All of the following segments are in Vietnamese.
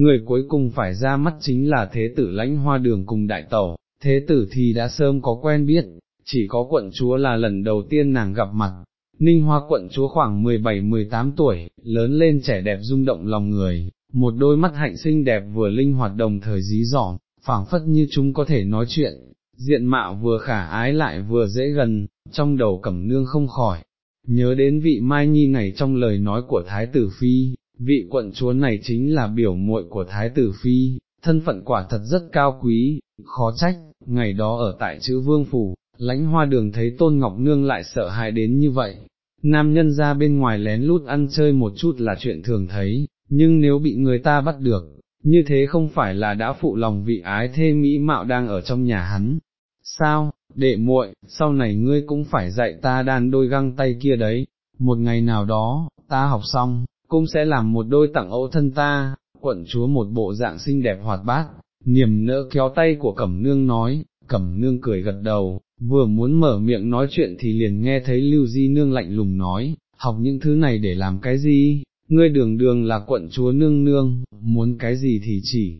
người cuối cùng phải ra mắt chính là thế tử lãnh hoa đường cùng đại tẩu, thế tử thì đã sớm có quen biết, chỉ có quận chúa là lần đầu tiên nàng gặp mặt. Ninh Hoa quận chúa khoảng 17-18 tuổi, lớn lên trẻ đẹp rung động lòng người, một đôi mắt hạnh xinh đẹp vừa linh hoạt đồng thời dí dỏm, phảng phất như chúng có thể nói chuyện, diện mạo vừa khả ái lại vừa dễ gần, trong đầu cẩm nương không khỏi, nhớ đến vị Mai Nhi này trong lời nói của Thái tử Phi, vị quận chúa này chính là biểu muội của Thái tử Phi, thân phận quả thật rất cao quý, khó trách, ngày đó ở tại chữ vương phủ, lãnh hoa đường thấy tôn ngọc nương lại sợ hãi đến như vậy. Nam nhân ra bên ngoài lén lút ăn chơi một chút là chuyện thường thấy, nhưng nếu bị người ta bắt được, như thế không phải là đã phụ lòng vị ái thê mỹ mạo đang ở trong nhà hắn. Sao, đệ muội, sau này ngươi cũng phải dạy ta đàn đôi găng tay kia đấy, một ngày nào đó, ta học xong, cũng sẽ làm một đôi tặng ấu thân ta, quận chúa một bộ dạng xinh đẹp hoạt bát, niềm nỡ kéo tay của Cẩm Nương nói, Cẩm Nương cười gật đầu, vừa muốn mở miệng nói chuyện thì liền nghe thấy Lưu Di Nương lạnh lùng nói, học những thứ này để làm cái gì, ngươi đường đường là quận chúa nương nương, muốn cái gì thì chỉ,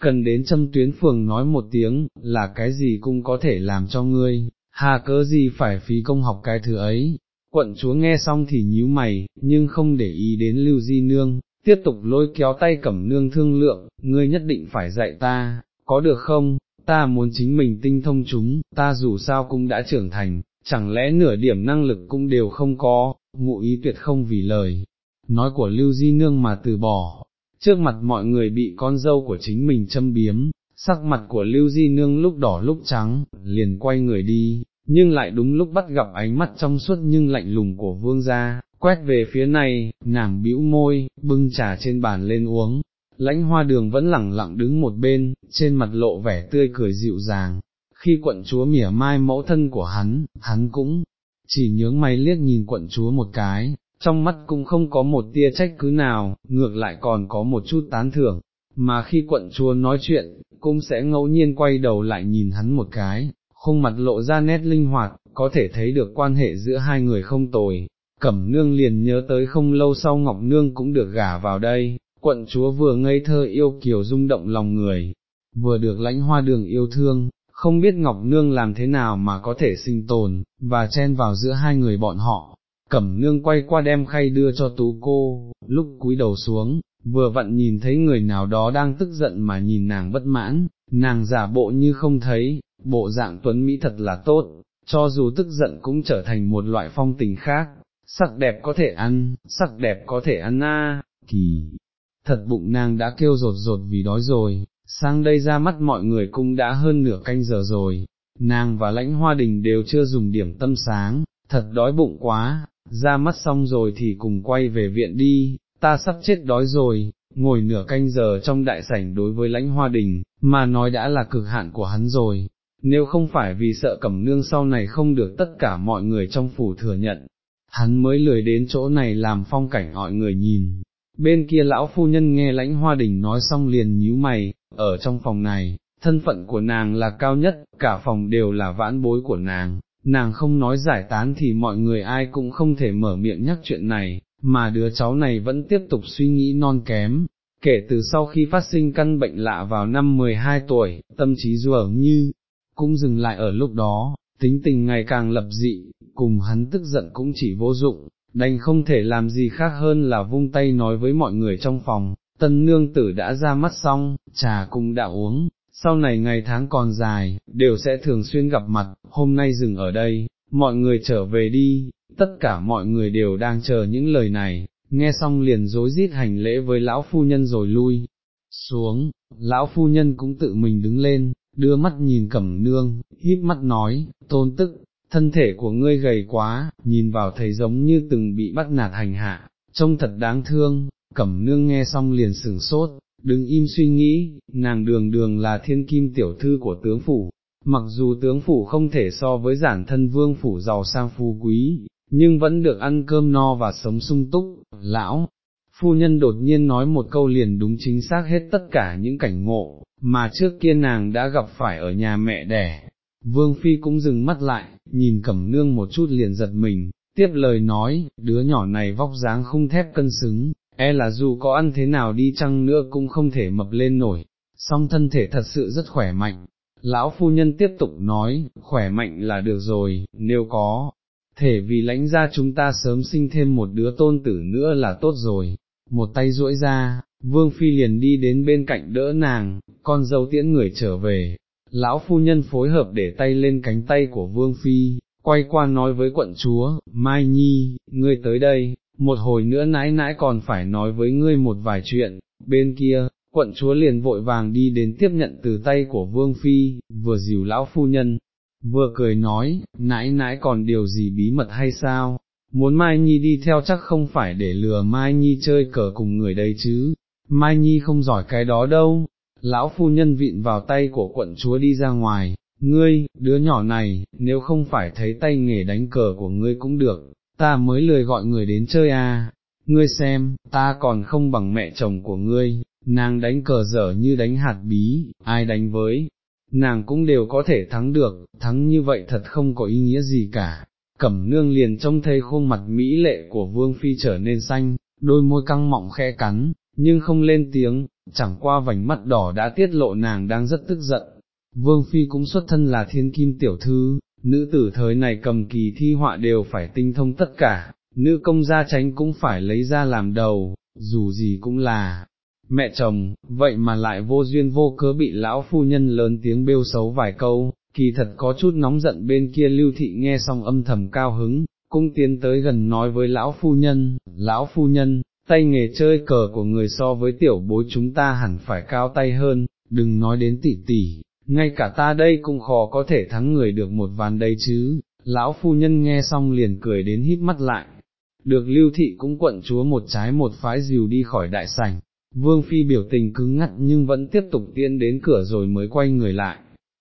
cần đến châm tuyến phường nói một tiếng, là cái gì cũng có thể làm cho ngươi, hà cớ gì phải phí công học cái thứ ấy. Quận chúa nghe xong thì nhíu mày, nhưng không để ý đến lưu di nương, tiếp tục lôi kéo tay cẩm nương thương lượng, ngươi nhất định phải dạy ta, có được không, ta muốn chính mình tinh thông chúng, ta dù sao cũng đã trưởng thành, chẳng lẽ nửa điểm năng lực cũng đều không có, ngụ ý tuyệt không vì lời, nói của Lưu Di Nương mà từ bỏ, trước mặt mọi người bị con dâu của chính mình châm biếm, sắc mặt của Lưu Di Nương lúc đỏ lúc trắng, liền quay người đi, nhưng lại đúng lúc bắt gặp ánh mắt trong suốt nhưng lạnh lùng của vương gia, quét về phía này, nàng bĩu môi, bưng trà trên bàn lên uống. Lãnh hoa đường vẫn lẳng lặng đứng một bên, trên mặt lộ vẻ tươi cười dịu dàng, khi quận chúa mỉa mai mẫu thân của hắn, hắn cũng chỉ nhướng mày liếc nhìn quận chúa một cái, trong mắt cũng không có một tia trách cứ nào, ngược lại còn có một chút tán thưởng, mà khi quận chúa nói chuyện, cũng sẽ ngẫu nhiên quay đầu lại nhìn hắn một cái, khung mặt lộ ra nét linh hoạt, có thể thấy được quan hệ giữa hai người không tồi. Cẩm nương liền nhớ tới không lâu sau Ngọc Nương cũng được gả vào đây, quận chúa vừa ngây thơ yêu kiều rung động lòng người, vừa được lãnh hoa đường yêu thương, không biết Ngọc Nương làm thế nào mà có thể sinh tồn, và chen vào giữa hai người bọn họ, cẩm nương quay qua đem khay đưa cho tú cô, lúc cúi đầu xuống, vừa vặn nhìn thấy người nào đó đang tức giận mà nhìn nàng bất mãn, nàng giả bộ như không thấy, bộ dạng tuấn Mỹ thật là tốt, cho dù tức giận cũng trở thành một loại phong tình khác, sắc đẹp có thể ăn, sắc đẹp có thể ăn a kỳ, thật bụng nàng đã kêu rột rột vì đói rồi, sang đây ra mắt mọi người cũng đã hơn nửa canh giờ rồi, nàng và lãnh hoa đình đều chưa dùng điểm tâm sáng, thật đói bụng quá, ra mắt xong rồi thì cùng quay về viện đi, ta sắp chết đói rồi, ngồi nửa canh giờ trong đại sảnh đối với lãnh hoa đình, mà nói đã là cực hạn của hắn rồi, nếu không phải vì sợ cẩm nương sau này không được tất cả mọi người trong phủ thừa nhận, hắn mới lười đến chỗ này làm phong cảnh mọi người nhìn. Bên kia lão phu nhân nghe lãnh hoa đình nói xong liền nhíu mày, ở trong phòng này, thân phận của nàng là cao nhất, cả phòng đều là vãn bối của nàng, nàng không nói giải tán thì mọi người ai cũng không thể mở miệng nhắc chuyện này, mà đứa cháu này vẫn tiếp tục suy nghĩ non kém. Kể từ sau khi phát sinh căn bệnh lạ vào năm 12 tuổi, tâm trí ruở như, cũng dừng lại ở lúc đó, tính tình ngày càng lập dị, cùng hắn tức giận cũng chỉ vô dụng, đành không thể làm gì khác hơn là vung tay nói với mọi người trong phòng, tân nương tử đã ra mắt xong, trà cũng đã uống, sau này ngày tháng còn dài, đều sẽ thường xuyên gặp mặt, hôm nay dừng ở đây, mọi người trở về đi, tất cả mọi người đều đang chờ những lời này, nghe xong liền dối rít hành lễ với lão phu nhân rồi lui, xuống, lão phu nhân cũng tự mình đứng lên, đưa mắt nhìn cẩm nương, híp mắt nói, tôn tức, thân thể của ngươi gầy quá, nhìn vào thấy giống như từng bị bắt nạt hành hạ, trông thật đáng thương, cẩm nương nghe xong liền sửng sốt, đừng im suy nghĩ, nàng đường đường là thiên kim tiểu thư của tướng phủ, mặc dù tướng phủ không thể so với giản thân vương phủ giàu sang phú quý, nhưng vẫn được ăn cơm no và sống sung túc, lão. Phu nhân đột nhiên nói một câu liền đúng chính xác hết tất cả những cảnh ngộ, mà trước kia nàng đã gặp phải ở nhà mẹ đẻ. Vương Phi cũng dừng mắt lại, nhìn cẩm nương một chút liền giật mình, tiếp lời nói, đứa nhỏ này vóc dáng không thép cân xứng, e là dù có ăn thế nào đi chăng nữa cũng không thể mập lên nổi, song thân thể thật sự rất khỏe mạnh. Lão phu nhân tiếp tục nói, khỏe mạnh là được rồi, nếu có, thể vì lãnh ra chúng ta sớm sinh thêm một đứa tôn tử nữa là tốt rồi, một tay duỗi ra, vương phi liền đi đến bên cạnh đỡ nàng, con dâu tiễn người trở về, lão phu nhân phối hợp để tay lên cánh tay của vương phi, quay qua nói với quận chúa, Mai Nhi, ngươi tới đây, một hồi nữa nãi nãi còn phải nói với ngươi một vài chuyện, bên kia, quận chúa liền vội vàng đi đến tiếp nhận từ tay của vương phi, vừa dìu lão phu nhân, vừa cười nói, nãi nãi còn điều gì bí mật hay sao, muốn Mai Nhi đi theo chắc không phải để lừa Mai Nhi chơi cờ cùng người đây chứ, Mai Nhi không giỏi cái đó đâu, lão phu nhân vịn vào tay của quận chúa đi ra ngoài, ngươi, đứa nhỏ này, nếu không phải thấy tay nghề đánh cờ của ngươi cũng được, ta mới lười gọi người đến chơi à, ngươi xem, ta còn không bằng mẹ chồng của ngươi, nàng đánh cờ dở như đánh hạt bí, ai đánh với, nàng cũng đều có thể thắng được, thắng như vậy thật không có ý nghĩa gì cả. Cẩm nương liền trông thấy khuôn mặt mỹ lệ của vương phi trở nên xanh, đôi môi căng mọng khe cắn, nhưng không lên tiếng, chẳng qua vành mắt đỏ đã tiết lộ nàng đang rất tức giận. Vương phi cũng xuất thân là thiên kim tiểu thư, nữ tử thời này cầm kỳ thi họa đều phải tinh thông tất cả, nữ công gia tránh cũng phải lấy ra làm đầu, dù gì cũng là mẹ chồng, vậy mà lại vô duyên vô cớ bị lão phu nhân lớn tiếng bêu xấu vài câu, kỳ thật có chút nóng giận bên kia lưu thị nghe xong âm thầm cao hứng, cũng tiến tới gần nói với lão phu nhân, lão phu nhân, tay nghề chơi cờ của người so với tiểu bối chúng ta hẳn phải cao tay hơn, đừng nói đến tỷ tỷ, ngay cả ta đây cũng khó có thể thắng người được một ván đây chứ, lão phu nhân nghe xong liền cười đến hít mắt lại, được lưu thị cũng quận chúa một trái một phái dìu đi khỏi đại sảnh, vương phi biểu tình cứng ngắt nhưng vẫn tiếp tục tiến đến cửa rồi mới quay người lại,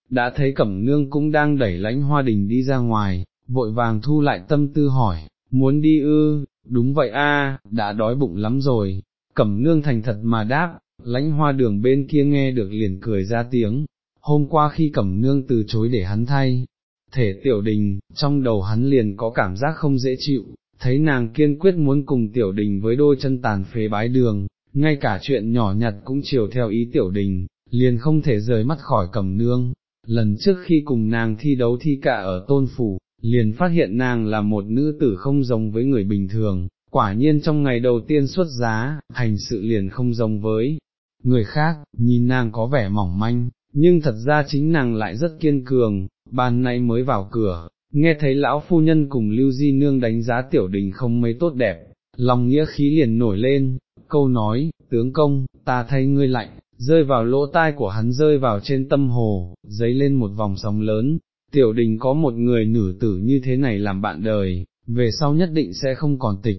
đã thấy cẩm nương cũng đang đẩy lãnh hoa đình đi ra ngoài, vội vàng thu lại tâm tư hỏi, muốn đi ư, đúng vậy a, đã đói bụng lắm rồi, cẩm nương thành thật mà đáp, lãnh hoa đường bên kia nghe được liền cười ra tiếng, hôm qua khi cẩm nương từ chối để hắn thay, thể tiểu đình, trong đầu hắn liền có cảm giác không dễ chịu, thấy nàng kiên quyết muốn cùng tiểu đình với đôi chân tàn phế bái đường, ngay cả chuyện nhỏ nhặt cũng chiều theo ý tiểu đình, liền không thể rời mắt khỏi cẩm nương. Lần trước khi cùng nàng thi đấu thi cả ở tôn phủ, liền phát hiện nàng là một nữ tử không giống với người bình thường, quả nhiên trong ngày đầu tiên xuất giá, hành sự liền không giống với người khác, nhìn nàng có vẻ mỏng manh, nhưng thật ra chính nàng lại rất kiên cường, ban nay mới vào cửa, nghe thấy lão phu nhân cùng Lưu Di Nương đánh giá tiểu đình không mấy tốt đẹp, lòng nghĩa khí liền nổi lên, câu nói, tướng công, ta thấy ngươi lạnh, rơi vào lỗ tai của hắn rơi vào trên tâm hồ, dấy lên một vòng sóng lớn, tiểu đình có một người nữ tử như thế này làm bạn đời, về sau nhất định sẽ không còn tịch.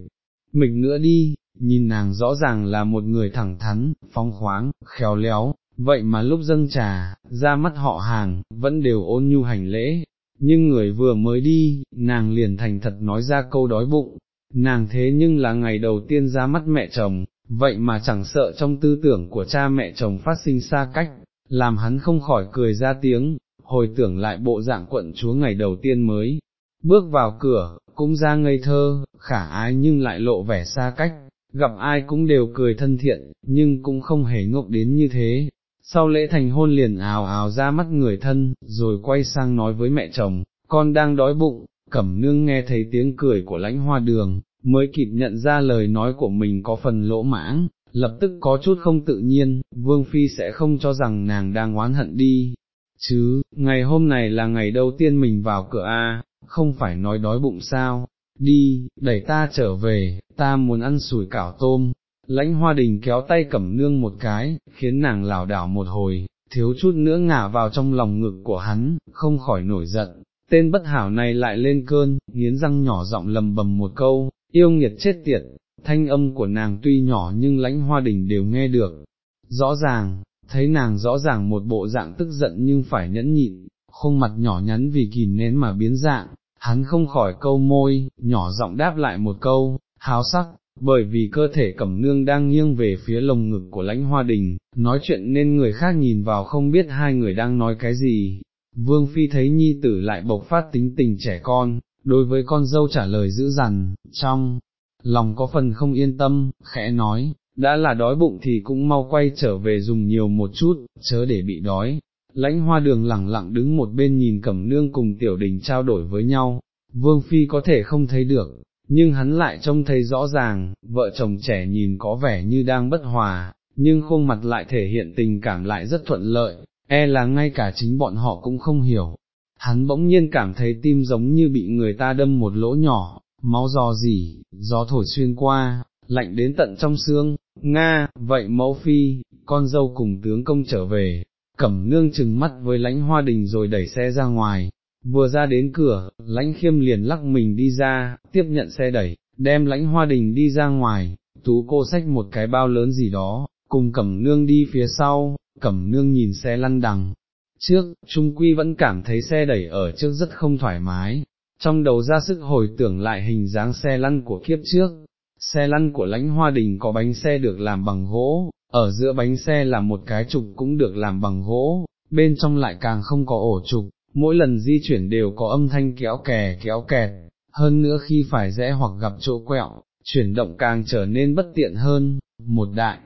Mình nữa đi, nhìn nàng rõ ràng là một người thẳng thắn, phóng khoáng, khéo léo, vậy mà lúc dâng trà, ra mắt họ hàng, vẫn đều ôn nhu hành lễ, nhưng người vừa mới đi, nàng liền thành thật nói ra câu đói bụng, nàng thế nhưng là ngày đầu tiên ra mắt mẹ chồng, vậy mà chẳng sợ trong tư tưởng của cha mẹ chồng phát sinh xa cách, làm hắn không khỏi cười ra tiếng, hồi tưởng lại bộ dạng quận chúa ngày đầu tiên mới, bước vào cửa, cũng ra ngây thơ, khả ái nhưng lại lộ vẻ xa cách, gặp ai cũng đều cười thân thiện, nhưng cũng không hề ngốc đến như thế. Sau lễ thành hôn liền ào ào ra mắt người thân, rồi quay sang nói với mẹ chồng, con đang đói bụng, cẩm nương nghe thấy tiếng cười của lãnh hoa đường, mới kịp nhận ra lời nói của mình có phần lỗ mãng, lập tức có chút không tự nhiên, vương phi sẽ không cho rằng nàng đang oán hận đi, chứ, ngày hôm này là ngày đầu tiên mình vào cửa A, không phải nói đói bụng sao, đi, đẩy ta trở về, ta muốn ăn sủi cảo tôm, lãnh hoa đình kéo tay cẩm nương một cái, khiến nàng lảo đảo một hồi, thiếu chút nữa ngả vào trong lòng ngực của hắn, không khỏi nổi giận, tên bất hảo này lại lên cơn, nghiến răng nhỏ giọng lầm bầm một câu, yêu nghiệt chết tiệt, thanh âm của nàng tuy nhỏ nhưng lãnh hoa đình đều nghe được, rõ ràng, thấy nàng rõ ràng một bộ dạng tức giận nhưng phải nhẫn nhịn, khuôn mặt nhỏ nhắn vì kìm nén mà biến dạng, hắn không khỏi câu môi, nhỏ giọng đáp lại một câu, háo sắc, bởi vì cơ thể cẩm nương đang nghiêng về phía lồng ngực của lãnh hoa đình, nói chuyện nên người khác nhìn vào không biết hai người đang nói cái gì. Vương Phi thấy nhi tử lại bộc phát tính tình trẻ con, đối với con dâu trả lời dữ dằn, trong lòng có phần không yên tâm, khẽ nói, đã là đói bụng thì cũng mau quay trở về dùng nhiều một chút, chớ để bị đói. Lãnh hoa đường lẳng lặng đứng một bên nhìn cẩm nương cùng tiểu đình trao đổi với nhau, vương phi có thể không thấy được, nhưng hắn lại trông thấy rõ ràng, vợ chồng trẻ nhìn có vẻ như đang bất hòa, nhưng khuôn mặt lại thể hiện tình cảm lại rất thuận lợi, e là ngay cả chính bọn họ cũng không hiểu. Hắn bỗng nhiên cảm thấy tim giống như bị người ta đâm một lỗ nhỏ, máu giò gì, gió thổi xuyên qua, lạnh đến tận trong xương, Nga, vậy mẫu phi, con dâu cùng tướng công trở về, cẩm nương chừng mắt với lãnh hoa đình rồi đẩy xe ra ngoài, vừa ra đến cửa, lãnh khiêm liền lắc mình đi ra, tiếp nhận xe đẩy, đem lãnh hoa đình đi ra ngoài, tú cô xách một cái bao lớn gì đó, cùng cẩm nương đi phía sau, cẩm nương nhìn xe lăn đằng. Trước, Trung Quy vẫn cảm thấy xe đẩy ở trước rất không thoải mái, trong đầu ra sức hồi tưởng lại hình dáng xe lăn của kiếp trước, xe lăn của lãnh hoa đình có bánh xe được làm bằng gỗ, ở giữa bánh xe là một cái trục cũng được làm bằng gỗ, bên trong lại càng không có ổ trục, mỗi lần di chuyển đều có âm thanh kéo kè kéo kẹt, hơn nữa khi phải rẽ hoặc gặp chỗ quẹo, chuyển động càng trở nên bất tiện hơn, một đại.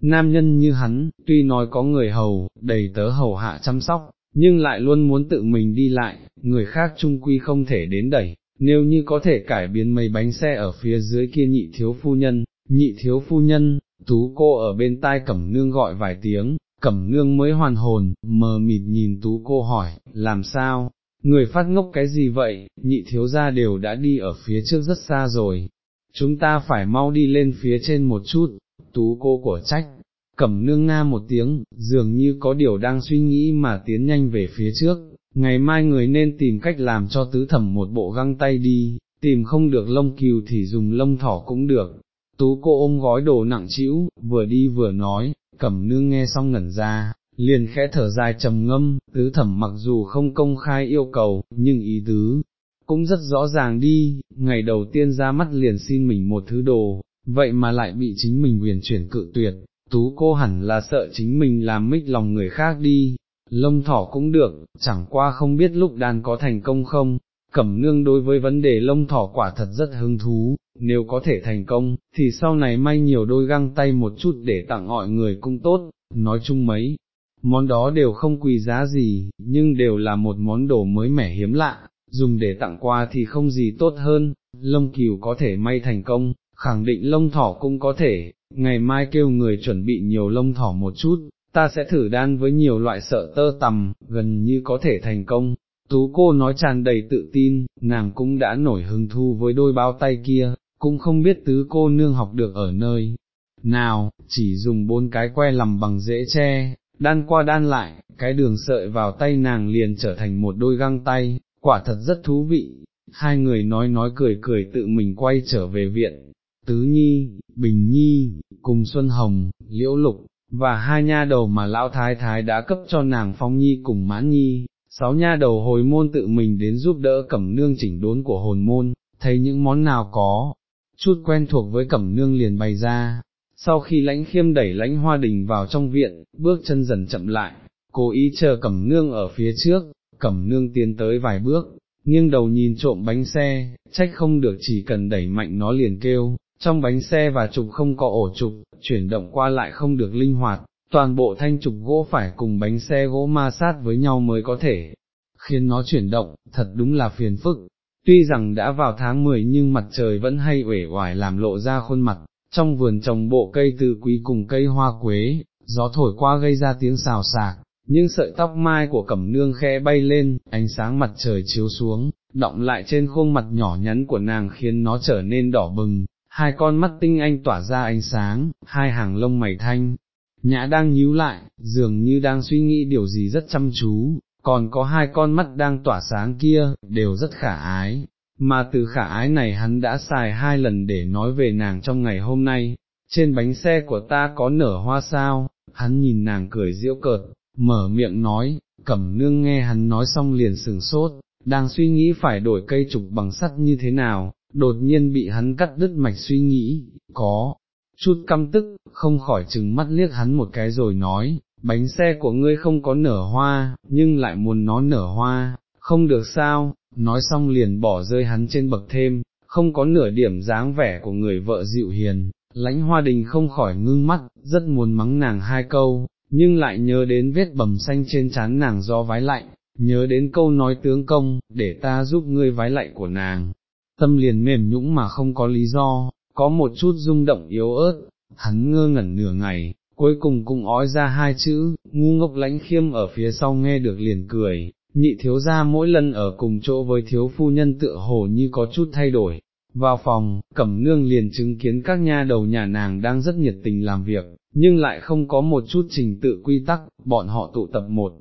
Nam nhân như hắn, tuy nói có người hầu, đầy tớ hầu hạ chăm sóc, nhưng lại luôn muốn tự mình đi lại, người khác trung quy không thể đến đẩy, nếu như có thể cải biến mấy bánh xe ở phía dưới kia nhị thiếu phu nhân, nhị thiếu phu nhân, tú cô ở bên tai cẩm nương gọi vài tiếng, cẩm nương mới hoàn hồn, mờ mịt nhìn tú cô hỏi, làm sao, người phát ngốc cái gì vậy, nhị thiếu gia đều đã đi ở phía trước rất xa rồi, chúng ta phải mau đi lên phía trên một chút, tú cô của trách, cẩm nương nga một tiếng, dường như có điều đang suy nghĩ mà tiến nhanh về phía trước, ngày mai người nên tìm cách làm cho tứ thẩm một bộ găng tay đi, tìm không được lông cừu thì dùng lông thỏ cũng được. Tú cô ôm gói đồ nặng trĩu, vừa đi vừa nói, cẩm nương nghe xong ngẩn ra, liền khẽ thở dài trầm ngâm, tứ thẩm mặc dù không công khai yêu cầu, nhưng ý tứ, cũng rất rõ ràng đi, ngày đầu tiên ra mắt liền xin mình một thứ đồ, vậy mà lại bị chính mình huyền chuyển cự tuyệt, tú cô hẳn là sợ chính mình làm mích lòng người khác đi, lông thỏ cũng được, chẳng qua không biết lúc đàn có thành công không, cẩm nương đối với vấn đề lông thỏ quả thật rất hứng thú, nếu có thể thành công, thì sau này may nhiều đôi găng tay một chút để tặng mọi người cũng tốt, nói chung mấy, món đó đều không quý giá gì, nhưng đều là một món đồ mới mẻ hiếm lạ, dùng để tặng quà thì không gì tốt hơn, lông cừu có thể may thành công, khẳng định lông thỏ cũng có thể, ngày mai kêu người chuẩn bị nhiều lông thỏ một chút, ta sẽ thử đan với nhiều loại sợ tơ tầm, gần như có thể thành công. Tú cô nói tràn đầy tự tin, nàng cũng đã nổi hứng thu với đôi bao tay kia, cũng không biết tứ cô nương học được ở nơi nào, chỉ dùng bốn cái que làm bằng dễ che, đan qua đan lại, cái đường sợi vào tay nàng liền trở thành một đôi găng tay, quả thật rất thú vị. Hai người nói nói cười cười tự mình quay trở về viện, Tứ Nhi, Bình Nhi, cùng Xuân Hồng, Liễu Lục, và hai nha đầu mà lão thái thái đã cấp cho nàng phong nhi cùng mãn nhi, sáu nha đầu hồi môn tự mình đến giúp đỡ cẩm nương chỉnh đốn của hồn môn, thấy những món nào có, chút quen thuộc với cẩm nương liền bày ra, sau khi lãnh khiêm đẩy lãnh hoa đình vào trong viện, bước chân dần chậm lại, cố ý chờ cẩm nương ở phía trước, cẩm nương tiến tới vài bước, nghiêng đầu nhìn trộm bánh xe, trách không được chỉ cần đẩy mạnh nó liền kêu, trong bánh xe và trục không có ổ trục, chuyển động qua lại không được linh hoạt, toàn bộ thanh trục gỗ phải cùng bánh xe gỗ ma sát với nhau mới có thể, khiến nó chuyển động, thật đúng là phiền phức. Tuy rằng đã vào tháng 10 nhưng mặt trời vẫn hay uể oải làm lộ ra khuôn mặt, trong vườn trồng bộ cây từ quý cùng cây hoa quế, gió thổi qua gây ra tiếng xào xạc, những sợi tóc mai của cẩm nương khe bay lên, ánh sáng mặt trời chiếu xuống, động lại trên khuôn mặt nhỏ nhắn của nàng khiến nó trở nên đỏ bừng, hai con mắt tinh anh tỏa ra ánh sáng, hai hàng lông mày thanh, nhã đang nhíu lại, dường như đang suy nghĩ điều gì rất chăm chú, còn có hai con mắt đang tỏa sáng kia, đều rất khả ái, mà từ khả ái này hắn đã xài hai lần để nói về nàng trong ngày hôm nay, trên bánh xe của ta có nở hoa sao, hắn nhìn nàng cười diễu cợt, mở miệng nói, cẩm nương nghe hắn nói xong liền sừng sốt, đang suy nghĩ phải đổi cây trục bằng sắt như thế nào, đột nhiên bị hắn cắt đứt mạch suy nghĩ, có, chút căm tức, không khỏi chừng mắt liếc hắn một cái rồi nói, bánh xe của ngươi không có nở hoa, nhưng lại muốn nó nở hoa, không được sao, nói xong liền bỏ rơi hắn trên bậc thêm, không có nửa điểm dáng vẻ của người vợ dịu hiền, lãnh hoa đình không khỏi ngưng mắt, rất muốn mắng nàng hai câu, nhưng lại nhớ đến vết bầm xanh trên trán nàng do vái lạnh, nhớ đến câu nói tướng công, để ta giúp ngươi vái lạnh của nàng, tâm liền mềm nhũng mà không có lý do, có một chút rung động yếu ớt, hắn ngơ ngẩn nửa ngày, cuối cùng cũng ói ra hai chữ, ngu ngốc lãnh khiêm ở phía sau nghe được liền cười, nhị thiếu gia mỗi lần ở cùng chỗ với thiếu phu nhân tựa hồ như có chút thay đổi. Vào phòng, cẩm nương liền chứng kiến các nha đầu nhà nàng đang rất nhiệt tình làm việc, nhưng lại không có một chút trình tự quy tắc, bọn họ tụ tập một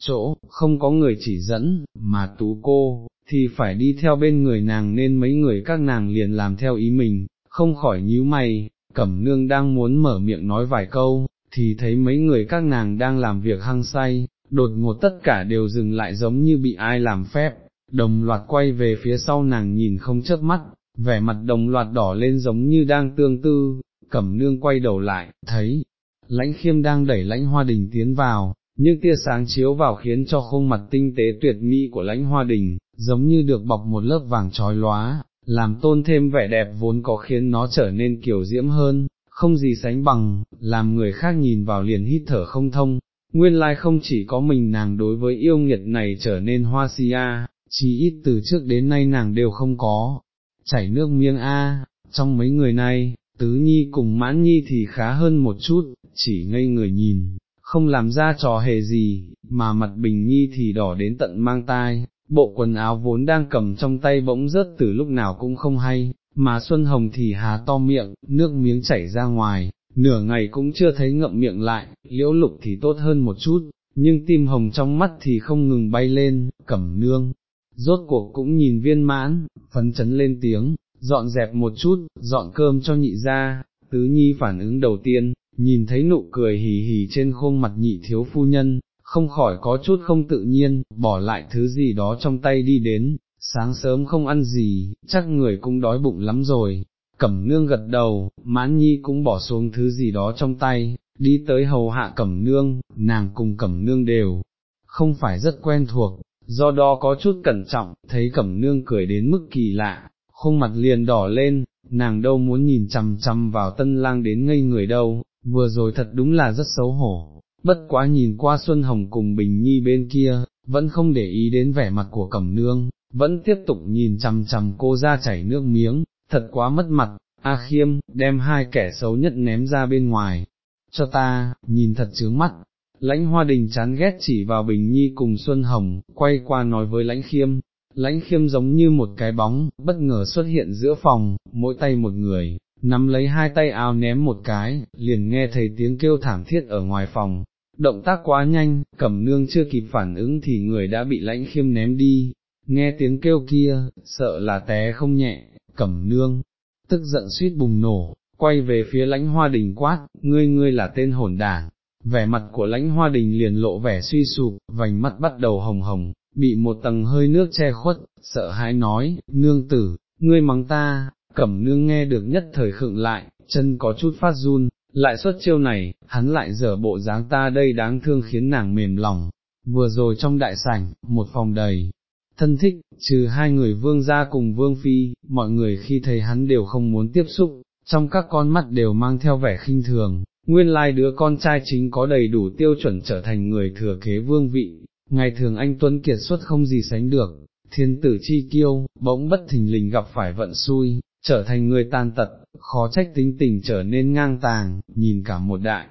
chỗ, không có người chỉ dẫn, mà tú cô, thì phải đi theo bên người nàng nên mấy người các nàng liền làm theo ý mình, không khỏi nhíu mày, cẩm nương đang muốn mở miệng nói vài câu, thì thấy mấy người các nàng đang làm việc hăng say, đột ngột tất cả đều dừng lại giống như bị ai làm phép, đồng loạt quay về phía sau nàng nhìn không chớp mắt, vẻ mặt đồng loạt đỏ lên giống như đang tương tư, cẩm nương quay đầu lại, thấy, lãnh khiêm đang đẩy lãnh hoa đình tiến vào, những tia sáng chiếu vào khiến cho khuôn mặt tinh tế tuyệt mỹ của lãnh hoa đình, giống như được bọc một lớp vàng trói lóa, làm tôn thêm vẻ đẹp vốn có khiến nó trở nên kiểu diễm hơn, không gì sánh bằng, làm người khác nhìn vào liền hít thở không thông, nguyên lai không chỉ có mình nàng đối với yêu nghiệt này trở nên hoa si a, chỉ ít từ trước đến nay nàng đều không có, chảy nước miếng a, trong mấy người này, tứ nhi cùng mãn nhi thì khá hơn một chút, chỉ ngây người nhìn, không làm ra trò hề gì, mà mặt bình nhi thì đỏ đến tận mang tai, bộ quần áo vốn đang cầm trong tay bỗng rớt từ lúc nào cũng không hay, mà Xuân Hồng thì há to miệng, nước miếng chảy ra ngoài, nửa ngày cũng chưa thấy ngậm miệng lại, liễu lục thì tốt hơn một chút, nhưng tim hồng trong mắt thì không ngừng bay lên, cẩm nương, rốt cuộc cũng nhìn viên mãn, phấn chấn lên tiếng, dọn dẹp một chút, dọn cơm cho nhị ra, tứ nhi phản ứng đầu tiên, nhìn thấy nụ cười hì hì trên khuôn mặt nhị thiếu phu nhân, không khỏi có chút không tự nhiên, bỏ lại thứ gì đó trong tay đi đến, sáng sớm không ăn gì, chắc người cũng đói bụng lắm rồi, cẩm nương gật đầu, mãn nhi cũng bỏ xuống thứ gì đó trong tay, đi tới hầu hạ cẩm nương, nàng cùng cẩm nương đều, không phải rất quen thuộc, do đó có chút cẩn trọng, thấy cẩm nương cười đến mức kỳ lạ, khuôn mặt liền đỏ lên, nàng đâu muốn nhìn chằm chằm vào tân lang đến ngây người đâu, vừa rồi thật đúng là rất xấu hổ, bất quá nhìn qua Xuân Hồng cùng Bình Nhi bên kia, vẫn không để ý đến vẻ mặt của cẩm nương, vẫn tiếp tục nhìn chằm chằm cô ra chảy nước miếng, thật quá mất mặt, A Khiêm, đem hai kẻ xấu nhất ném ra bên ngoài, cho ta, nhìn thật chướng mắt. Lãnh Hoa Đình chán ghét chỉ vào Bình Nhi cùng Xuân Hồng, quay qua nói với Lãnh Khiêm, Lãnh Khiêm giống như một cái bóng, bất ngờ xuất hiện giữa phòng, mỗi tay một người, nắm lấy hai tay áo ném một cái, liền nghe thấy tiếng kêu thảm thiết ở ngoài phòng. Động tác quá nhanh, cẩm nương chưa kịp phản ứng thì người đã bị lãnh khiêm ném đi, nghe tiếng kêu kia, sợ là té không nhẹ, cẩm nương, tức giận suýt bùng nổ, quay về phía lãnh hoa đình quát, ngươi ngươi là tên hồn đảng, vẻ mặt của lãnh hoa đình liền lộ vẻ suy sụp, vành mắt bắt đầu hồng hồng, bị một tầng hơi nước che khuất, sợ hãi nói, nương tử, ngươi mắng ta, cẩm nương nghe được nhất thời khựng lại, chân có chút phát run, lại xuất chiêu này, hắn lại dở bộ dáng ta đây đáng thương khiến nàng mềm lòng, vừa rồi trong đại sảnh, một phòng đầy, thân thích, trừ hai người vương gia cùng vương phi, mọi người khi thấy hắn đều không muốn tiếp xúc, trong các con mắt đều mang theo vẻ khinh thường, nguyên lai đứa con trai chính có đầy đủ tiêu chuẩn trở thành người thừa kế vương vị, ngày thường anh Tuấn kiệt xuất không gì sánh được, thiên tử chi kiêu, bỗng bất thình lình gặp phải vận xui, trở thành người tàn tật, khó trách tính tình trở nên ngang tàng, nhìn cả một đại.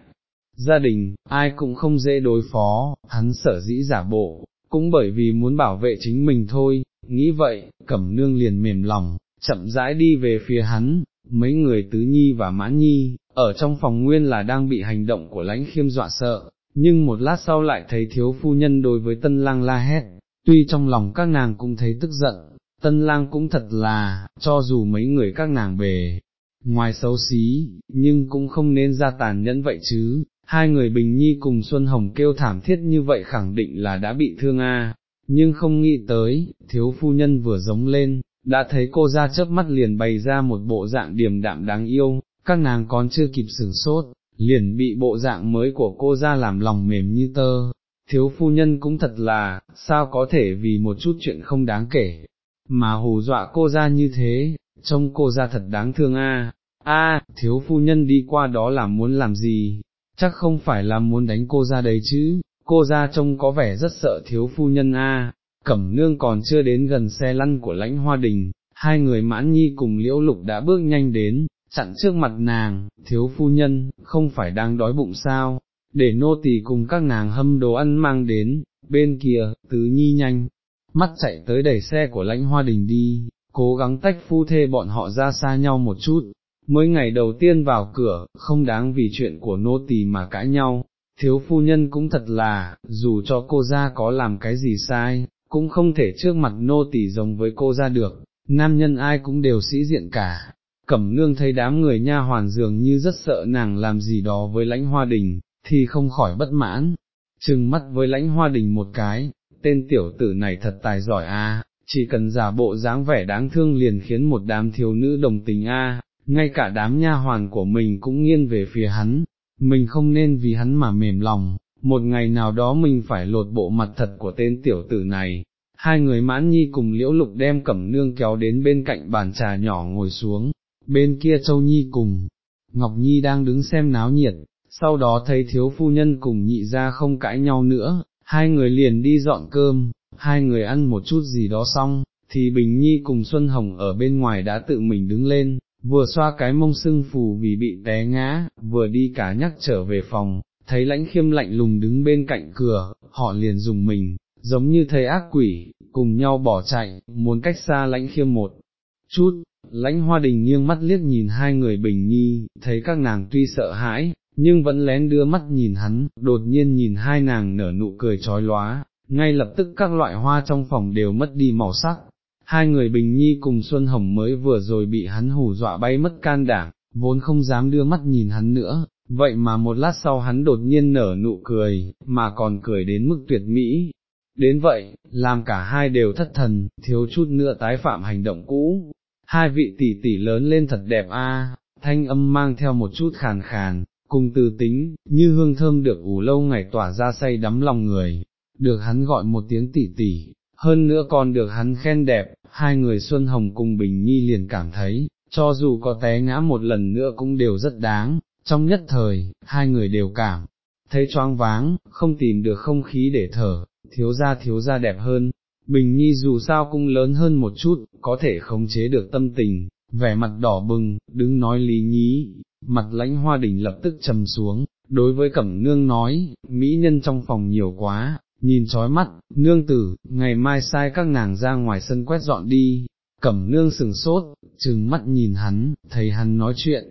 Gia đình, ai cũng không dễ đối phó, hắn sở dĩ giả bộ, cũng bởi vì muốn bảo vệ chính mình thôi, nghĩ vậy, cẩm nương liền mềm lòng, chậm rãi đi về phía hắn, mấy người tứ nhi và mãn nhi, ở trong phòng nguyên là đang bị hành động của lãnh khiêm dọa sợ, nhưng một lát sau lại thấy thiếu phu nhân đối với tân lang la hét, tuy trong lòng các nàng cũng thấy tức giận, tân lang cũng thật là, cho dù mấy người các nàng bề, ngoài xấu xí, nhưng cũng không nên ra tàn nhẫn vậy chứ, hai người Bình Nhi cùng Xuân Hồng kêu thảm thiết như vậy khẳng định là đã bị thương a. nhưng không nghĩ tới, thiếu phu nhân vừa giống lên, đã thấy cô ra chớp mắt liền bày ra một bộ dạng điềm đạm đáng yêu, các nàng còn chưa kịp sửng sốt, liền bị bộ dạng mới của cô ra làm lòng mềm như tơ. Thiếu phu nhân cũng thật là, sao có thể vì một chút chuyện không đáng kể, mà hù dọa cô ra như thế, trông cô ra thật đáng thương a. a thiếu phu nhân đi qua đó là muốn làm gì, chắc không phải là muốn đánh cô ra đấy chứ, cô ra trông có vẻ rất sợ thiếu phu nhân a. Cẩm nương còn chưa đến gần xe lăn của lãnh hoa đình, hai người mãn nhi cùng liễu lục đã bước nhanh đến, chặn trước mặt nàng, thiếu phu nhân, không phải đang đói bụng sao, để nô tỳ cùng các nàng hâm đồ ăn mang đến, bên kia, tứ nhi nhanh, mắt chạy tới đẩy xe của lãnh hoa đình đi, cố gắng tách phu thê bọn họ ra xa nhau một chút, mới ngày đầu tiên vào cửa, không đáng vì chuyện của nô tỳ mà cãi nhau, thiếu phu nhân cũng thật là, dù cho cô ra có làm cái gì sai, cũng không thể trước mặt nô tỳ giống với cô ra được, nam nhân ai cũng đều sĩ diện cả. Cẩm nương thấy đám người nha hoàn dường như rất sợ nàng làm gì đó với lãnh hoa đình, thì không khỏi bất mãn, trừng mắt với lãnh hoa đình một cái, tên tiểu tử này thật tài giỏi a, chỉ cần giả bộ dáng vẻ đáng thương liền khiến một đám thiếu nữ đồng tình a, ngay cả đám nha hoàn của mình cũng nghiêng về phía hắn, mình không nên vì hắn mà mềm lòng, một ngày nào đó mình phải lột bộ mặt thật của tên tiểu tử này. Hai người mãn nhi cùng liễu lục đem cẩm nương kéo đến bên cạnh bàn trà nhỏ ngồi xuống, bên kia châu nhi cùng, Ngọc Nhi đang đứng xem náo nhiệt, sau đó thấy thiếu phu nhân cùng nhị ra không cãi nhau nữa, hai người liền đi dọn cơm, hai người ăn một chút gì đó xong, thì Bình Nhi cùng Xuân Hồng ở bên ngoài đã tự mình đứng lên, vừa xoa cái mông sưng phù vì bị té ngã, vừa đi cả nhắc trở về phòng, thấy lãnh khiêm lạnh lùng đứng bên cạnh cửa, họ liền dùng mình, giống như thấy ác quỷ, cùng nhau bỏ chạy, muốn cách xa lãnh khiêm một chút. Lãnh hoa đình nghiêng mắt liếc nhìn hai người bình nhi, thấy các nàng tuy sợ hãi, nhưng vẫn lén đưa mắt nhìn hắn, đột nhiên nhìn hai nàng nở nụ cười trói lóa, ngay lập tức các loại hoa trong phòng đều mất đi màu sắc. Hai người Bình Nhi cùng Xuân Hồng mới vừa rồi bị hắn hù dọa bay mất can đảm, vốn không dám đưa mắt nhìn hắn nữa, vậy mà một lát sau hắn đột nhiên nở nụ cười, mà còn cười đến mức tuyệt mỹ. Đến vậy, làm cả hai đều thất thần, thiếu chút nữa tái phạm hành động cũ. Hai vị tỷ tỷ lớn lên thật đẹp a, thanh âm mang theo một chút khàn khàn, cùng từ tính, như hương thơm được ủ lâu ngày tỏa ra say đắm lòng người, được hắn gọi một tiếng tỉ tỉ, hơn nữa còn được hắn khen đẹp, hai người Xuân Hồng cùng Bình Nhi liền cảm thấy, cho dù có té ngã một lần nữa cũng đều rất đáng, trong nhất thời, hai người đều cảm, thấy choáng váng, không tìm được không khí để thở, thiếu ra thiếu ra đẹp hơn, Bình Nhi dù sao cũng lớn hơn một chút, có thể khống chế được tâm tình, vẻ mặt đỏ bừng, đứng nói lý nhí, mặt lãnh hoa đỉnh lập tức trầm xuống, đối với cẩm nương nói, mỹ nhân trong phòng nhiều quá, nhìn chói mắt, nương tử, ngày mai sai các nàng ra ngoài sân quét dọn đi, cẩm nương sừng sốt, trừng mắt nhìn hắn, thấy hắn nói chuyện,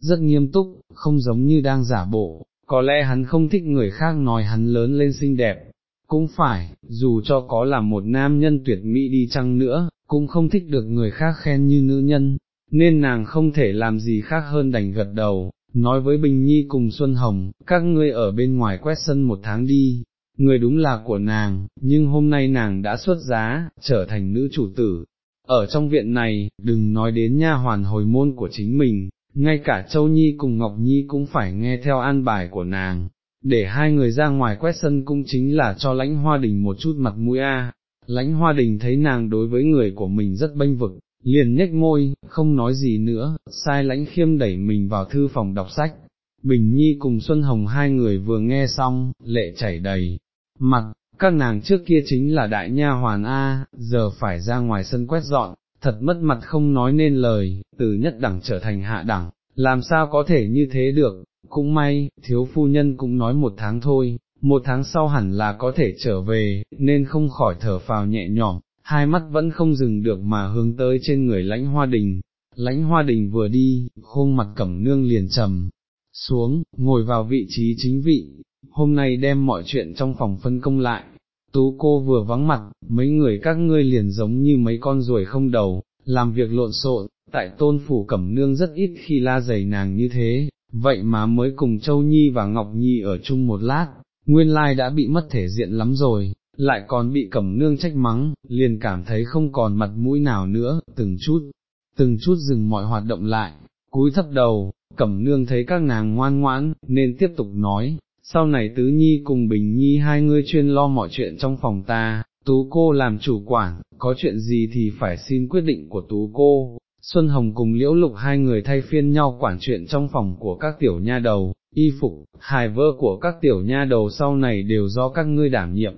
rất nghiêm túc, không giống như đang giả bộ, có lẽ hắn không thích người khác nói hắn lớn lên xinh đẹp, cũng phải, dù cho có là một nam nhân tuyệt mỹ đi chăng nữa, cũng không thích được người khác khen như nữ nhân, nên nàng không thể làm gì khác hơn đành gật đầu, nói với Bình Nhi cùng Xuân Hồng, các ngươi ở bên ngoài quét sân một tháng đi, người đúng là của nàng, nhưng hôm nay nàng đã xuất giá, trở thành nữ chủ tử. Ở trong viện này, đừng nói đến nha hoàn hồi môn của chính mình, ngay cả Châu Nhi cùng Ngọc Nhi cũng phải nghe theo an bài của nàng, để hai người ra ngoài quét sân cũng chính là cho lãnh hoa đình một chút mặt mũi a. Lãnh hoa đình thấy nàng đối với người của mình rất bênh vực, liền nhếch môi, không nói gì nữa, sai lãnh khiêm đẩy mình vào thư phòng đọc sách. Bình Nhi cùng Xuân Hồng hai người vừa nghe xong, lệ chảy đầy, mặt, các nàng trước kia chính là đại nha hoàn A, giờ phải ra ngoài sân quét dọn, thật mất mặt không nói nên lời, từ nhất đẳng trở thành hạ đẳng, làm sao có thể như thế được, cũng may, thiếu phu nhân cũng nói một tháng thôi, một tháng sau hẳn là có thể trở về, nên không khỏi thở phào nhẹ nhõm, hai mắt vẫn không dừng được mà hướng tới trên người lãnh hoa đình. Lãnh hoa đình vừa đi, khuôn mặt cẩm nương liền trầm, xuống, ngồi vào vị trí chính vị, hôm nay đem mọi chuyện trong phòng phân công lại, tú cô vừa vắng mặt, mấy người các ngươi liền giống như mấy con ruồi không đầu, làm việc lộn xộn, tại tôn phủ cẩm nương rất ít khi la giày nàng như thế, vậy mà mới cùng Châu Nhi và Ngọc Nhi ở chung một lát, nguyên lai đã bị mất thể diện lắm rồi, lại còn bị cẩm nương trách mắng, liền cảm thấy không còn mặt mũi nào nữa, từng chút, từng chút dừng mọi hoạt động lại, cúi thấp đầu, cẩm nương thấy các nàng ngoan ngoãn, nên tiếp tục nói, sau này tứ nhi cùng bình nhi hai ngươi chuyên lo mọi chuyện trong phòng ta, tú cô làm chủ quản, có chuyện gì thì phải xin quyết định của tú cô, Xuân Hồng cùng Liễu Lục hai người thay phiên nhau quản chuyện trong phòng của các tiểu nha đầu, y phục, hài vơ của các tiểu nha đầu sau này đều do các ngươi đảm nhiệm.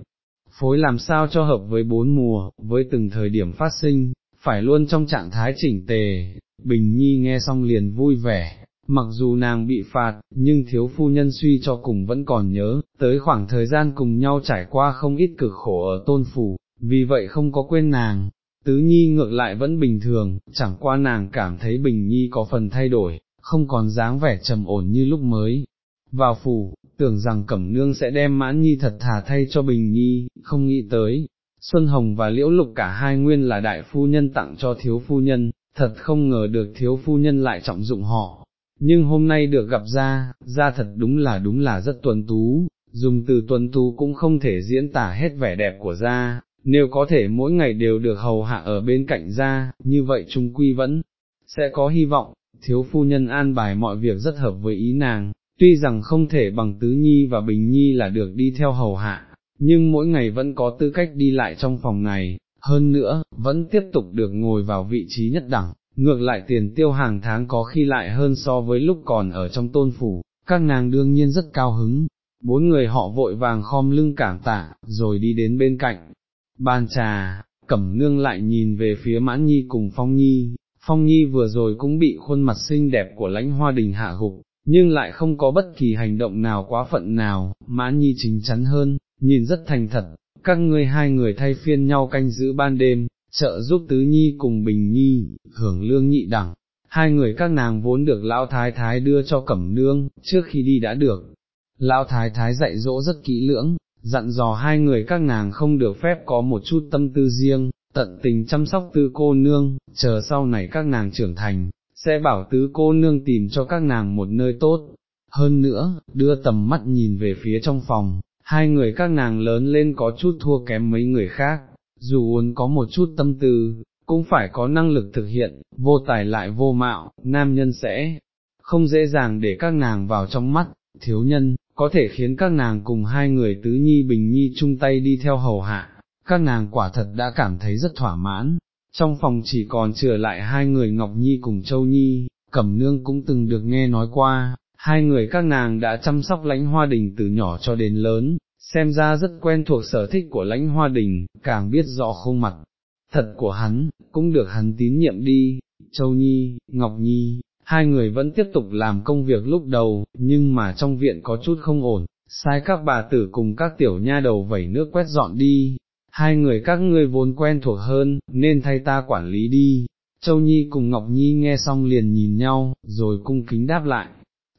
Phối làm sao cho hợp với bốn mùa, với từng thời điểm phát sinh, phải luôn trong trạng thái chỉnh tề, Bình Nhi nghe xong liền vui vẻ, mặc dù nàng bị phạt, nhưng thiếu phu nhân suy cho cùng vẫn còn nhớ, tới khoảng thời gian cùng nhau trải qua không ít cực khổ ở tôn phủ, vì vậy không có quên nàng. Tứ Nhi ngược lại vẫn bình thường, chẳng qua nàng cảm thấy Bình Nhi có phần thay đổi, không còn dáng vẻ trầm ổn như lúc mới. Vào phủ, tưởng rằng Cẩm Nương sẽ đem mãn nhi thật thà thay cho Bình Nhi, không nghĩ tới, Xuân Hồng và Liễu Lục cả hai nguyên là đại phu nhân tặng cho thiếu phu nhân, thật không ngờ được thiếu phu nhân lại trọng dụng họ. Nhưng hôm nay được gặp ra, ra thật đúng là đúng là rất tuấn tú, dùng từ tuấn tú cũng không thể diễn tả hết vẻ đẹp của ra, nếu có thể mỗi ngày đều được hầu hạ ở bên cạnh ra, như vậy trung quy vẫn sẽ có hy vọng, thiếu phu nhân an bài mọi việc rất hợp với ý nàng, tuy rằng không thể bằng Tứ Nhi và Bình Nhi là được đi theo hầu hạ, nhưng mỗi ngày vẫn có tư cách đi lại trong phòng này, hơn nữa, vẫn tiếp tục được ngồi vào vị trí nhất đẳng, ngược lại tiền tiêu hàng tháng có khi lại hơn so với lúc còn ở trong tôn phủ, các nàng đương nhiên rất cao hứng, bốn người họ vội vàng khom lưng cảm tạ, rồi đi đến bên cạnh, ban trà, cẩm nương lại nhìn về phía mãn nhi cùng phong nhi, phong nhi vừa rồi cũng bị khuôn mặt xinh đẹp của lãnh hoa đình hạ gục, nhưng lại không có bất kỳ hành động nào quá phận nào, mã nhi chính chắn hơn, nhìn rất thành thật, các ngươi hai người thay phiên nhau canh giữ ban đêm, trợ giúp tứ nhi cùng bình nhi, hưởng lương nhị đẳng. Hai người các nàng vốn được lão thái thái đưa cho cẩm nương, trước khi đi đã được. Lão thái thái dạy dỗ rất kỹ lưỡng, dặn dò hai người các nàng không được phép có một chút tâm tư riêng, tận tình chăm sóc tư cô nương, chờ sau này các nàng trưởng thành, sẽ bảo tứ cô nương tìm cho các nàng một nơi tốt. Hơn nữa, đưa tầm mắt nhìn về phía trong phòng, hai người các nàng lớn lên có chút thua kém mấy người khác, dù muốn có một chút tâm tư, cũng phải có năng lực thực hiện, vô tài lại vô mạo, nam nhân sẽ không dễ dàng để các nàng vào trong mắt, thiếu nhân, có thể khiến các nàng cùng hai người tứ nhi bình nhi chung tay đi theo hầu hạ, các nàng quả thật đã cảm thấy rất thỏa mãn. Trong phòng chỉ còn trở lại hai người Ngọc Nhi cùng Châu Nhi, Cẩm Nương cũng từng được nghe nói qua, hai người các nàng đã chăm sóc lãnh hoa đình từ nhỏ cho đến lớn, xem ra rất quen thuộc sở thích của lãnh hoa đình, càng biết rõ khuôn mặt thật của hắn, cũng được hắn tín nhiệm đi, Châu Nhi, Ngọc Nhi, hai người vẫn tiếp tục làm công việc lúc đầu, nhưng mà trong viện có chút không ổn, sai các bà tử cùng các tiểu nha đầu vẩy nước quét dọn đi, hai người các ngươi vốn quen thuộc hơn, nên thay ta quản lý đi. Châu Nhi cùng Ngọc Nhi nghe xong liền nhìn nhau, rồi cung kính đáp lại,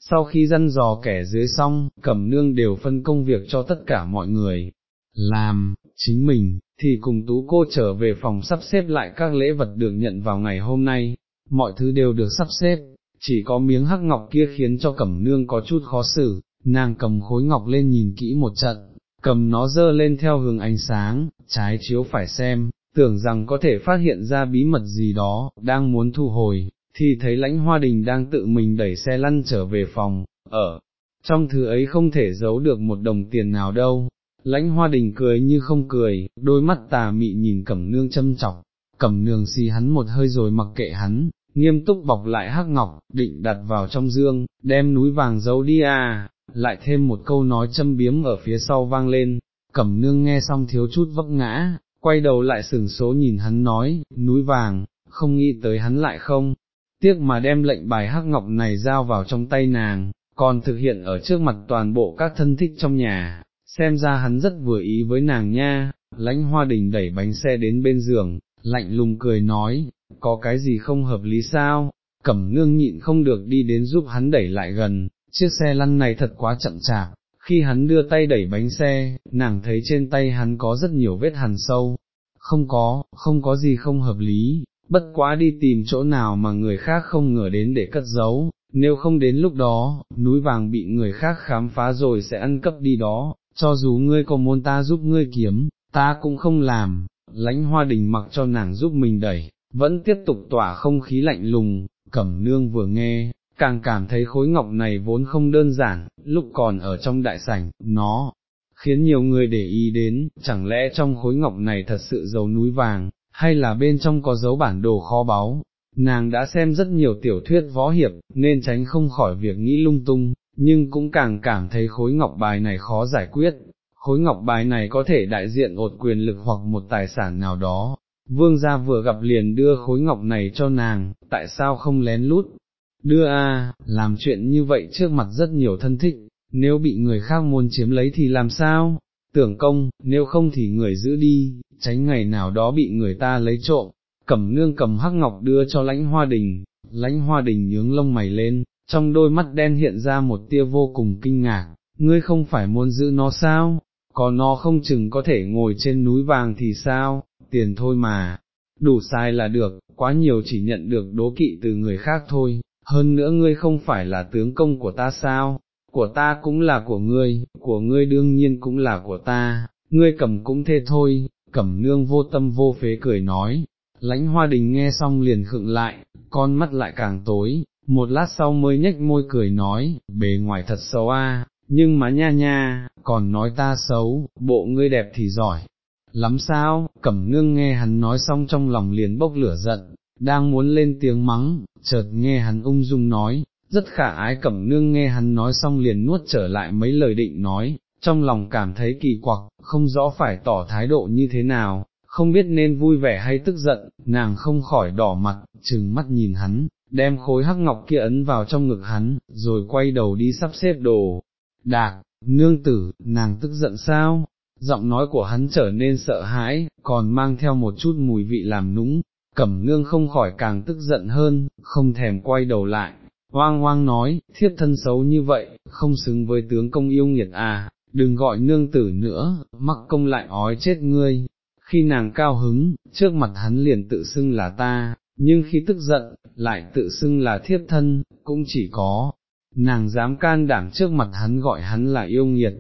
sau khi dăn dò kẻ dưới xong, cẩm nương đều phân công việc cho tất cả mọi người, làm, chính mình, thì cùng tú cô trở về phòng sắp xếp lại các lễ vật được nhận vào ngày hôm nay, mọi thứ đều được sắp xếp, chỉ có miếng hắc ngọc kia khiến cho cẩm nương có chút khó xử, nàng cầm khối ngọc lên nhìn kỹ một trận, cầm nó dơ lên theo hướng ánh sáng, trái chiếu phải xem, tưởng rằng có thể phát hiện ra bí mật gì đó, đang muốn thu hồi, thì thấy lãnh hoa đình đang tự mình đẩy xe lăn trở về phòng, ở, trong thứ ấy không thể giấu được một đồng tiền nào đâu. Lãnh hoa đình cười như không cười, đôi mắt tà mị nhìn cẩm nương châm chọc, cẩm nương xì hắn một hơi rồi mặc kệ hắn, nghiêm túc bọc lại hắc ngọc, định đặt vào trong dương, đem núi vàng giấu đi à, lại thêm một câu nói châm biếm ở phía sau vang lên, cẩm nương nghe xong thiếu chút vấp ngã, quay đầu lại sừng số nhìn hắn nói, núi vàng, không nghĩ tới hắn lại không, tiếc mà đem lệnh bài hắc ngọc này giao vào trong tay nàng, còn thực hiện ở trước mặt toàn bộ các thân thích trong nhà, xem ra hắn rất vừa ý với nàng nha, lãnh hoa đình đẩy bánh xe đến bên giường, lạnh lùng cười nói, có cái gì không hợp lý sao, cẩm nương nhịn không được đi đến giúp hắn đẩy lại gần, chiếc xe lăn này thật quá chậm chạp, khi hắn đưa tay đẩy bánh xe, nàng thấy trên tay hắn có rất nhiều vết hằn sâu, không có, không có gì không hợp lý, bất quá đi tìm chỗ nào mà người khác không ngờ đến để cất giấu, nếu không đến lúc đó, núi vàng bị người khác khám phá rồi sẽ ăn cắp đi đó, cho dù ngươi có muốn ta giúp ngươi kiếm, ta cũng không làm, lãnh hoa đình mặc cho nàng giúp mình đẩy, vẫn tiếp tục tỏa không khí lạnh lùng, cẩm nương vừa nghe, càng cảm thấy khối ngọc này vốn không đơn giản, lúc còn ở trong đại sảnh, nó khiến nhiều người để ý đến, chẳng lẽ trong khối ngọc này thật sự giấu núi vàng, hay là bên trong có dấu bản đồ kho báu, nàng đã xem rất nhiều tiểu thuyết võ hiệp, nên tránh không khỏi việc nghĩ lung tung, nhưng cũng càng cảm thấy khối ngọc bài này khó giải quyết, khối ngọc bài này có thể đại diện ột quyền lực hoặc một tài sản nào đó. Vương gia vừa gặp liền đưa khối ngọc này cho nàng, tại sao không lén lút? Đưa a, làm chuyện như vậy trước mặt rất nhiều thân thích, nếu bị người khác muốn chiếm lấy thì làm sao? Tưởng công, nếu không thì người giữ đi, tránh ngày nào đó bị người ta lấy trộm. Cẩm nương cầm hắc ngọc đưa cho lãnh hoa đình, lãnh hoa đình nhướng lông mày lên, trong đôi mắt đen hiện ra một tia vô cùng kinh ngạc, ngươi không phải muốn giữ nó sao, có nó không chừng có thể ngồi trên núi vàng thì sao, tiền thôi mà, đủ sai là được, quá nhiều chỉ nhận được đố kỵ từ người khác thôi, hơn nữa ngươi không phải là tướng công của ta sao, của ta cũng là của ngươi, của ngươi đương nhiên cũng là của ta, ngươi cầm cũng thế thôi, cẩm nương vô tâm vô phế cười nói, lãnh hoa đình nghe xong liền khựng lại, con mắt lại càng tối, một lát sau mới nhếch môi cười nói, bề ngoài thật xấu a, nhưng mà nha nha, còn nói ta xấu, bộ ngươi đẹp thì giỏi. Lắm sao, cẩm nương nghe hắn nói xong trong lòng liền bốc lửa giận, đang muốn lên tiếng mắng, chợt nghe hắn ung dung nói, rất khả ái cẩm nương nghe hắn nói xong liền nuốt trở lại mấy lời định nói, trong lòng cảm thấy kỳ quặc, không rõ phải tỏ thái độ như thế nào, không biết nên vui vẻ hay tức giận, nàng không khỏi đỏ mặt, trừng mắt nhìn hắn, đem khối hắc ngọc kia ấn vào trong ngực hắn, rồi quay đầu đi sắp xếp đồ. Đạc, nương tử, nàng tức giận sao? Giọng nói của hắn trở nên sợ hãi, còn mang theo một chút mùi vị làm nũng, cẩm nương không khỏi càng tức giận hơn, không thèm quay đầu lại, hoang hoang nói, thiếp thân xấu như vậy, không xứng với tướng công yêu nghiệt à, đừng gọi nương tử nữa, mắc công lại ói chết ngươi. Khi nàng cao hứng, trước mặt hắn liền tự xưng là ta, nhưng khi tức giận, lại tự xưng là thiếp thân, cũng chỉ có, nàng dám can đảm trước mặt hắn gọi hắn là yêu nghiệt,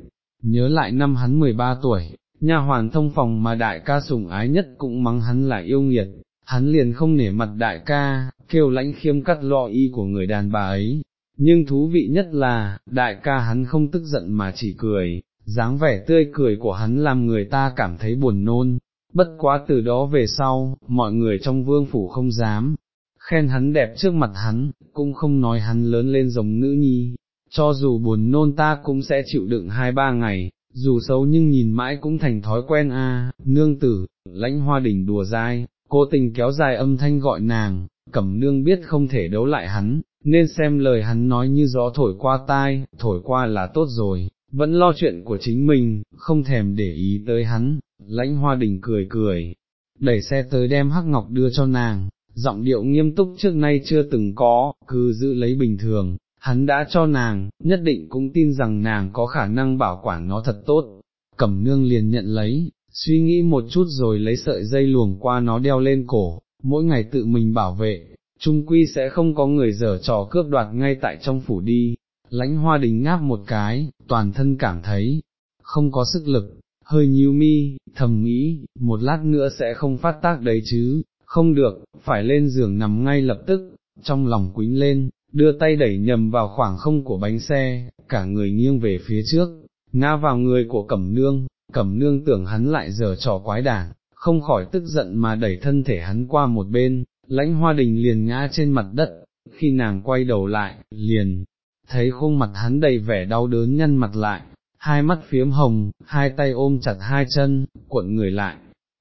nhớ lại năm hắn 13 tuổi, nhà hoàn thông phòng mà đại ca sủng ái nhất cũng mắng hắn là yêu nghiệt, hắn liền không nể mặt đại ca, kêu lãnh khiêm cắt lọ y của người đàn bà ấy, nhưng thú vị nhất là, đại ca hắn không tức giận mà chỉ cười, dáng vẻ tươi cười của hắn làm người ta cảm thấy buồn nôn, bất quá từ đó về sau, mọi người trong vương phủ không dám, khen hắn đẹp trước mặt hắn, cũng không nói hắn lớn lên giống nữ nhi, cho dù buồn nôn ta cũng sẽ chịu đựng hai ba ngày, dù xấu nhưng nhìn mãi cũng thành thói quen a. nương tử, lãnh hoa đỉnh đùa dai, cố tình kéo dài âm thanh gọi nàng, cẩm nương biết không thể đấu lại hắn, nên xem lời hắn nói như gió thổi qua tai, thổi qua là tốt rồi, vẫn lo chuyện của chính mình, không thèm để ý tới hắn, lãnh hoa đình cười cười, đẩy xe tới đem hắc ngọc đưa cho nàng, giọng điệu nghiêm túc trước nay chưa từng có, cứ giữ lấy bình thường, hắn đã cho nàng, nhất định cũng tin rằng nàng có khả năng bảo quản nó thật tốt, cẩm nương liền nhận lấy, suy nghĩ một chút rồi lấy sợi dây luồng qua nó đeo lên cổ, mỗi ngày tự mình bảo vệ, trung quy sẽ không có người dở trò cướp đoạt ngay tại trong phủ đi, lãnh hoa đình ngáp một cái, toàn thân cảm thấy, không có sức lực, hơi nhíu mi, thầm nghĩ, một lát nữa sẽ không phát tác đấy chứ, không được, phải lên giường nằm ngay lập tức, trong lòng quính lên, đưa tay đẩy nhầm vào khoảng không của bánh xe, cả người nghiêng về phía trước, ngã vào người của cẩm nương, cẩm nương tưởng hắn lại giờ trò quái đản, không khỏi tức giận mà đẩy thân thể hắn qua một bên, lãnh hoa đình liền ngã trên mặt đất, khi nàng quay đầu lại, liền, thấy khuôn mặt hắn đầy vẻ đau đớn nhăn mặt lại, hai mắt phiếm hồng, hai tay ôm chặt hai chân, cuộn người lại,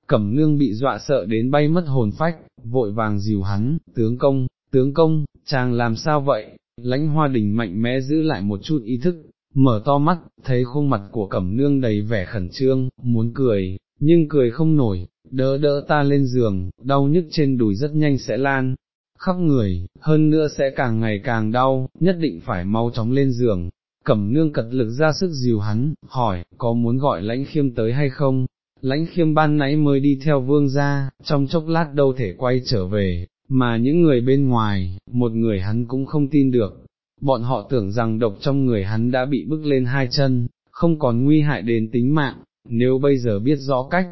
cẩm nương bị dọa sợ đến bay mất hồn phách, vội vàng dìu hắn, tướng công, tướng công, chàng làm sao vậy, lãnh hoa đình mạnh mẽ giữ lại một chút ý thức, mở to mắt, thấy khuôn mặt của cẩm nương đầy vẻ khẩn trương, muốn cười, nhưng cười không nổi, đỡ đỡ ta lên giường, đau nhức trên đùi rất nhanh sẽ lan, khắp người, hơn nữa sẽ càng ngày càng đau, nhất định phải mau chóng lên giường. Cẩm nương cật lực ra sức dìu hắn, hỏi, có muốn gọi lãnh khiêm tới hay không? Lãnh khiêm ban nãy mới đi theo vương ra, trong chốc lát đâu thể quay trở về, mà những người bên ngoài, một người hắn cũng không tin được, bọn họ tưởng rằng độc trong người hắn đã bị bức lên hai chân, không còn nguy hại đến tính mạng, nếu bây giờ biết rõ cách,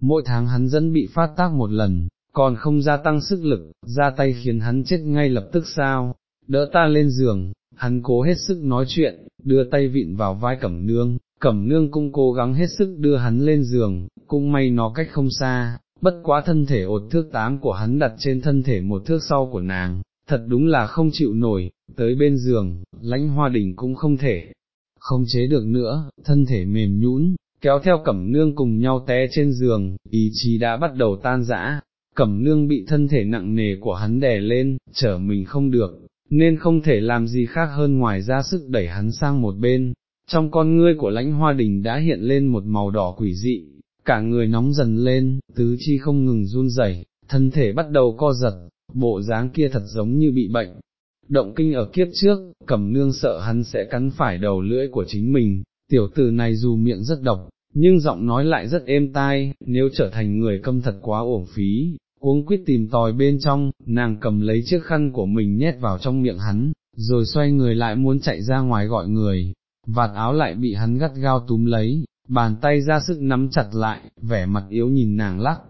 mỗi tháng hắn dẫn bị phát tác một lần, còn không gia tăng sức lực, ra tay khiến hắn chết ngay lập tức sao, đỡ ta lên giường, hắn cố hết sức nói chuyện, đưa tay vịn vào vai cẩm nương, cẩm nương cũng cố gắng hết sức đưa hắn lên giường, cũng may nó cách không xa, bất quá thân thể ột thước tám của hắn đặt trên thân thể một thước sau của nàng, thật đúng là không chịu nổi, tới bên giường, lãnh hoa đình cũng không thể, không chế được nữa, thân thể mềm nhũn, kéo theo cẩm nương cùng nhau té trên giường, ý chí đã bắt đầu tan rã, cẩm nương bị thân thể nặng nề của hắn đè lên, trở mình không được, nên không thể làm gì khác hơn ngoài ra sức đẩy hắn sang một bên, trong con ngươi của lãnh hoa đình đã hiện lên một màu đỏ quỷ dị, cả người nóng dần lên, tứ chi không ngừng run rẩy, thân thể bắt đầu co giật, bộ dáng kia thật giống như bị bệnh. Động kinh ở kiếp trước, cẩm nương sợ hắn sẽ cắn phải đầu lưỡi của chính mình, tiểu tử này dù miệng rất độc, nhưng giọng nói lại rất êm tai, nếu trở thành người câm thật quá uổng phí, uống quyết tìm tòi bên trong, nàng cầm lấy chiếc khăn của mình nhét vào trong miệng hắn, rồi xoay người lại muốn chạy ra ngoài gọi người, vạt áo lại bị hắn gắt gao túm lấy, bàn tay ra sức nắm chặt lại, vẻ mặt yếu nhìn nàng lắc,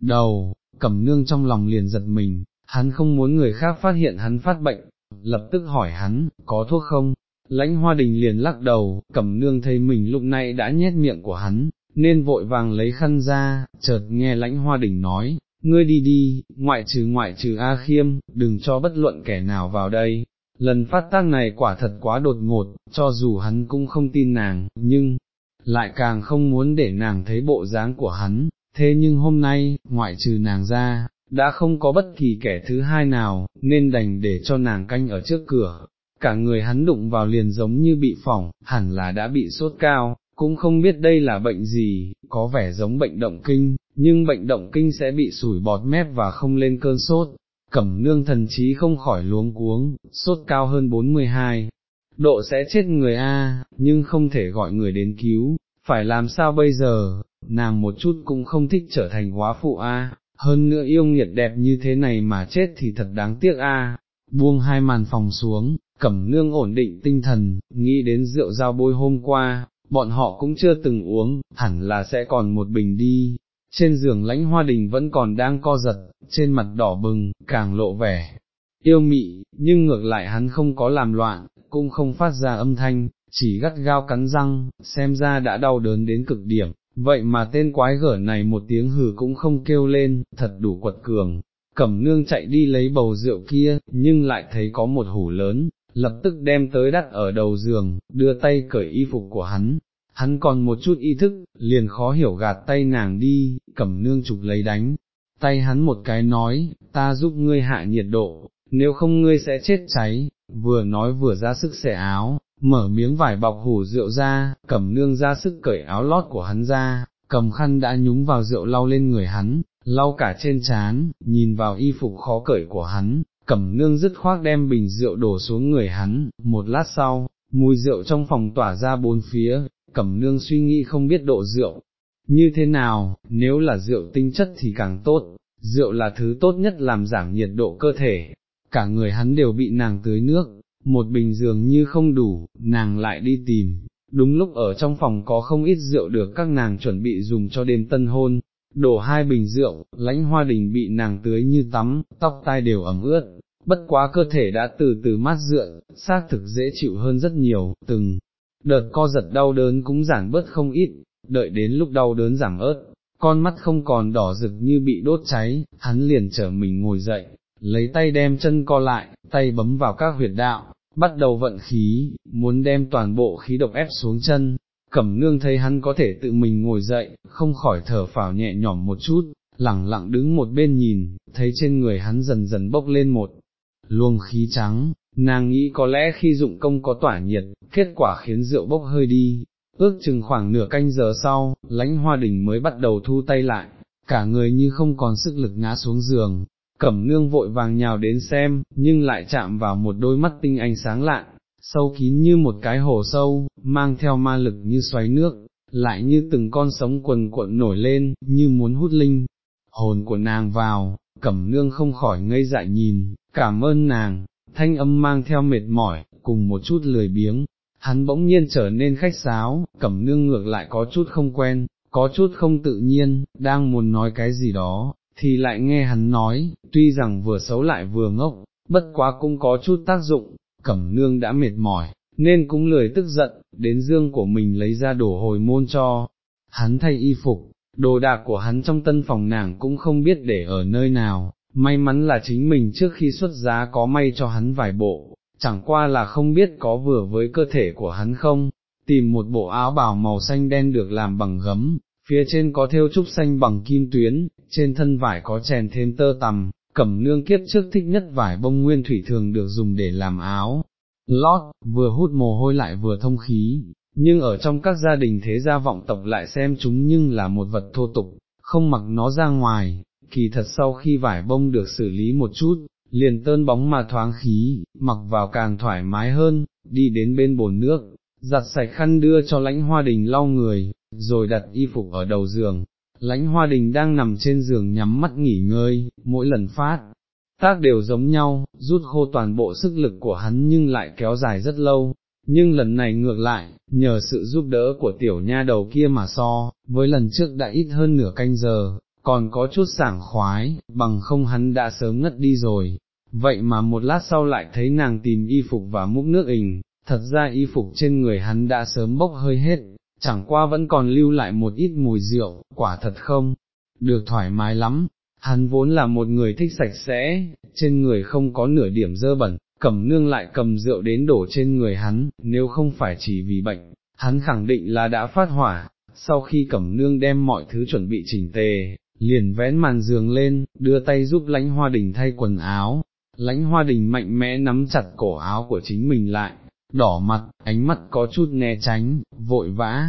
đầu, cầm nương trong lòng liền giật mình, hắn không muốn người khác phát hiện hắn phát bệnh, lập tức hỏi hắn, có thuốc không? Lãnh hoa đình liền lắc đầu, cẩm nương thấy mình lúc này đã nhét miệng của hắn, nên vội vàng lấy khăn ra, chợt nghe lãnh hoa đình nói, ngươi đi đi, ngoại trừ ngoại trừ A khiêm, đừng cho bất luận kẻ nào vào đây. Lần phát tác này quả thật quá đột ngột, cho dù hắn cũng không tin nàng, nhưng, lại càng không muốn để nàng thấy bộ dáng của hắn, thế nhưng hôm nay, ngoại trừ nàng ra, đã không có bất kỳ kẻ thứ hai nào, nên đành để cho nàng canh ở trước cửa. Cả người hắn đụng vào liền giống như bị phỏng, hẳn là đã bị sốt cao, cũng không biết đây là bệnh gì, có vẻ giống bệnh động kinh, nhưng bệnh động kinh sẽ bị sủi bọt mép và không lên cơn sốt. Cẩm nương thần trí không khỏi luống cuống, sốt cao hơn 42, độ sẽ chết người A, nhưng không thể gọi người đến cứu, phải làm sao bây giờ, nàng một chút cũng không thích trở thành hóa phụ A, hơn nữa yêu nghiệt đẹp như thế này mà chết thì thật đáng tiếc A, buông hai màn phòng xuống, cẩm nương ổn định tinh thần, nghĩ đến rượu dao bôi hôm qua, bọn họ cũng chưa từng uống, hẳn là sẽ còn một bình đi. Trên giường lãnh hoa đình vẫn còn đang co giật, trên mặt đỏ bừng, càng lộ vẻ, yêu mị, nhưng ngược lại hắn không có làm loạn, cũng không phát ra âm thanh, chỉ gắt gao cắn răng, xem ra đã đau đớn đến cực điểm, vậy mà tên quái gở này một tiếng hừ cũng không kêu lên, thật đủ quật cường. Cẩm nương chạy đi lấy bầu rượu kia, nhưng lại thấy có một hủ lớn, lập tức đem tới đặt ở đầu giường, đưa tay cởi y phục của hắn, hắn còn một chút ý thức, liền khó hiểu gạt tay nàng đi, cẩm nương chụp lấy đánh, tay hắn một cái nói, ta giúp ngươi hạ nhiệt độ, nếu không ngươi sẽ chết cháy, vừa nói vừa ra sức xẻ áo, mở miếng vải bọc hủ rượu ra, cầm nương ra sức cởi áo lót của hắn ra, cầm khăn đã nhúng vào rượu lau lên người hắn, lau cả trên trán, nhìn vào y phục khó cởi của hắn, cẩm nương dứt khoác đem bình rượu đổ xuống người hắn, một lát sau, mùi rượu trong phòng tỏa ra bốn phía, cẩm nương suy nghĩ không biết độ rượu, như thế nào, nếu là rượu tinh chất thì càng tốt, rượu là thứ tốt nhất làm giảm nhiệt độ cơ thể, cả người hắn đều bị nàng tưới nước, một bình dường như không đủ, nàng lại đi tìm, đúng lúc ở trong phòng có không ít rượu được các nàng chuẩn bị dùng cho đêm tân hôn, đổ hai bình rượu, lãnh hoa đình bị nàng tưới như tắm, tóc tai đều ẩm ướt, bất quá cơ thể đã từ từ mát rượu, xác thực dễ chịu hơn rất nhiều, từng đợt co giật đau đớn cũng giảm bớt không ít, đợi đến lúc đau đớn giảm ớt, con mắt không còn đỏ rực như bị đốt cháy, hắn liền trở mình ngồi dậy, lấy tay đem chân co lại, tay bấm vào các huyệt đạo, bắt đầu vận khí, muốn đem toàn bộ khí độc ép xuống chân, cẩm nương thấy hắn có thể tự mình ngồi dậy, không khỏi thở phào nhẹ nhõm một chút, lẳng lặng đứng một bên nhìn, thấy trên người hắn dần dần bốc lên một luồng khí trắng, nàng nghĩ có lẽ khi dụng công có tỏa nhiệt, kết quả khiến rượu bốc hơi đi, ước chừng khoảng nửa canh giờ sau, lãnh hoa đình mới bắt đầu thu tay lại, cả người như không còn sức lực ngã xuống giường, cẩm nương vội vàng nhào đến xem, nhưng lại chạm vào một đôi mắt tinh ánh sáng lạ, sâu kín như một cái hồ sâu, mang theo ma lực như xoáy nước, lại như từng con sống quần cuộn nổi lên, như muốn hút linh, hồn của nàng vào, cẩm nương không khỏi ngây dại nhìn, cảm ơn nàng, thanh âm mang theo mệt mỏi, cùng một chút lười biếng, hắn bỗng nhiên trở nên khách sáo, cẩm nương ngược lại có chút không quen, có chút không tự nhiên, đang muốn nói cái gì đó, thì lại nghe hắn nói, tuy rằng vừa xấu lại vừa ngốc, bất quá cũng có chút tác dụng, cẩm nương đã mệt mỏi, nên cũng lười tức giận, đến dương của mình lấy ra đổ hồi môn cho, hắn thay y phục, đồ đạc của hắn trong tân phòng nàng cũng không biết để ở nơi nào, may mắn là chính mình trước khi xuất giá có may cho hắn vài bộ, chẳng qua là không biết có vừa với cơ thể của hắn không, tìm một bộ áo bào màu xanh đen được làm bằng gấm, phía trên có thêu trúc xanh bằng kim tuyến, trên thân vải có chèn thêm tơ tằm, cẩm nương kiếp trước thích nhất vải bông nguyên thủy thường được dùng để làm áo, lót, vừa hút mồ hôi lại vừa thông khí, nhưng ở trong các gia đình thế gia vọng tộc lại xem chúng nhưng là một vật thô tục, không mặc nó ra ngoài, kỳ thật sau khi vải bông được xử lý một chút, liền tơn bóng mà thoáng khí, mặc vào càng thoải mái hơn, đi đến bên bồn nước, giặt sạch khăn đưa cho lãnh hoa đình lau người, rồi đặt y phục ở đầu giường. Lãnh hoa đình đang nằm trên giường nhắm mắt nghỉ ngơi, mỗi lần phát, tác đều giống nhau, rút khô toàn bộ sức lực của hắn nhưng lại kéo dài rất lâu, nhưng lần này ngược lại, nhờ sự giúp đỡ của tiểu nha đầu kia mà so, với lần trước đã ít hơn nửa canh giờ, còn có chút sảng khoái, bằng không hắn đã sớm ngất đi rồi. Vậy mà một lát sau lại thấy nàng tìm y phục và múc nước ình, thật ra y phục trên người hắn đã sớm bốc hơi hết, chẳng qua vẫn còn lưu lại một ít mùi rượu, quả thật không, được thoải mái lắm, hắn vốn là một người thích sạch sẽ, trên người không có nửa điểm dơ bẩn, cẩm nương lại cầm rượu đến đổ trên người hắn, nếu không phải chỉ vì bệnh, hắn khẳng định là đã phát hỏa, sau khi cẩm nương đem mọi thứ chuẩn bị chỉnh tề, liền vén màn giường lên, đưa tay giúp lãnh hoa đình thay quần áo, lãnh hoa đình mạnh mẽ nắm chặt cổ áo của chính mình lại, đỏ mặt, ánh mắt có chút né tránh, vội vã,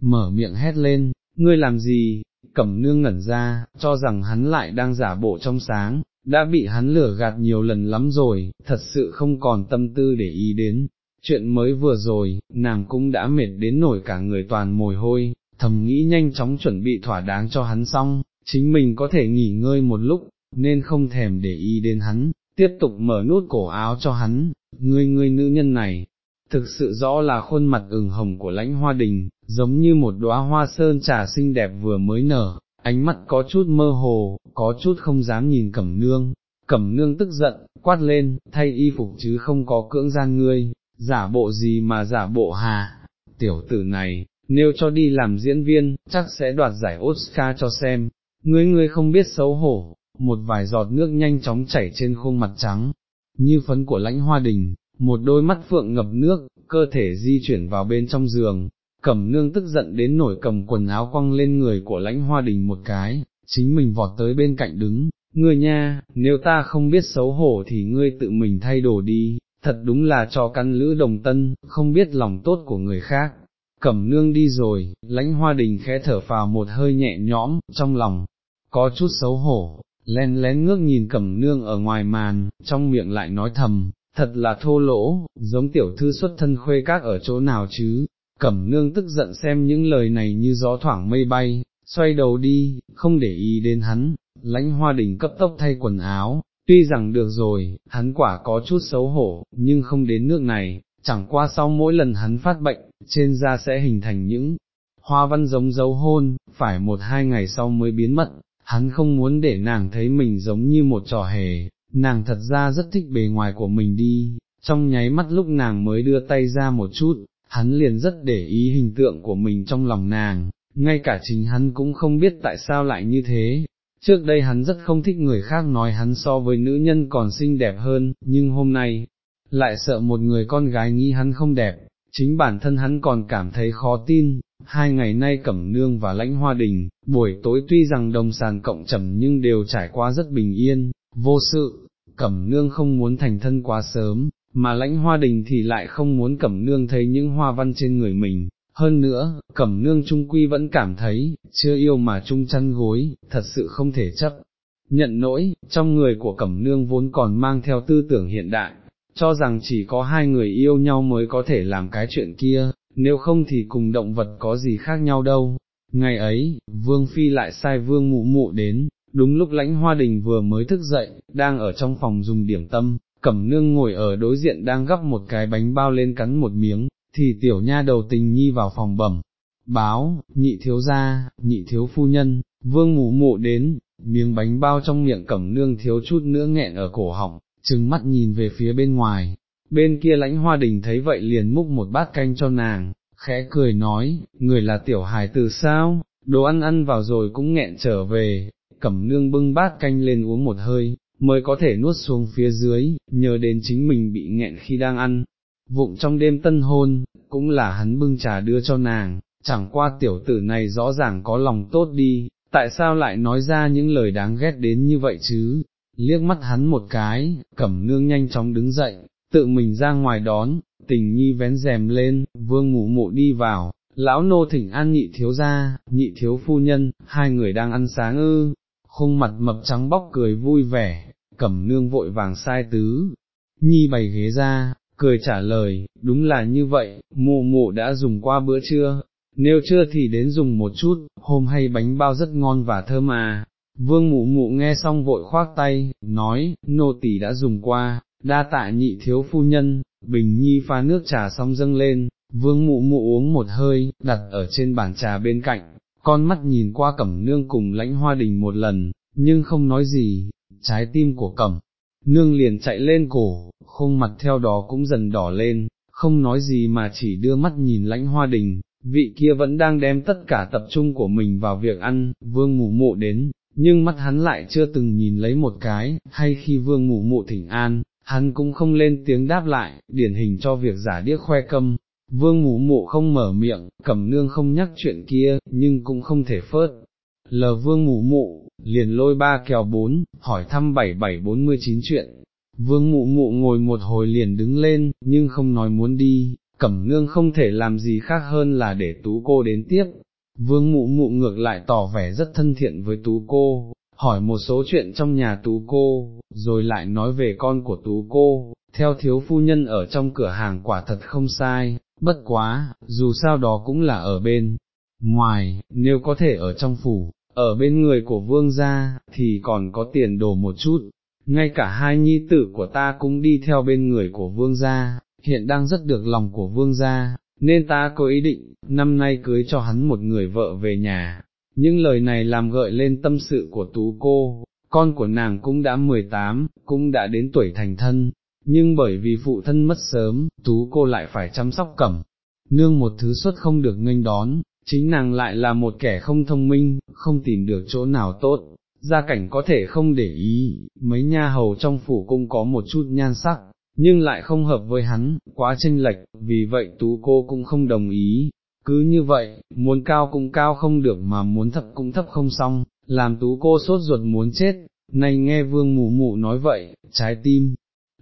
mở miệng hét lên, ngươi làm gì, cẩm nương ngẩn ra, cho rằng hắn lại đang giả bộ trong sáng, đã bị hắn lửa gạt nhiều lần lắm rồi, thật sự không còn tâm tư để ý đến. Chuyện mới vừa rồi, nàng cũng đã mệt đến nổi cả người toàn mồi hôi, thầm nghĩ nhanh chóng chuẩn bị thỏa đáng cho hắn xong, chính mình có thể nghỉ ngơi một lúc, nên không thèm để ý đến hắn, tiếp tục mở nút cổ áo cho hắn, ngươi ngươi nữ nhân này, thực sự rõ là khuôn mặt ửng hồng của lãnh hoa đình, giống như một đóa hoa sơn trà xinh đẹp vừa mới nở, ánh mắt có chút mơ hồ, có chút không dám nhìn cẩm nương, cẩm nương tức giận, quát lên, thay y phục chứ không có cưỡng gian ngươi, giả bộ gì mà giả bộ hà, tiểu tử này, nếu cho đi làm diễn viên, chắc sẽ đoạt giải Oscar cho xem, ngươi ngươi không biết xấu hổ, một vài giọt nước nhanh chóng chảy trên khuôn mặt trắng, như phấn của lãnh hoa đình, một đôi mắt phượng ngập nước, cơ thể di chuyển vào bên trong giường, cẩm nương tức giận đến nổi cầm quần áo quăng lên người của lãnh hoa đình một cái, chính mình vọt tới bên cạnh đứng, ngươi nha, nếu ta không biết xấu hổ thì ngươi tự mình thay đồ đi, thật đúng là cho căn lữ đồng tân, không biết lòng tốt của người khác. Cẩm nương đi rồi, lãnh hoa đình khẽ thở phào một hơi nhẹ nhõm, trong lòng, có chút xấu hổ, len lén ngước nhìn cẩm nương ở ngoài màn, trong miệng lại nói thầm, thật là thô lỗ, giống tiểu thư xuất thân khuê các ở chỗ nào chứ, cẩm nương tức giận xem những lời này như gió thoảng mây bay, xoay đầu đi, không để ý đến hắn, lãnh hoa đình cấp tốc thay quần áo, tuy rằng được rồi, hắn quả có chút xấu hổ, nhưng không đến nước này, chẳng qua sau mỗi lần hắn phát bệnh, trên da sẽ hình thành những hoa văn giống dấu hôn, phải một hai ngày sau mới biến mất, hắn không muốn để nàng thấy mình giống như một trò hề, nàng thật ra rất thích bề ngoài của mình đi, trong nháy mắt lúc nàng mới đưa tay ra một chút, hắn liền rất để ý hình tượng của mình trong lòng nàng, ngay cả chính hắn cũng không biết tại sao lại như thế. Trước đây hắn rất không thích người khác nói hắn so với nữ nhân còn xinh đẹp hơn, nhưng hôm nay, lại sợ một người con gái nghĩ hắn không đẹp, chính bản thân hắn còn cảm thấy khó tin, hai ngày nay Cẩm Nương và Lãnh Hoa Đình, buổi tối tuy rằng đồng sàn cộng trầm nhưng đều trải qua rất bình yên, vô sự, Cẩm Nương không muốn thành thân quá sớm, mà Lãnh Hoa Đình thì lại không muốn Cẩm Nương thấy những hoa văn trên người mình. Hơn nữa, Cẩm Nương Trung Quy vẫn cảm thấy, chưa yêu mà chung chăn gối, thật sự không thể chấp. Nhận nỗi, trong người của Cẩm Nương vốn còn mang theo tư tưởng hiện đại, cho rằng chỉ có hai người yêu nhau mới có thể làm cái chuyện kia, nếu không thì cùng động vật có gì khác nhau đâu. Ngày ấy, Vương Phi lại sai Vương Mụ Mụ đến, đúng lúc lãnh hoa đình vừa mới thức dậy, đang ở trong phòng dùng điểm tâm, cẩm nương ngồi ở đối diện đang gắp một cái bánh bao lên cắn một miếng, thì tiểu nha đầu tình nhi vào phòng bẩm, báo, nhị thiếu gia, nhị thiếu phu nhân, vương mụ mụ đến, miếng bánh bao trong miệng cẩm nương thiếu chút nữa nghẹn ở cổ họng, trừng mắt nhìn về phía bên ngoài, bên kia lãnh hoa đình thấy vậy liền múc một bát canh cho nàng, khẽ cười nói, người là tiểu hài từ sao, đồ ăn ăn vào rồi cũng nghẹn trở về, cẩm nương bưng bát canh lên uống một hơi, mới có thể nuốt xuống phía dưới, nhớ đến chính mình bị nghẹn khi đang ăn. Vụng trong đêm tân hôn, cũng là hắn bưng trà đưa cho nàng, chẳng qua tiểu tử này rõ ràng có lòng tốt đi, tại sao lại nói ra những lời đáng ghét đến như vậy chứ, liếc mắt hắn một cái, cẩm nương nhanh chóng đứng dậy, tự mình ra ngoài đón, tình nhi vén rèm lên, vương ngủ mộ đi vào, lão nô thỉnh an nhị thiếu gia, nhị thiếu phu nhân, hai người đang ăn sáng ư, khung mặt mập trắng bóc cười vui vẻ, cẩm nương vội vàng sai tứ, nhi bày ghế ra, cười trả lời, đúng là như vậy, mụ mụ đã dùng qua bữa trưa, nếu chưa thì đến dùng một chút, hôm hay bánh bao rất ngon và thơm à. Vương mụ mụ nghe xong vội khoác tay, nói, nô tỳ đã dùng qua, đa tạ nhị thiếu phu nhân, bình nhi pha nước trà xong dâng lên, vương mụ mụ uống một hơi, đặt ở trên bàn trà bên cạnh, con mắt nhìn qua cẩm nương cùng lãnh hoa đình một lần, nhưng không nói gì, trái tim của cẩm, nương liền chạy lên cổ, khuôn mặt theo đó cũng dần đỏ lên, không nói gì mà chỉ đưa mắt nhìn lãnh hoa đình, vị kia vẫn đang đem tất cả tập trung của mình vào việc ăn, vương mù mụ đến, nhưng mắt hắn lại chưa từng nhìn lấy một cái, hay khi vương mù mụ thỉnh an, hắn cũng không lên tiếng đáp lại, điển hình cho việc giả điếc khoe câm. Vương mù mụ không mở miệng, cẩm nương không nhắc chuyện kia, nhưng cũng không thể phớt. Lờ vương mù mụ, liền lôi ba kèo bốn, hỏi thăm bảy bảy bốn mươi chín chuyện. Vương mụ mụ ngồi một hồi liền đứng lên, nhưng không nói muốn đi, cẩm nương không thể làm gì khác hơn là để tú cô đến tiếp. Vương mụ mụ ngược lại tỏ vẻ rất thân thiện với tú cô, hỏi một số chuyện trong nhà tú cô, rồi lại nói về con của tú cô, theo thiếu phu nhân ở trong cửa hàng quả thật không sai, bất quá, dù sao đó cũng là ở bên ngoài, nếu có thể ở trong phủ, ở bên người của vương gia, thì còn có tiền đồ một chút, ngay cả hai nhi tử của ta cũng đi theo bên người của vương gia, hiện đang rất được lòng của vương gia, nên ta có ý định, năm nay cưới cho hắn một người vợ về nhà. Những lời này làm gợi lên tâm sự của tú cô, con của nàng cũng đã 18, cũng đã đến tuổi thành thân, nhưng bởi vì phụ thân mất sớm, tú cô lại phải chăm sóc cẩm, nương một thứ suất không được nghênh đón, chính nàng lại là một kẻ không thông minh, không tìm được chỗ nào tốt, gia cảnh có thể không để ý, mấy nha hầu trong phủ cung có một chút nhan sắc, nhưng lại không hợp với hắn, quá tranh lệch, vì vậy tú cô cũng không đồng ý, cứ như vậy, muốn cao cũng cao không được mà muốn thấp cũng thấp không xong, làm tú cô sốt ruột muốn chết, nay nghe vương mù mụ nói vậy, trái tim,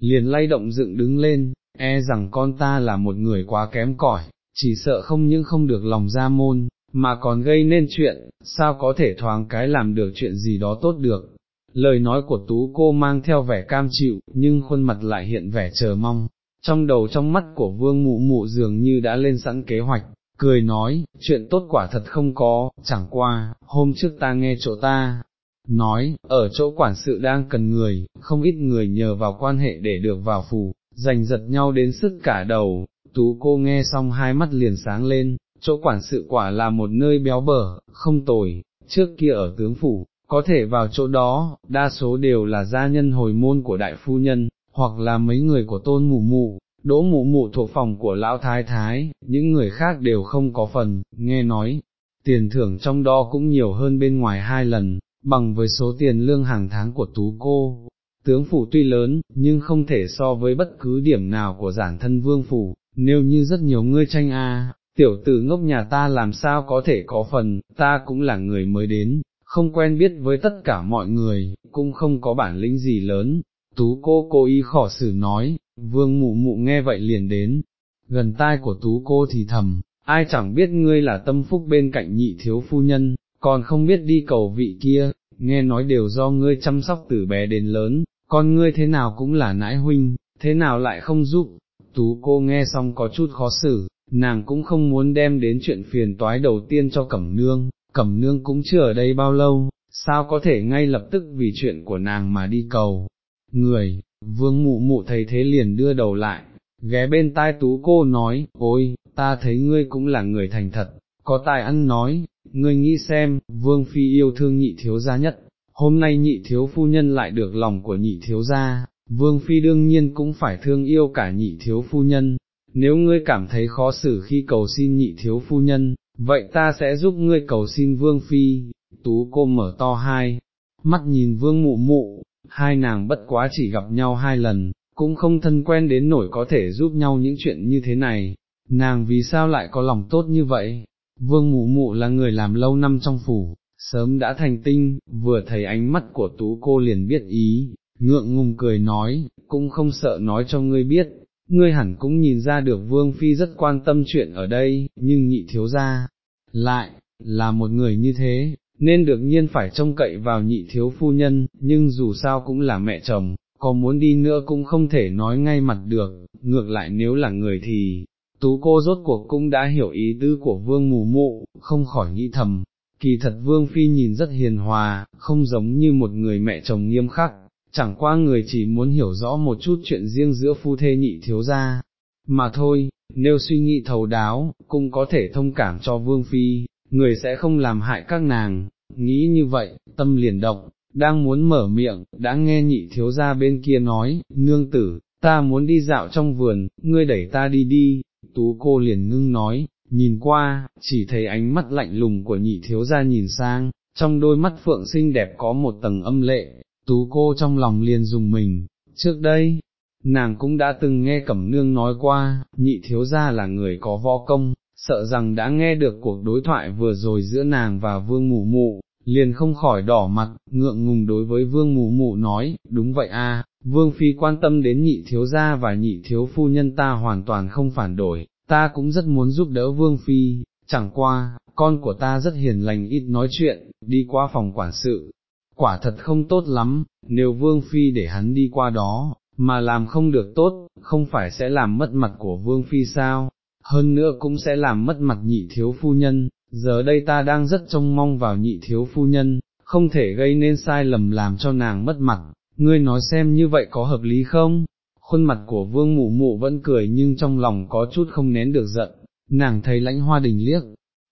liền lay động dựng đứng lên, e rằng con ta là một người quá kém cỏi, chỉ sợ không những không được lòng ra môn, mà còn gây nên chuyện, sao có thể thoáng cái làm được chuyện gì đó tốt được, Lời nói của tú cô mang theo vẻ cam chịu, nhưng khuôn mặt lại hiện vẻ chờ mong, trong đầu trong mắt của vương mụ mụ dường như đã lên sẵn kế hoạch, cười nói, chuyện tốt quả thật không có, chẳng qua, hôm trước ta nghe chỗ ta, nói, ở chỗ quản sự đang cần người, không ít người nhờ vào quan hệ để được vào phủ, giành giật nhau đến sức cả đầu, tú cô nghe xong hai mắt liền sáng lên, chỗ quản sự quả là một nơi béo bở, không tồi, trước kia ở tướng phủ, có thể vào chỗ đó, đa số đều là gia nhân hồi môn của đại phu nhân, hoặc là mấy người của tôn mụ mụ, đỗ mụ mụ thuộc phòng của lão thái thái, những người khác đều không có phần, nghe nói, tiền thưởng trong đó cũng nhiều hơn bên ngoài hai lần, bằng với số tiền lương hàng tháng của tú cô. Tướng phủ tuy lớn, nhưng không thể so với bất cứ điểm nào của giản thân vương phủ, nếu như rất nhiều ngươi tranh a, tiểu tử ngốc nhà ta làm sao có thể có phần, ta cũng là người mới đến, không quen biết với tất cả mọi người, cũng không có bản lĩnh gì lớn, tú cô cố ý khỏ xử nói, vương mụ mụ nghe vậy liền đến, gần tai của tú cô thì thầm, ai chẳng biết ngươi là tâm phúc bên cạnh nhị thiếu phu nhân, còn không biết đi cầu vị kia, nghe nói đều do ngươi chăm sóc từ bé đến lớn, con ngươi thế nào cũng là nãi huynh, thế nào lại không giúp, tú cô nghe xong có chút khó xử, nàng cũng không muốn đem đến chuyện phiền toái đầu tiên cho cẩm nương, cẩm nương cũng chưa ở đây bao lâu, sao có thể ngay lập tức vì chuyện của nàng mà đi cầu. Người, vương mụ mụ thấy thế liền đưa đầu lại, ghé bên tai tú cô nói, ôi, ta thấy ngươi cũng là người thành thật, có tài ăn nói, ngươi nghĩ xem, vương phi yêu thương nhị thiếu gia nhất, hôm nay nhị thiếu phu nhân lại được lòng của nhị thiếu gia, vương phi đương nhiên cũng phải thương yêu cả nhị thiếu phu nhân, nếu ngươi cảm thấy khó xử khi cầu xin nhị thiếu phu nhân, vậy ta sẽ giúp ngươi cầu xin vương phi, tú cô mở to hai, mắt nhìn vương mụ mụ, hai nàng bất quá chỉ gặp nhau hai lần, cũng không thân quen đến nổi có thể giúp nhau những chuyện như thế này, nàng vì sao lại có lòng tốt như vậy, vương mụ mụ là người làm lâu năm trong phủ, sớm đã thành tinh, vừa thấy ánh mắt của tú cô liền biết ý, ngượng ngùng cười nói, cũng không sợ nói cho ngươi biết, ngươi hẳn cũng nhìn ra được vương phi rất quan tâm chuyện ở đây, nhưng nhị thiếu ra, lại, là một người như thế, nên được nhiên phải trông cậy vào nhị thiếu phu nhân, nhưng dù sao cũng là mẹ chồng, có muốn đi nữa cũng không thể nói ngay mặt được, ngược lại nếu là người thì, tú cô rốt cuộc cũng đã hiểu ý tư của vương mù mụ, không khỏi nghĩ thầm, kỳ thật vương phi nhìn rất hiền hòa, không giống như một người mẹ chồng nghiêm khắc, chẳng qua người chỉ muốn hiểu rõ một chút chuyện riêng giữa phu thê nhị thiếu gia, mà thôi, nếu suy nghĩ thấu đáo, cũng có thể thông cảm cho vương phi, người sẽ không làm hại các nàng, nghĩ như vậy, tâm liền động, đang muốn mở miệng, đã nghe nhị thiếu gia bên kia nói, nương tử, ta muốn đi dạo trong vườn, ngươi đẩy ta đi đi, tú cô liền ngưng nói, nhìn qua, chỉ thấy ánh mắt lạnh lùng của nhị thiếu gia nhìn sang, trong đôi mắt phượng xinh đẹp có một tầng âm lệ, tú cô trong lòng liền dùng mình, trước đây, nàng cũng đã từng nghe Cẩm Nương nói qua, nhị thiếu gia là người có võ công, sợ rằng đã nghe được cuộc đối thoại vừa rồi giữa nàng và vương mù mụ, liền không khỏi đỏ mặt, ngượng ngùng đối với vương mù mụ nói, đúng vậy à vương phi quan tâm đến nhị thiếu gia và nhị thiếu phu nhân ta hoàn toàn không phản đổi, ta cũng rất muốn giúp đỡ vương phi, chẳng qua, con của ta rất hiền lành ít nói chuyện, đi qua phòng quản sự, quả thật không tốt lắm, nếu vương phi để hắn đi qua đó, mà làm không được tốt, không phải sẽ làm mất mặt của vương phi sao, hơn nữa cũng sẽ làm mất mặt nhị thiếu phu nhân, giờ đây ta đang rất trông mong vào nhị thiếu phu nhân, không thể gây nên sai lầm làm cho nàng mất mặt, ngươi nói xem như vậy có hợp lý không? Khuôn mặt của vương mụ mụ vẫn cười nhưng trong lòng có chút không nén được giận, nàng thấy lãnh hoa đình liếc,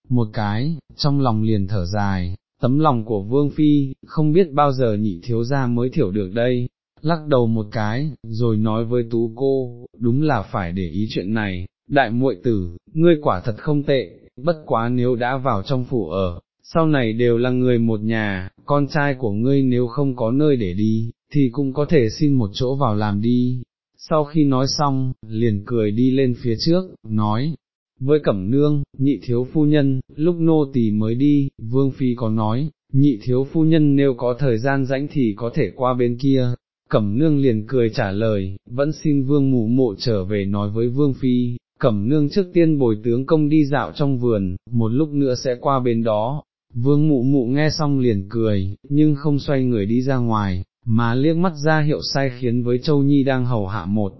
một cái, trong lòng liền thở dài, tấm lòng của vương phi, không biết bao giờ nhị thiếu gia mới thiểu được đây, lắc đầu một cái, rồi nói với tú cô, đúng là phải để ý chuyện này, đại muội tử, ngươi quả thật không tệ, bất quá nếu đã vào trong phủ ở, sau này đều là người một nhà, con trai của ngươi nếu không có nơi để đi, thì cũng có thể xin một chỗ vào làm đi. Sau khi nói xong, liền cười đi lên phía trước, nói, với cẩm nương, nhị thiếu phu nhân, lúc nô tỳ mới đi, vương phi có nói, nhị thiếu phu nhân nếu có thời gian rảnh thì có thể qua bên kia. Cẩm nương liền cười trả lời, vẫn xin vương mụ mộ trở về nói với vương phi, cẩm nương trước tiên bồi tướng công đi dạo trong vườn, một lúc nữa sẽ qua bên đó. Vương mụ mụ nghe xong liền cười, nhưng không xoay người đi ra ngoài, mà liếc mắt ra hiệu sai khiến với Châu Nhi đang hầu hạ một.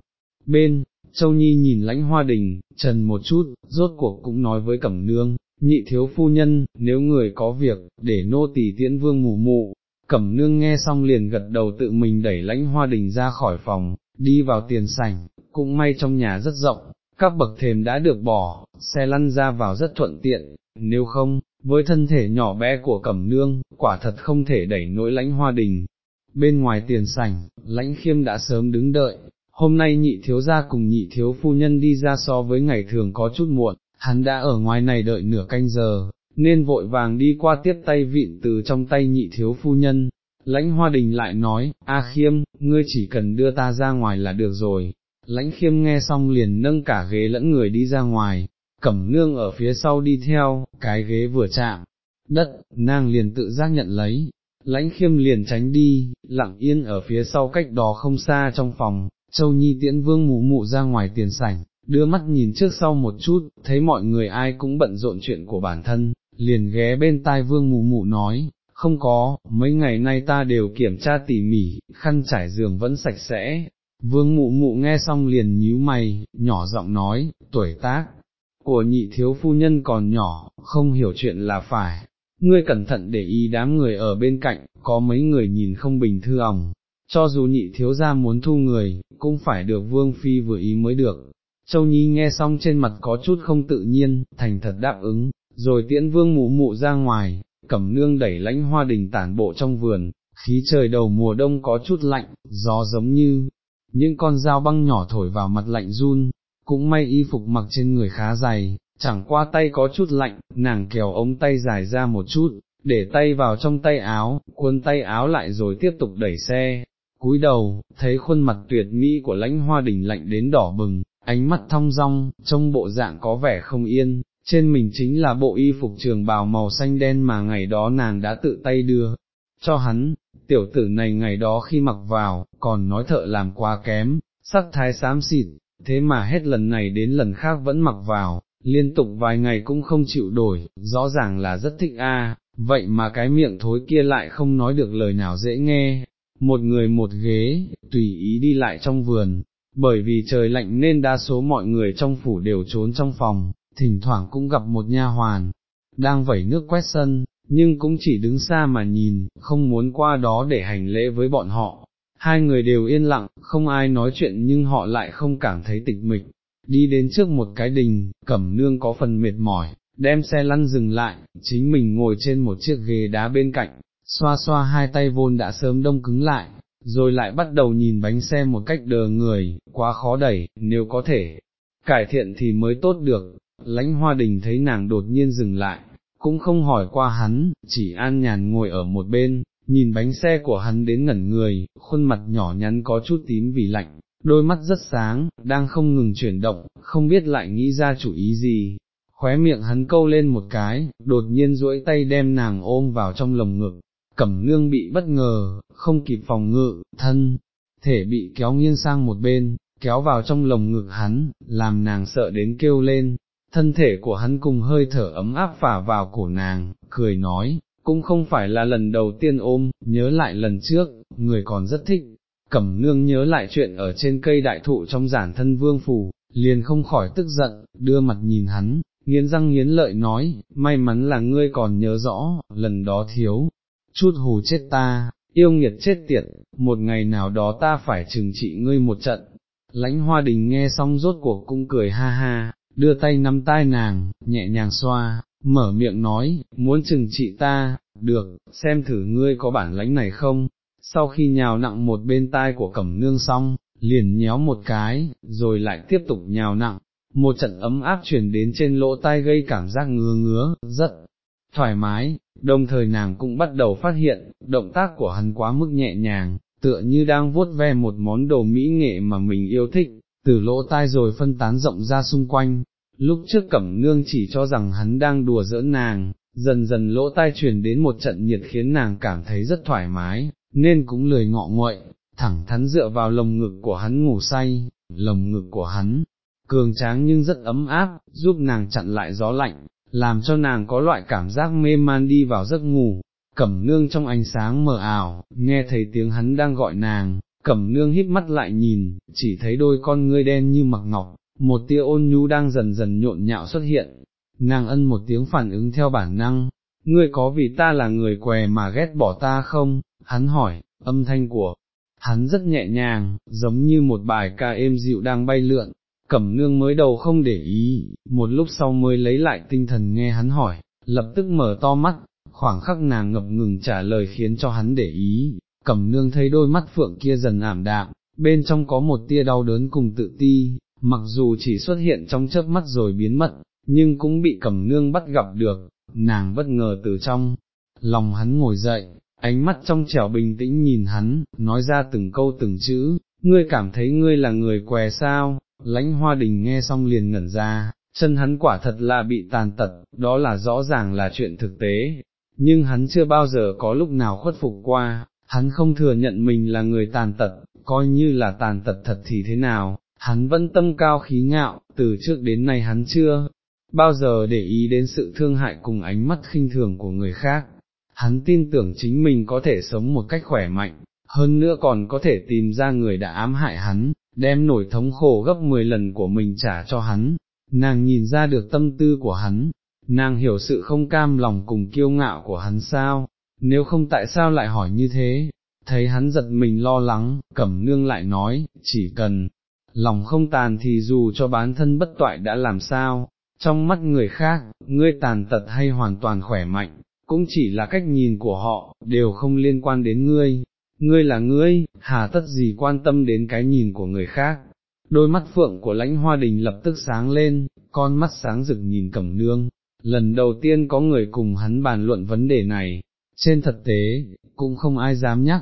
Bên, Châu Nhi nhìn lãnh hoa đình, trần một chút, rốt cuộc cũng nói với Cẩm Nương, nhị thiếu phu nhân, nếu người có việc, để nô tỳ tiễn vương mù mụ. Cẩm Nương nghe xong liền gật đầu tự mình đẩy lãnh hoa đình ra khỏi phòng, đi vào tiền sảnh, cũng may trong nhà rất rộng, các bậc thềm đã được bỏ, xe lăn ra vào rất thuận tiện, nếu không, với thân thể nhỏ bé của Cẩm Nương, quả thật không thể đẩy nỗi lãnh hoa đình. Bên ngoài tiền sảnh, lãnh khiêm đã sớm đứng đợi, hôm nay nhị thiếu gia cùng nhị thiếu phu nhân đi ra so với ngày thường có chút muộn, hắn đã ở ngoài này đợi nửa canh giờ, nên vội vàng đi qua tiếp tay vịn từ trong tay nhị thiếu phu nhân. Lãnh hoa đình lại nói, A khiêm, ngươi chỉ cần đưa ta ra ngoài là được rồi. Lãnh khiêm nghe xong liền nâng cả ghế lẫn người đi ra ngoài, cẩm nương ở phía sau đi theo, cái ghế vừa chạm, đất, nàng liền tự giác nhận lấy, lãnh khiêm liền tránh đi, lặng yên ở phía sau cách đó không xa trong phòng, Châu Nhi tiễn vương mụ mụ ra ngoài tiền sảnh, đưa mắt nhìn trước sau một chút, thấy mọi người ai cũng bận rộn chuyện của bản thân, liền ghé bên tai vương mụ mụ nói, không có, mấy ngày nay ta đều kiểm tra tỉ mỉ, khăn trải giường vẫn sạch sẽ. Vương mụ mụ nghe xong liền nhíu mày, nhỏ giọng nói, tuổi tác, của nhị thiếu phu nhân còn nhỏ, không hiểu chuyện là phải, ngươi cẩn thận để ý đám người ở bên cạnh, có mấy người nhìn không bình thường, cho dù nhị thiếu gia muốn thu người, cũng phải được vương phi vừa ý mới được. Châu Nhi nghe xong trên mặt có chút không tự nhiên, thành thật đáp ứng, rồi tiễn vương mụ mụ ra ngoài, cẩm nương đẩy lãnh hoa đình tản bộ trong vườn, khí trời đầu mùa đông có chút lạnh, gió giống như những con dao băng nhỏ thổi vào mặt lạnh run, cũng may y phục mặc trên người khá dày, chẳng qua tay có chút lạnh, nàng kéo ống tay dài ra một chút, để tay vào trong tay áo, quân tay áo lại rồi tiếp tục đẩy xe, cúi đầu, thấy khuôn mặt tuyệt mỹ của lãnh hoa đình lạnh đến đỏ bừng, ánh mắt thong dong, trong bộ dạng có vẻ không yên, trên mình chính là bộ y phục trường bào màu xanh đen mà ngày đó nàng đã tự tay đưa cho hắn, tiểu tử này ngày đó khi mặc vào, còn nói thợ làm quá kém, sắc thái xám xịt, thế mà hết lần này đến lần khác vẫn mặc vào, liên tục vài ngày cũng không chịu đổi, rõ ràng là rất thích a. vậy mà cái miệng thối kia lại không nói được lời nào dễ nghe, một người một ghế, tùy ý đi lại trong vườn, bởi vì trời lạnh nên đa số mọi người trong phủ đều trốn trong phòng, thỉnh thoảng cũng gặp một nha hoàn, đang vẩy nước quét sân, nhưng cũng chỉ đứng xa mà nhìn, không muốn qua đó để hành lễ với bọn họ. Hai người đều yên lặng, không ai nói chuyện nhưng họ lại không cảm thấy tịch mịch. Đi đến trước một cái đình, cẩm nương có phần mệt mỏi, đem xe lăn dừng lại, chính mình ngồi trên một chiếc ghế đá bên cạnh, xoa xoa hai tay vôn đã sớm đông cứng lại, rồi lại bắt đầu nhìn bánh xe một cách đờ người, quá khó đẩy, nếu có thể, cải thiện thì mới tốt được, lãnh hoa đình thấy nàng đột nhiên dừng lại, cũng không hỏi qua hắn, chỉ an nhàn ngồi ở một bên, nhìn bánh xe của hắn đến ngẩn người, khuôn mặt nhỏ nhắn có chút tím vì lạnh, đôi mắt rất sáng, đang không ngừng chuyển động, không biết lại nghĩ ra chủ ý gì. Khóe miệng hắn câu lên một cái, đột nhiên duỗi tay đem nàng ôm vào trong lồng ngực, cẩm nương bị bất ngờ, không kịp phòng ngự, thân, thể bị kéo nghiêng sang một bên, kéo vào trong lồng ngực hắn, làm nàng sợ đến kêu lên, thân thể của hắn cùng hơi thở ấm áp phả vào cổ nàng, cười nói, cũng không phải là lần đầu tiên ôm, nhớ lại lần trước, người còn rất thích, cẩm nương nhớ lại chuyện ở trên cây đại thụ trong giản thân vương phủ, liền không khỏi tức giận, đưa mặt nhìn hắn, nghiến răng nghiến lợi nói, may mắn là ngươi còn nhớ rõ, lần đó thiếu, chút hù chết ta, yêu nghiệt chết tiệt, một ngày nào đó ta phải trừng trị ngươi một trận. Lãnh hoa đình nghe xong rốt cuộc cũng cười ha ha, đưa tay nắm tai nàng, nhẹ nhàng xoa, mở miệng nói, muốn chừng trị ta, được, xem thử ngươi có bản lãnh này không, sau khi nhào nặng một bên tai của cẩm nương xong, liền nhéo một cái, rồi lại tiếp tục nhào nặng, một trận ấm áp truyền đến trên lỗ tai gây cảm giác ngứa ngứa, rất thoải mái, đồng thời nàng cũng bắt đầu phát hiện, động tác của hắn quá mức nhẹ nhàng, tựa như đang vuốt ve một món đồ mỹ nghệ mà mình yêu thích, từ lỗ tai rồi phân tán rộng ra xung quanh, lúc trước cẩm nương chỉ cho rằng hắn đang đùa giỡn nàng, dần dần lỗ tai truyền đến một trận nhiệt khiến nàng cảm thấy rất thoải mái, nên cũng lười ngọ nguậy, thẳng thắn dựa vào lồng ngực của hắn ngủ say, lồng ngực của hắn, cường tráng nhưng rất ấm áp, giúp nàng chặn lại gió lạnh, làm cho nàng có loại cảm giác mê man đi vào giấc ngủ, cẩm nương trong ánh sáng mờ ảo, nghe thấy tiếng hắn đang gọi nàng, cẩm nương híp mắt lại nhìn, chỉ thấy đôi con ngươi đen như mặc ngọc, một tia ôn nhu đang dần dần nhộn nhạo xuất hiện, nàng ân một tiếng phản ứng theo bản năng, ngươi có vì ta là người què mà ghét bỏ ta không, hắn hỏi, âm thanh của, hắn rất nhẹ nhàng, giống như một bài ca êm dịu đang bay lượn, cẩm nương mới đầu không để ý, một lúc sau mới lấy lại tinh thần nghe hắn hỏi, lập tức mở to mắt, khoảng khắc nàng ngập ngừng trả lời khiến cho hắn để ý, cẩm nương thấy đôi mắt phượng kia dần ảm đạm, bên trong có một tia đau đớn cùng tự ti, mặc dù chỉ xuất hiện trong chớp mắt rồi biến mất, nhưng cũng bị cẩm nương bắt gặp được, nàng bất ngờ từ trong, lòng hắn ngồi dậy, ánh mắt trong trẻo bình tĩnh nhìn hắn, nói ra từng câu từng chữ, ngươi cảm thấy ngươi là người què sao, lãnh hoa đình nghe xong liền ngẩn ra, chân hắn quả thật là bị tàn tật, đó là rõ ràng là chuyện thực tế, nhưng hắn chưa bao giờ có lúc nào khuất phục qua, hắn không thừa nhận mình là người tàn tật, coi như là tàn tật thật thì thế nào, hắn vẫn tâm cao khí ngạo, từ trước đến nay hắn chưa bao giờ để ý đến sự thương hại cùng ánh mắt khinh thường của người khác, hắn tin tưởng chính mình có thể sống một cách khỏe mạnh, hơn nữa còn có thể tìm ra người đã ám hại hắn, đem nổi thống khổ gấp 10 lần của mình trả cho hắn, nàng nhìn ra được tâm tư của hắn, nàng hiểu sự không cam lòng cùng kiêu ngạo của hắn sao, nếu không tại sao lại hỏi như thế, thấy hắn giật mình lo lắng, cẩm nương lại nói, chỉ cần, lòng không tàn thì dù cho bán thân bất toại đã làm sao, trong mắt người khác, ngươi tàn tật hay hoàn toàn khỏe mạnh, cũng chỉ là cách nhìn của họ, đều không liên quan đến ngươi, ngươi là ngươi, hà tất gì quan tâm đến cái nhìn của người khác. đôi mắt phượng của lãnh hoa đình lập tức sáng lên, con mắt sáng rực nhìn cẩm nương, lần đầu tiên có người cùng hắn bàn luận vấn đề này, trên thực tế, cũng không ai dám nhắc,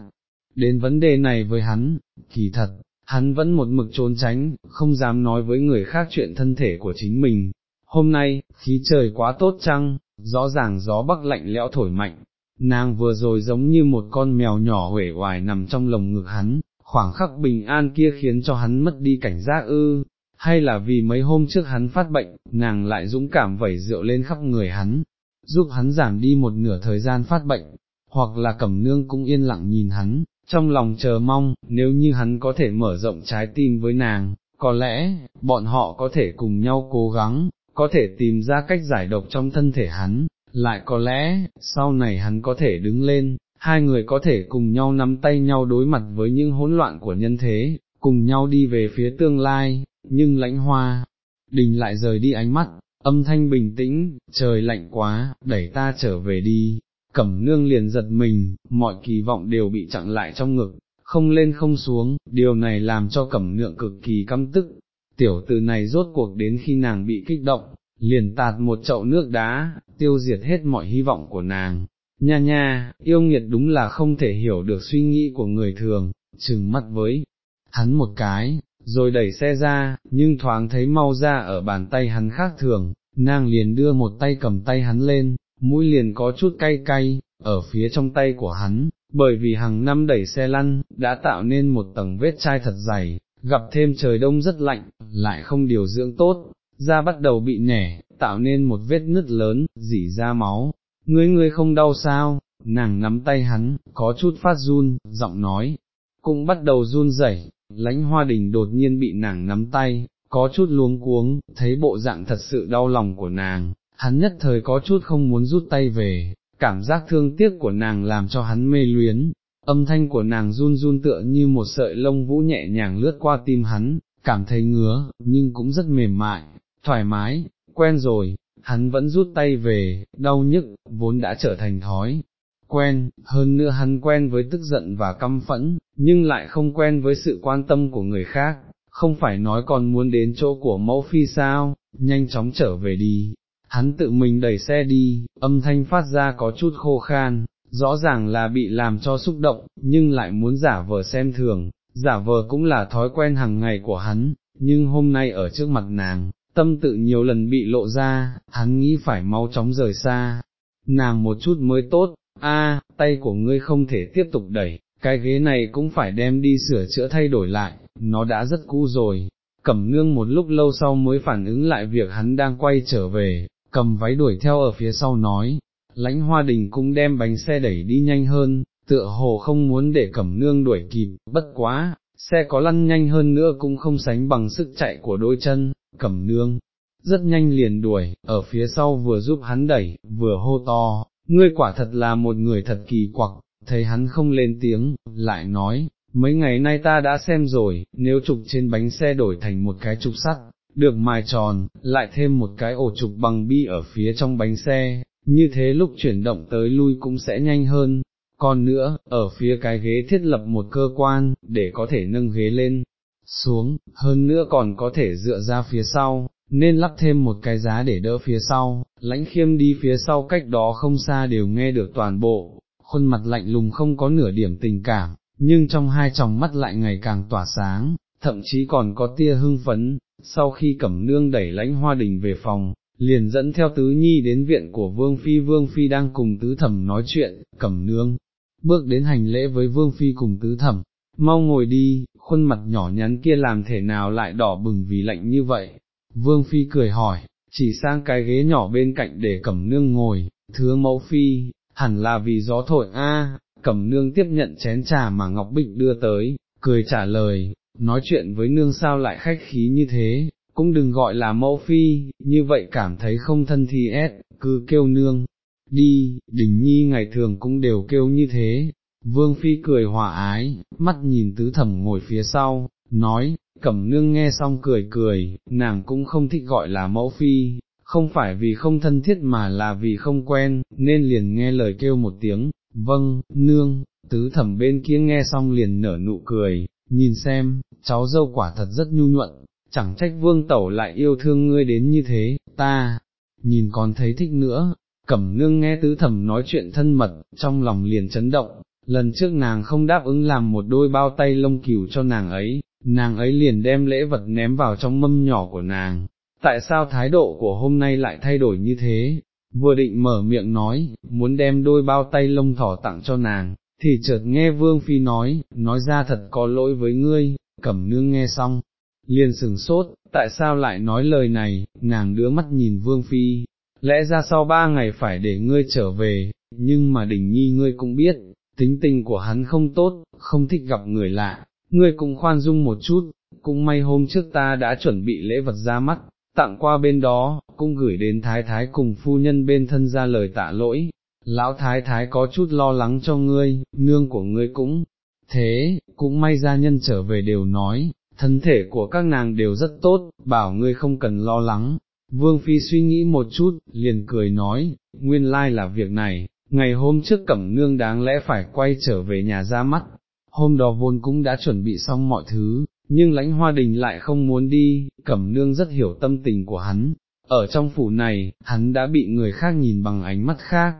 đến vấn đề này với hắn, kỳ thật, hắn vẫn một mực trốn tránh, không dám nói với người khác chuyện thân thể của chính mình. Hôm nay, khí trời quá tốt chăng, rõ ràng gió bắc lạnh lẽo thổi mạnh, nàng vừa rồi giống như một con mèo nhỏ huể hoài nằm trong lồng ngực hắn, khoảng khắc bình an kia khiến cho hắn mất đi cảnh giác ư, hay là vì mấy hôm trước hắn phát bệnh, nàng lại dũng cảm vẩy rượu lên khắp người hắn, giúp hắn giảm đi một nửa thời gian phát bệnh, hoặc là cẩm nương cũng yên lặng nhìn hắn, trong lòng chờ mong, nếu như hắn có thể mở rộng trái tim với nàng, có lẽ, bọn họ có thể cùng nhau cố gắng, có thể tìm ra cách giải độc trong thân thể hắn, lại có lẽ, sau này hắn có thể đứng lên, hai người có thể cùng nhau nắm tay nhau đối mặt với những hỗn loạn của nhân thế, cùng nhau đi về phía tương lai, nhưng lãnh hoa, đình lại rời đi ánh mắt, âm thanh bình tĩnh, trời lạnh quá, đẩy ta trở về đi, cẩm nương liền giật mình, mọi kỳ vọng đều bị chặn lại trong ngực, không lên không xuống, điều này làm cho cẩm nượng cực kỳ căm tức, tiểu từ này rốt cuộc đến khi nàng bị kích động, liền tạt một chậu nước đá, tiêu diệt hết mọi hy vọng của nàng. Nha nha, yêu nghiệt đúng là không thể hiểu được suy nghĩ của người thường, chừng mắt với hắn một cái, rồi đẩy xe ra, nhưng thoáng thấy mau ra ở bàn tay hắn khác thường, nàng liền đưa một tay cầm tay hắn lên, mũi liền có chút cay cay, ở phía trong tay của hắn, bởi vì hàng năm đẩy xe lăn, đã tạo nên một tầng vết chai thật dày, gặp thêm trời đông rất lạnh, lại không điều dưỡng tốt, da bắt đầu bị nẻ, tạo nên một vết nứt lớn, dỉ ra máu, ngươi ngươi không đau sao, nàng nắm tay hắn, có chút phát run, giọng nói, cũng bắt đầu run rẩy. lãnh hoa đình đột nhiên bị nàng nắm tay, có chút luống cuống, thấy bộ dạng thật sự đau lòng của nàng, hắn nhất thời có chút không muốn rút tay về, cảm giác thương tiếc của nàng làm cho hắn mê luyến, âm thanh của nàng run run tựa như một sợi lông vũ nhẹ nhàng lướt qua tim hắn, cảm thấy ngứa, nhưng cũng rất mềm mại, thoải mái, quen rồi, hắn vẫn rút tay về, đau nhức, vốn đã trở thành thói. Quen, hơn nữa hắn quen với tức giận và căm phẫn, nhưng lại không quen với sự quan tâm của người khác, không phải nói còn muốn đến chỗ của mẫu phi sao, nhanh chóng trở về đi. Hắn tự mình đẩy xe đi, âm thanh phát ra có chút khô khan, rõ ràng là bị làm cho xúc động, nhưng lại muốn giả vờ xem thường, giả vờ cũng là thói quen hàng ngày của hắn, nhưng hôm nay ở trước mặt nàng, tâm tự nhiều lần bị lộ ra, hắn nghĩ phải mau chóng rời xa, nàng một chút mới tốt, a, tay của ngươi không thể tiếp tục đẩy, cái ghế này cũng phải đem đi sửa chữa thay đổi lại, nó đã rất cũ rồi. Cẩm nương một lúc lâu sau mới phản ứng lại việc hắn đang quay trở về, cầm váy đuổi theo ở phía sau nói, lãnh hoa đình cũng đem bánh xe đẩy đi nhanh hơn, tựa hồ không muốn để cẩm nương đuổi kịp, bất quá, xe có lăn nhanh hơn nữa cũng không sánh bằng sức chạy của đôi chân, cẩm nương, rất nhanh liền đuổi, ở phía sau vừa giúp hắn đẩy, vừa hô to, ngươi quả thật là một người thật kỳ quặc, thấy hắn không lên tiếng, lại nói, mấy ngày nay ta đã xem rồi, nếu trục trên bánh xe đổi thành một cái trục sắt, được mài tròn, lại thêm một cái ổ trục bằng bi ở phía trong bánh xe, như thế lúc chuyển động tới lui cũng sẽ nhanh hơn. Còn nữa, ở phía cái ghế thiết lập một cơ quan, để có thể nâng ghế lên, xuống, hơn nữa còn có thể dựa ra phía sau, nên lắp thêm một cái giá để đỡ phía sau, lãnh khiêm đi phía sau cách đó không xa đều nghe được toàn bộ, khuôn mặt lạnh lùng không có nửa điểm tình cảm, nhưng trong hai tròng mắt lại ngày càng tỏa sáng, thậm chí còn có tia hưng phấn, sau khi cẩm nương đẩy lãnh hoa đình về phòng, liền dẫn theo tứ nhi đến viện của vương phi. Vương phi đang cùng tứ thẩm nói chuyện, cẩm nương, bước đến hành lễ với vương phi cùng tứ thẩm, mau ngồi đi, khuôn mặt nhỏ nhắn kia làm thể nào lại đỏ bừng vì lạnh như vậy, vương phi cười hỏi, chỉ sang cái ghế nhỏ bên cạnh để cẩm nương ngồi, thưa mẫu phi, hẳn là vì gió thổi a. cẩm nương tiếp nhận chén trà mà Ngọc Bích đưa tới, cười trả lời, nói chuyện với nương sao lại khách khí như thế, cũng đừng gọi là mẫu phi, như vậy cảm thấy không thân thì ép, cứ kêu nương, đi, đình nhi ngày thường cũng đều kêu như thế. Vương Phi cười hòa ái, mắt nhìn tứ thẩm ngồi phía sau, nói, cẩm nương nghe xong cười cười, nàng cũng không thích gọi là mẫu phi, không phải vì không thân thiết mà là vì không quen, nên liền nghe lời kêu một tiếng, vâng, nương, tứ thẩm bên kia nghe xong liền nở nụ cười, nhìn xem, cháu dâu quả thật rất nhu nhuận, chẳng trách vương tẩu lại yêu thương ngươi đến như thế, ta, nhìn còn thấy thích nữa, cẩm nương nghe tứ thẩm nói chuyện thân mật, trong lòng liền chấn động, lần trước nàng không đáp ứng làm một đôi bao tay lông cừu cho nàng ấy, nàng ấy liền đem lễ vật ném vào trong mâm nhỏ của nàng, tại sao thái độ của hôm nay lại thay đổi như thế, vừa định mở miệng nói, muốn đem đôi bao tay lông thỏ tặng cho nàng, thì chợt nghe Vương Phi nói, nói ra thật có lỗi với ngươi, cẩm nương nghe xong, liền sừng sốt, tại sao lại nói lời này, nàng đứa mắt nhìn Vương Phi, lẽ ra sau ba ngày phải để ngươi trở về, nhưng mà đình nhi ngươi cũng biết, tính tình của hắn không tốt, không thích gặp người lạ, ngươi cũng khoan dung một chút, cũng may hôm trước ta đã chuẩn bị lễ vật ra mắt, tặng qua bên đó, cũng gửi đến thái thái cùng phu nhân bên thân ra lời tạ lỗi, lão thái thái có chút lo lắng cho ngươi, nương của ngươi cũng, thế, cũng may gia nhân trở về đều nói, thân thể của các nàng đều rất tốt, bảo ngươi không cần lo lắng. Vương Phi suy nghĩ một chút, liền cười nói, nguyên lai là việc này, ngày hôm trước cẩm nương đáng lẽ phải quay trở về nhà ra mắt, hôm đó vốn cũng đã chuẩn bị xong mọi thứ, nhưng lãnh hoa đình lại không muốn đi, cẩm nương rất hiểu tâm tình của hắn, ở trong phủ này, hắn đã bị người khác nhìn bằng ánh mắt khác.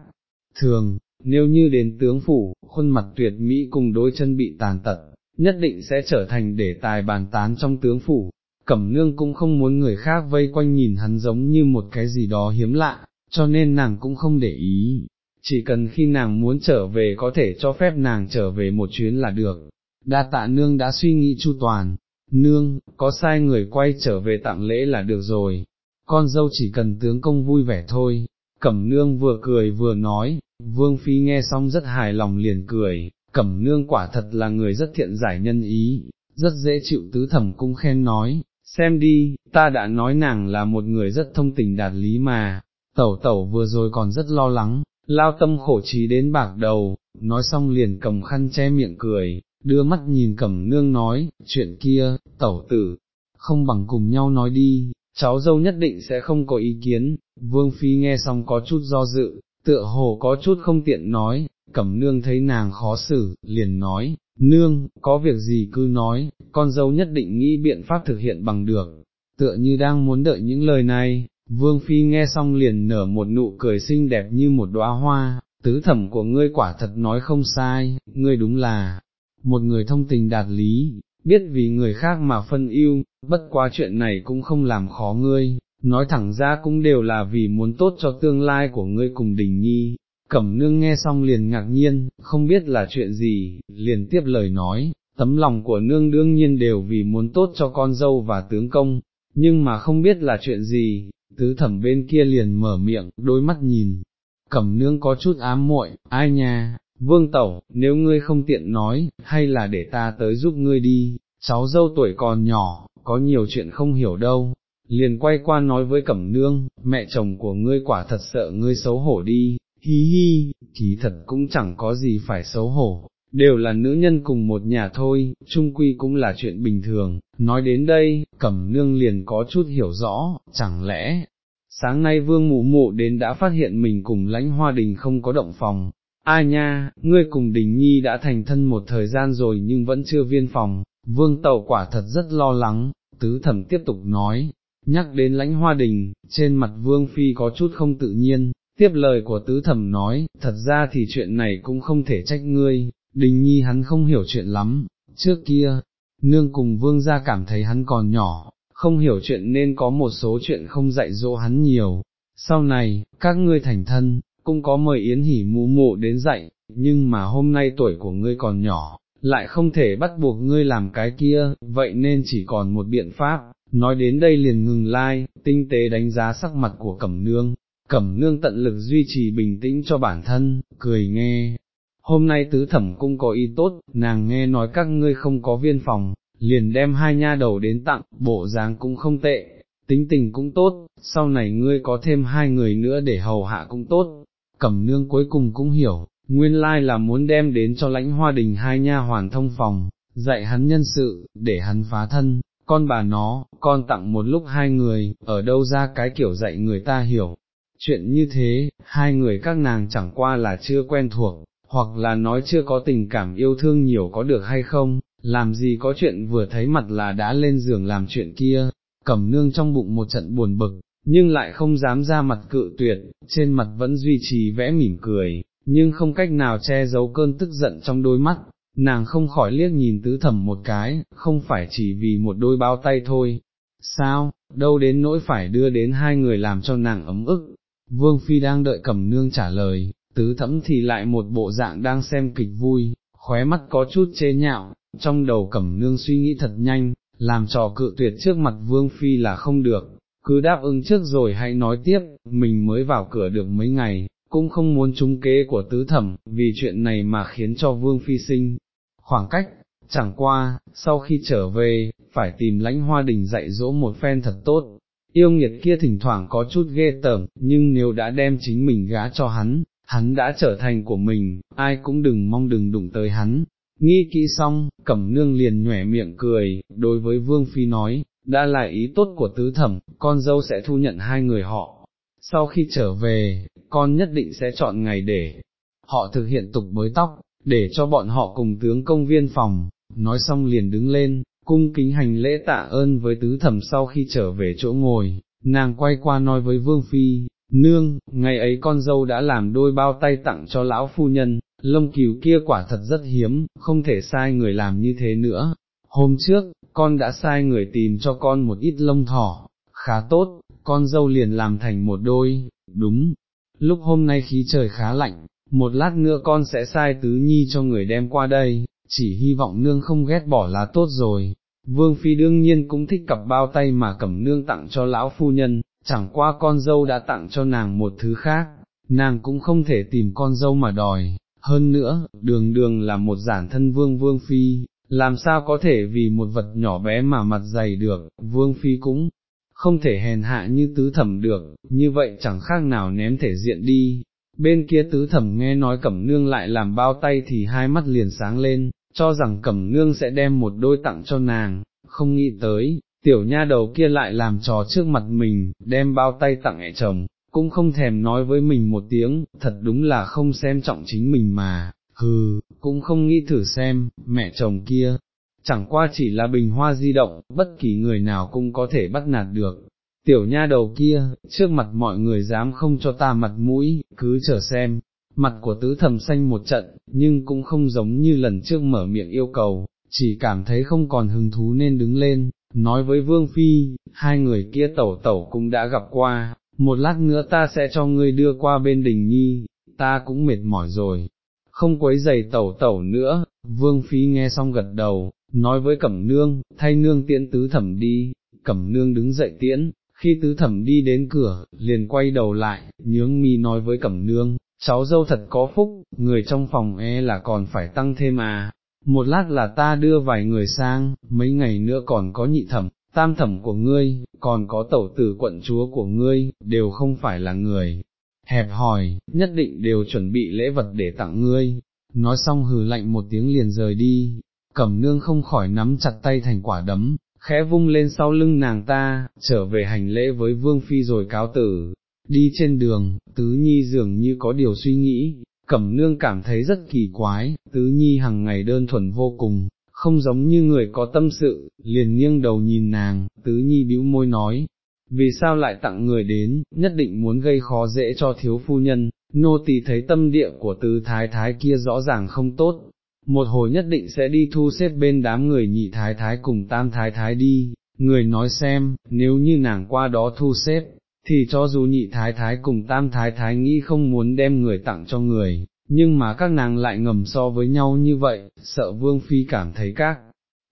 Thường, nếu như đến tướng phủ, khuôn mặt tuyệt mỹ cùng đôi chân bị tàn tật, nhất định sẽ trở thành để tài bàn tán trong tướng phủ. Cẩm nương cũng không muốn người khác vây quanh nhìn hắn giống như một cái gì đó hiếm lạ, cho nên nàng cũng không để ý, chỉ cần khi nàng muốn trở về có thể cho phép nàng trở về một chuyến là được. Đa tạ nương đã suy nghĩ chu toàn, nương, có sai người quay trở về tặng lễ là được rồi, con dâu chỉ cần tướng công vui vẻ thôi. Cẩm nương vừa cười vừa nói, vương phi nghe xong rất hài lòng liền cười, cẩm nương quả thật là người rất thiện giải nhân ý, rất dễ chịu tứ thẩm cung khen nói, xem đi, ta đã nói nàng là một người rất thông tình đạt lý mà, tẩu tẩu vừa rồi còn rất lo lắng, lao tâm khổ trí đến bạc đầu, nói xong liền cầm khăn che miệng cười, đưa mắt nhìn cẩm nương nói, chuyện kia, tẩu tử, không bằng cùng nhau nói đi, cháu dâu nhất định sẽ không có ý kiến, vương phi nghe xong có chút do dự, tựa hồ có chút không tiện nói, cẩm nương thấy nàng khó xử, liền nói, nương, có việc gì cứ nói, con dâu nhất định nghĩ biện pháp thực hiện bằng được, tựa như đang muốn đợi những lời này, vương phi nghe xong liền nở một nụ cười xinh đẹp như một đóa hoa, tứ thẩm của ngươi quả thật nói không sai, ngươi đúng là, một người thông tình đạt lý, biết vì người khác mà phân ưu, bất quá chuyện này cũng không làm khó ngươi, nói thẳng ra cũng đều là vì muốn tốt cho tương lai của ngươi cùng đình nhi. Cẩm nương nghe xong liền ngạc nhiên, không biết là chuyện gì, liền tiếp lời nói, tấm lòng của nương đương nhiên đều vì muốn tốt cho con dâu và tướng công, nhưng mà không biết là chuyện gì, tứ thẩm bên kia liền mở miệng, đôi mắt nhìn, cẩm nương có chút ám muội, ai nha, vương tẩu, nếu ngươi không tiện nói, hay là để ta tới giúp ngươi đi, cháu dâu tuổi còn nhỏ, có nhiều chuyện không hiểu đâu, liền quay qua nói với cẩm nương, mẹ chồng của ngươi quả thật sợ ngươi xấu hổ đi, hi hi, kỳ thật cũng chẳng có gì phải xấu hổ, đều là nữ nhân cùng một nhà thôi, chung quy cũng là chuyện bình thường, nói đến đây, cẩm nương liền có chút hiểu rõ, chẳng lẽ, sáng nay vương mụ mụ đến đã phát hiện mình cùng lãnh hoa đình không có động phòng, ai nha, ngươi cùng đình nhi đã thành thân một thời gian rồi nhưng vẫn chưa viên phòng, vương tàu quả thật rất lo lắng, tứ thẩm tiếp tục nói, nhắc đến lãnh hoa đình, trên mặt vương phi có chút không tự nhiên, tiếp lời của tứ thẩm nói, thật ra thì chuyện này cũng không thể trách ngươi, đình nhi hắn không hiểu chuyện lắm, trước kia, nương cùng vương gia cảm thấy hắn còn nhỏ, không hiểu chuyện nên có một số chuyện không dạy dỗ hắn nhiều, sau này, các ngươi thành thân, cũng có mời yến hỉ mụ mụ đến dạy, nhưng mà hôm nay tuổi của ngươi còn nhỏ, lại không thể bắt buộc ngươi làm cái kia, vậy nên chỉ còn một biện pháp, nói đến đây liền ngừng lai, like, tinh tế đánh giá sắc mặt của cẩm nương, cẩm nương tận lực duy trì bình tĩnh cho bản thân, cười nghe. Hôm nay tứ thẩm cung có ý tốt, nàng nghe nói các ngươi không có viên phòng, liền đem hai nha đầu đến tặng, bộ dáng cũng không tệ, tính tình cũng tốt, sau này ngươi có thêm hai người nữa để hầu hạ cũng tốt. Cẩm nương cuối cùng cũng hiểu, nguyên lai là muốn đem đến cho lãnh hoa đình hai nha hoàn thông phòng, dạy hắn nhân sự, để hắn phá thân, con bà nó, con tặng một lúc hai người, ở đâu ra cái kiểu dạy người ta hiểu. Chuyện như thế, hai người các nàng chẳng qua là chưa quen thuộc, hoặc là nói chưa có tình cảm yêu thương nhiều có được hay không, làm gì có chuyện vừa thấy mặt là đã lên giường làm chuyện kia, cẩm nương trong bụng một trận buồn bực, nhưng lại không dám ra mặt cự tuyệt, trên mặt vẫn duy trì vẽ mỉm cười, nhưng không cách nào che giấu cơn tức giận trong đôi mắt, nàng không khỏi liếc nhìn tứ thẩm một cái, không phải chỉ vì một đôi bao tay thôi, sao, đâu đến nỗi phải đưa đến hai người làm cho nàng ấm ức, vương phi đang đợi cẩm nương trả lời, tứ thẩm thì lại một bộ dạng đang xem kịch vui, khóe mắt có chút chế nhạo, trong đầu cẩm nương suy nghĩ thật nhanh, làm trò cự tuyệt trước mặt vương phi là không được, cứ đáp ứng trước rồi hãy nói tiếp, mình mới vào cửa được mấy ngày, cũng không muốn trúng kế của tứ thẩm, vì chuyện này mà khiến cho vương phi sinh. Khoảng cách, chẳng qua, sau khi trở về, phải tìm lãnh hoa đình dạy dỗ một phen thật tốt. Yêu nghiệt kia thỉnh thoảng có chút ghê tởm, nhưng nếu đã đem chính mình gá cho hắn, hắn đã trở thành của mình, ai cũng đừng mong đừng đụng tới hắn. Nghi kỹ xong, cẩm nương liền nhỏe miệng cười, đối với Vương Phi nói, đã là ý tốt của tứ thẩm, con dâu sẽ thu nhận hai người họ. Sau khi trở về, con nhất định sẽ chọn ngày để họ thực hiện tục bới tóc, để cho bọn họ cùng tướng công viên phòng, nói xong liền đứng lên, cung kính hành lễ tạ ơn với tứ thẩm sau khi trở về chỗ ngồi, nàng quay qua nói với Vương Phi, nương, ngày ấy con dâu đã làm đôi bao tay tặng cho lão phu nhân, lông cừu kia quả thật rất hiếm, không thể sai người làm như thế nữa. Hôm trước, con đã sai người tìm cho con một ít lông thỏ, khá tốt, con dâu liền làm thành một đôi, đúng. Lúc hôm nay khí trời khá lạnh, một lát nữa con sẽ sai tứ nhi cho người đem qua đây, chỉ hy vọng nương không ghét bỏ là tốt rồi. Vương Phi đương nhiên cũng thích cặp bao tay mà cẩm nương tặng cho lão phu nhân, chẳng qua con dâu đã tặng cho nàng một thứ khác, nàng cũng không thể tìm con dâu mà đòi, hơn nữa, đường đường là một giản thân vương vương phi, làm sao có thể vì một vật nhỏ bé mà mặt dày được, vương phi cũng không thể hèn hạ như tứ thẩm được, như vậy chẳng khác nào ném thể diện đi. Bên kia tứ thẩm nghe nói cẩm nương lại làm bao tay thì hai mắt liền sáng lên, cho rằng cẩm nương sẽ đem một đôi tặng cho nàng, không nghĩ tới, tiểu nha đầu kia lại làm trò trước mặt mình, đem bao tay tặng mẹ chồng, cũng không thèm nói với mình một tiếng, thật đúng là không xem trọng chính mình mà, hừ, cũng không nghĩ thử xem, mẹ chồng kia, chẳng qua chỉ là bình hoa di động, bất kỳ người nào cũng có thể bắt nạt được. Tiểu nha đầu kia, trước mặt mọi người dám không cho ta mặt mũi, cứ chờ xem, mặt của tứ thẩm xanh một trận, nhưng cũng không giống như lần trước mở miệng yêu cầu, chỉ cảm thấy không còn hứng thú nên đứng lên, nói với Vương Phi, hai người kia tẩu tẩu cũng đã gặp qua, một lát nữa ta sẽ cho ngươi đưa qua bên đình nhi, ta cũng mệt mỏi rồi, không quấy giày tẩu tẩu nữa, Vương Phi nghe xong gật đầu, nói với Cẩm Nương, thay Nương tiễn tứ thẩm đi, Cẩm Nương đứng dậy tiễn, khi tứ thẩm đi đến cửa, liền quay đầu lại, nhướng mi nói với Cẩm Nương, cháu dâu thật có phúc, người trong phòng e là còn phải tăng thêm à, một lát là ta đưa vài người sang, mấy ngày nữa còn có nhị thẩm, tam thẩm của ngươi, còn có tẩu tử quận chúa của ngươi, đều không phải là người. Hẹp hỏi, nhất định đều chuẩn bị lễ vật để tặng ngươi, nói xong hừ lạnh một tiếng liền rời đi, cẩm nương không khỏi nắm chặt tay thành quả đấm, khẽ vung lên sau lưng nàng ta, trở về hành lễ với vương phi rồi cáo tử, đi trên đường, tứ nhi dường như có điều suy nghĩ, cẩm nương cảm thấy rất kỳ quái, tứ nhi hàng ngày đơn thuần vô cùng, không giống như người có tâm sự, liền nghiêng đầu nhìn nàng, tứ nhi bĩu môi nói, vì sao lại tặng người đến, nhất định muốn gây khó dễ cho thiếu phu nhân, nô tỳ thấy tâm địa của tứ thái thái kia rõ ràng không tốt, một hồi nhất định sẽ đi thu xếp bên đám người nhị thái thái cùng tam thái thái đi, người nói xem, nếu như nàng qua đó thu xếp, thì cho dù nhị thái thái cùng tam thái thái nghĩ không muốn đem người tặng cho người, nhưng mà các nàng lại ngầm so với nhau như vậy, sợ vương phi cảm thấy các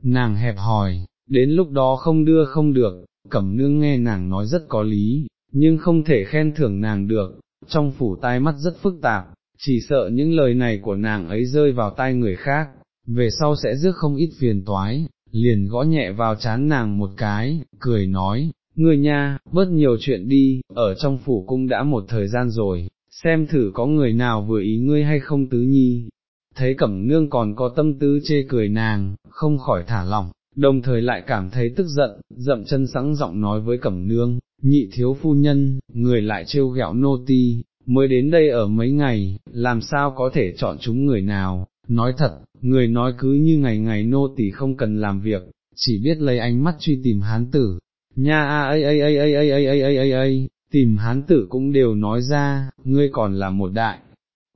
nàng hẹp hòi, đến lúc đó không đưa không được, cẩm nương nghe nàng nói rất có lý, nhưng không thể khen thưởng nàng được, trong phủ tai mắt rất phức tạp, chỉ sợ những lời này của nàng ấy rơi vào tai người khác, về sau sẽ rước không ít phiền toái, liền gõ nhẹ vào chán nàng một cái, cười nói, ngươi nha, bớt nhiều chuyện đi, ở trong phủ cung đã một thời gian rồi, xem thử có người nào vừa ý ngươi hay không tứ nhi. Thấy cẩm nương còn có tâm tư chê cười nàng, không khỏi thả lỏng, đồng thời lại cảm thấy tức giận, dậm chân sẵn giọng nói với cẩm nương, nhị thiếu phu nhân, người lại trêu ghẹo nô ti, mới đến đây ở mấy ngày, làm sao có thể chọn chúng người nào, nói thật, người nói cứ như ngày ngày nô tỳ không cần làm việc, chỉ biết lấy ánh mắt truy tìm hán tử, nha a a a a a a a a a a tìm hán tử cũng đều nói ra, ngươi còn là một đại,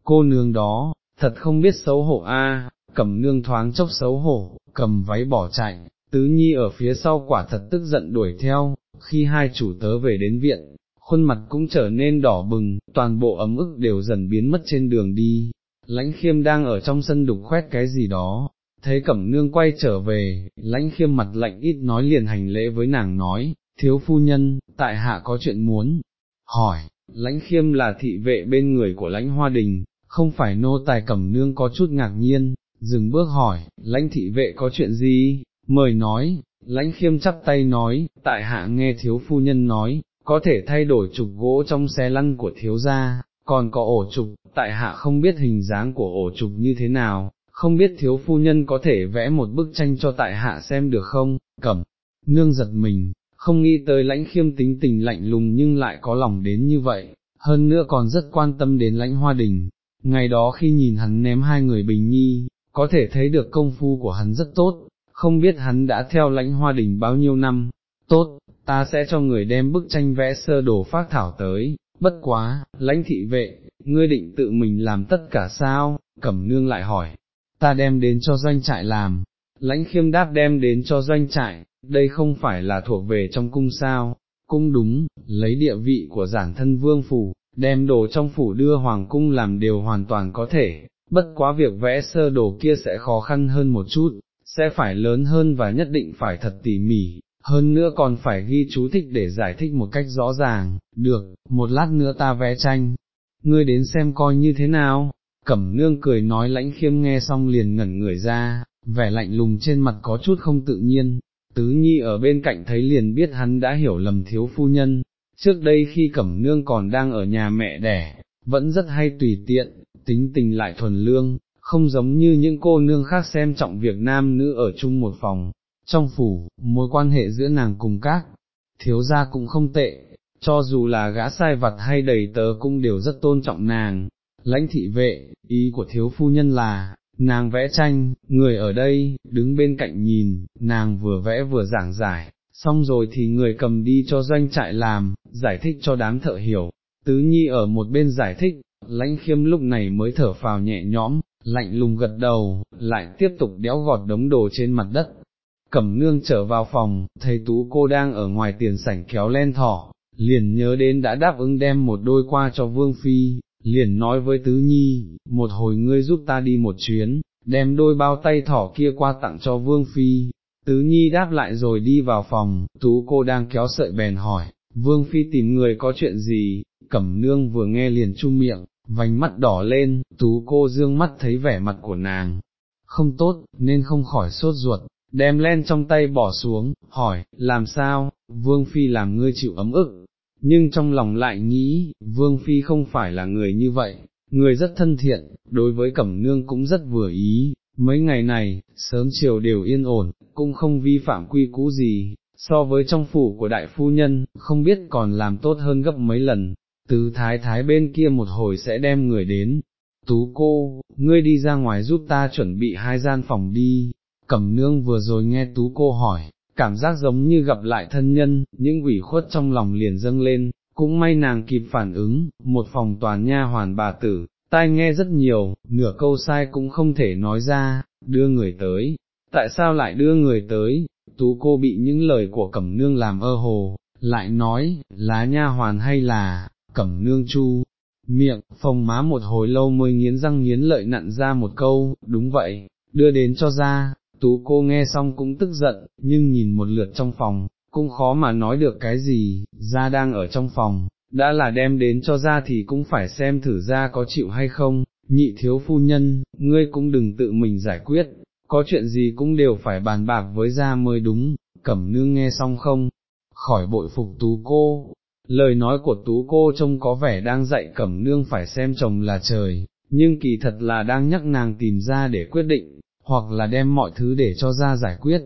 cô nương đó, thật không biết xấu hổ a, cầm nương thoáng chốc xấu hổ, cầm váy bỏ chạy, tứ nhi ở phía sau quả thật tức giận đuổi theo, khi hai chủ tớ về đến viện, khuôn mặt cũng trở nên đỏ bừng, toàn bộ ấm ức đều dần biến mất trên đường đi, lãnh khiêm đang ở trong sân đục khoét cái gì đó, thấy cẩm nương quay trở về, lãnh khiêm mặt lạnh ít nói liền hành lễ với nàng nói, thiếu phu nhân, tại hạ có chuyện muốn, hỏi, lãnh khiêm là thị vệ bên người của lãnh hoa đình, không phải nô tài cẩm nương có chút ngạc nhiên, dừng bước hỏi, lãnh thị vệ có chuyện gì, mời nói, lãnh khiêm chắp tay nói, tại hạ nghe thiếu phu nhân nói, có thể thay đổi trục gỗ trong xe lăn của thiếu gia, còn có ổ trục, tại hạ không biết hình dáng của ổ trục như thế nào, không biết thiếu phu nhân có thể vẽ một bức tranh cho tại hạ xem được không, cẩm, nương giật mình, không nghĩ tới lãnh khiêm tính tình lạnh lùng nhưng lại có lòng đến như vậy, hơn nữa còn rất quan tâm đến lãnh hoa đình. Ngày đó khi nhìn hắn ném hai người bình nhi, có thể thấy được công phu của hắn rất tốt, không biết hắn đã theo lãnh hoa đình bao nhiêu năm, tốt, ta sẽ cho người đem bức tranh vẽ sơ đồ phát thảo tới, bất quá, lãnh thị vệ, ngươi định tự mình làm tất cả sao, cẩm nương lại hỏi, ta đem đến cho doanh trại làm, lãnh khiêm đáp đem đến cho doanh trại, đây không phải là thuộc về trong cung sao, cung đúng, lấy địa vị của giản thân vương phủ, đem đồ trong phủ đưa hoàng cung làm điều hoàn toàn có thể, bất quá việc vẽ sơ đồ kia sẽ khó khăn hơn một chút, sẽ phải lớn hơn và nhất định phải thật tỉ mỉ, hơn nữa còn phải ghi chú thích để giải thích một cách rõ ràng, được, một lát nữa ta vẽ tranh, ngươi đến xem coi như thế nào, cẩm nương cười nói lãnh khiêm nghe xong liền ngẩn người ra, vẻ lạnh lùng trên mặt có chút không tự nhiên, tứ nhi ở bên cạnh thấy liền biết hắn đã hiểu lầm thiếu phu nhân, trước đây khi cẩm nương còn đang ở nhà mẹ đẻ, vẫn rất hay tùy tiện, tính tình lại thuần lương, không giống như những cô nương khác xem trọng việc nam nữ ở chung một phòng, trong phủ, mối quan hệ giữa nàng cùng các, thiếu gia cũng không tệ, cho dù là gã sai vặt hay đầy tớ cũng đều rất tôn trọng nàng, lãnh thị vệ, ý của thiếu phu nhân là, nàng vẽ tranh, người ở đây, đứng bên cạnh nhìn, nàng vừa vẽ vừa giảng giải, xong rồi thì người cầm đi cho doanh trại làm, giải thích cho đám thợ hiểu, tứ nhi ở một bên giải thích, lãnh khiêm lúc này mới thở phào nhẹ nhõm, lạnh lùng gật đầu, lại tiếp tục đéo gọt đống đồ trên mặt đất. Cẩm nương trở vào phòng, thấy tú cô đang ở ngoài tiền sảnh kéo len thỏ, liền nhớ đến đã đáp ứng đem một đôi qua cho vương phi, liền nói với tứ nhi, một hồi ngươi giúp ta đi một chuyến, đem đôi bao tay thỏ kia qua tặng cho vương phi. Tứ nhi đáp lại rồi đi vào phòng, tú cô đang kéo sợi bèn hỏi, vương phi tìm người có chuyện gì, cẩm nương vừa nghe liền chu miệng, vành mắt đỏ lên, tú cô dương mắt thấy vẻ mặt của nàng, không tốt, nên không khỏi sốt ruột, đem len trong tay bỏ xuống, hỏi, làm sao, vương phi làm ngươi chịu ấm ức, nhưng trong lòng lại nghĩ, vương phi không phải là người như vậy, người rất thân thiện, đối với cẩm nương cũng rất vừa ý, mấy ngày này, sớm chiều đều yên ổn, cũng không vi phạm quy cũ gì, so với trong phủ của đại phu nhân, không biết còn làm tốt hơn gấp mấy lần, tứ thái thái bên kia một hồi sẽ đem người đến. Tú cô, ngươi đi ra ngoài giúp ta chuẩn bị hai gian phòng đi, cẩm nương vừa rồi nghe tú cô hỏi, cảm giác giống như gặp lại thân nhân, những ủy khuất trong lòng liền dâng lên, cũng may nàng kịp phản ứng, một phòng toàn nha hoàn bà tử, tai nghe rất nhiều, nửa câu sai cũng không thể nói ra, đưa người tới, tại sao lại đưa người tới, tú cô bị những lời của cẩm nương làm ơ hồ, lại nói, lá nha hoàn hay là, cẩm nương chu, miệng, phòng má một hồi lâu mới nghiến răng nghiến lợi nặn ra một câu, đúng vậy, đưa đến cho ra, tú cô nghe xong cũng tức giận, nhưng nhìn một lượt trong phòng, cũng khó mà nói được cái gì, ra đang ở trong phòng, đã là đem đến cho ra thì cũng phải xem thử ra có chịu hay không, nhị thiếu phu nhân, ngươi cũng đừng tự mình giải quyết, có chuyện gì cũng đều phải bàn bạc với ra mới đúng, cẩm nương nghe xong không, khỏi bội phục tú cô, lời nói của tú cô trông có vẻ đang dạy cẩm nương phải xem chồng là trời, nhưng kỳ thật là đang nhắc nàng tìm ra để quyết định, hoặc là đem mọi thứ để cho ra giải quyết.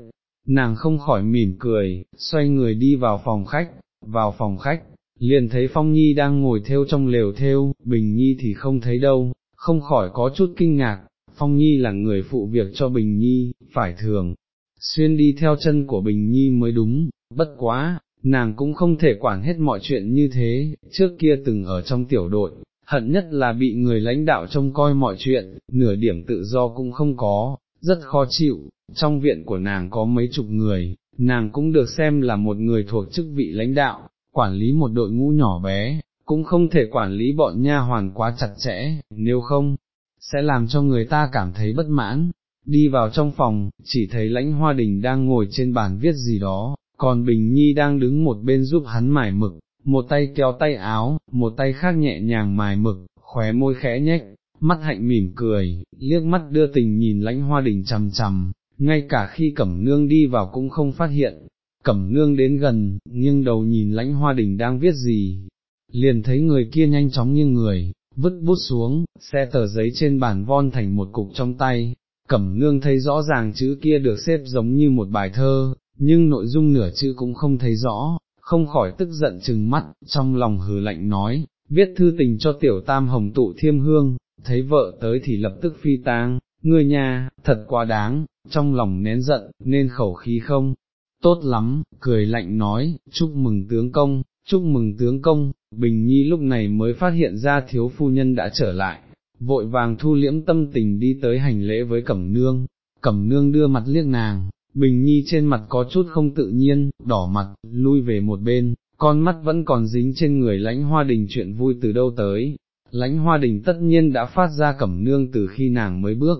Nàng không khỏi mỉm cười, xoay người đi vào phòng khách, vào phòng khách, liền thấy Phong Nhi đang ngồi theo trong lều theo, Bình Nhi thì không thấy đâu, không khỏi có chút kinh ngạc, Phong Nhi là người phụ việc cho Bình Nhi, phải thường, xuyên đi theo chân của Bình Nhi mới đúng, bất quá, nàng cũng không thể quản hết mọi chuyện như thế, trước kia từng ở trong tiểu đội, hận nhất là bị người lãnh đạo trông coi mọi chuyện, nửa điểm tự do cũng không có, rất khó chịu, trong viện của nàng có mấy chục người, nàng cũng được xem là một người thuộc chức vị lãnh đạo, quản lý một đội ngũ nhỏ bé, cũng không thể quản lý bọn nha hoàn quá chặt chẽ, nếu không, sẽ làm cho người ta cảm thấy bất mãn. Đi vào trong phòng, chỉ thấy lãnh hoa đình đang ngồi trên bàn viết gì đó, còn Bình Nhi đang đứng một bên giúp hắn mải mực, một tay kéo tay áo, một tay khác nhẹ nhàng mài mực, khóe môi khẽ nhếch, mắt hạnh mỉm cười, liếc mắt đưa tình nhìn lãnh hoa đình chằm chằm, ngay cả khi cẩm nương đi vào cũng không phát hiện, cẩm nương đến gần, nhưng đầu nhìn lãnh hoa đình đang viết gì, liền thấy người kia nhanh chóng như người, vứt bút xuống, xe tờ giấy trên bàn von thành một cục trong tay, cẩm nương thấy rõ ràng chữ kia được xếp giống như một bài thơ, nhưng nội dung nửa chữ cũng không thấy rõ, không khỏi tức giận chừng mắt, trong lòng hừ lạnh nói, viết thư tình cho tiểu tam hồng tụ thiêm hương, thấy vợ tới thì lập tức phi tang, ngươi nhà thật quá đáng, trong lòng nén giận, nên khẩu khí không, tốt lắm, cười lạnh nói, chúc mừng tướng công, chúc mừng tướng công, Bình Nhi lúc này mới phát hiện ra thiếu phu nhân đã trở lại, vội vàng thu liễm tâm tình đi tới hành lễ với Cẩm Nương, Cẩm Nương đưa mặt liếc nàng, Bình Nhi trên mặt có chút không tự nhiên, đỏ mặt, lui về một bên, con mắt vẫn còn dính trên người lãnh hoa đình chuyện vui từ đâu tới. Lãnh hoa đình tất nhiên đã phát ra cẩm nương từ khi nàng mới bước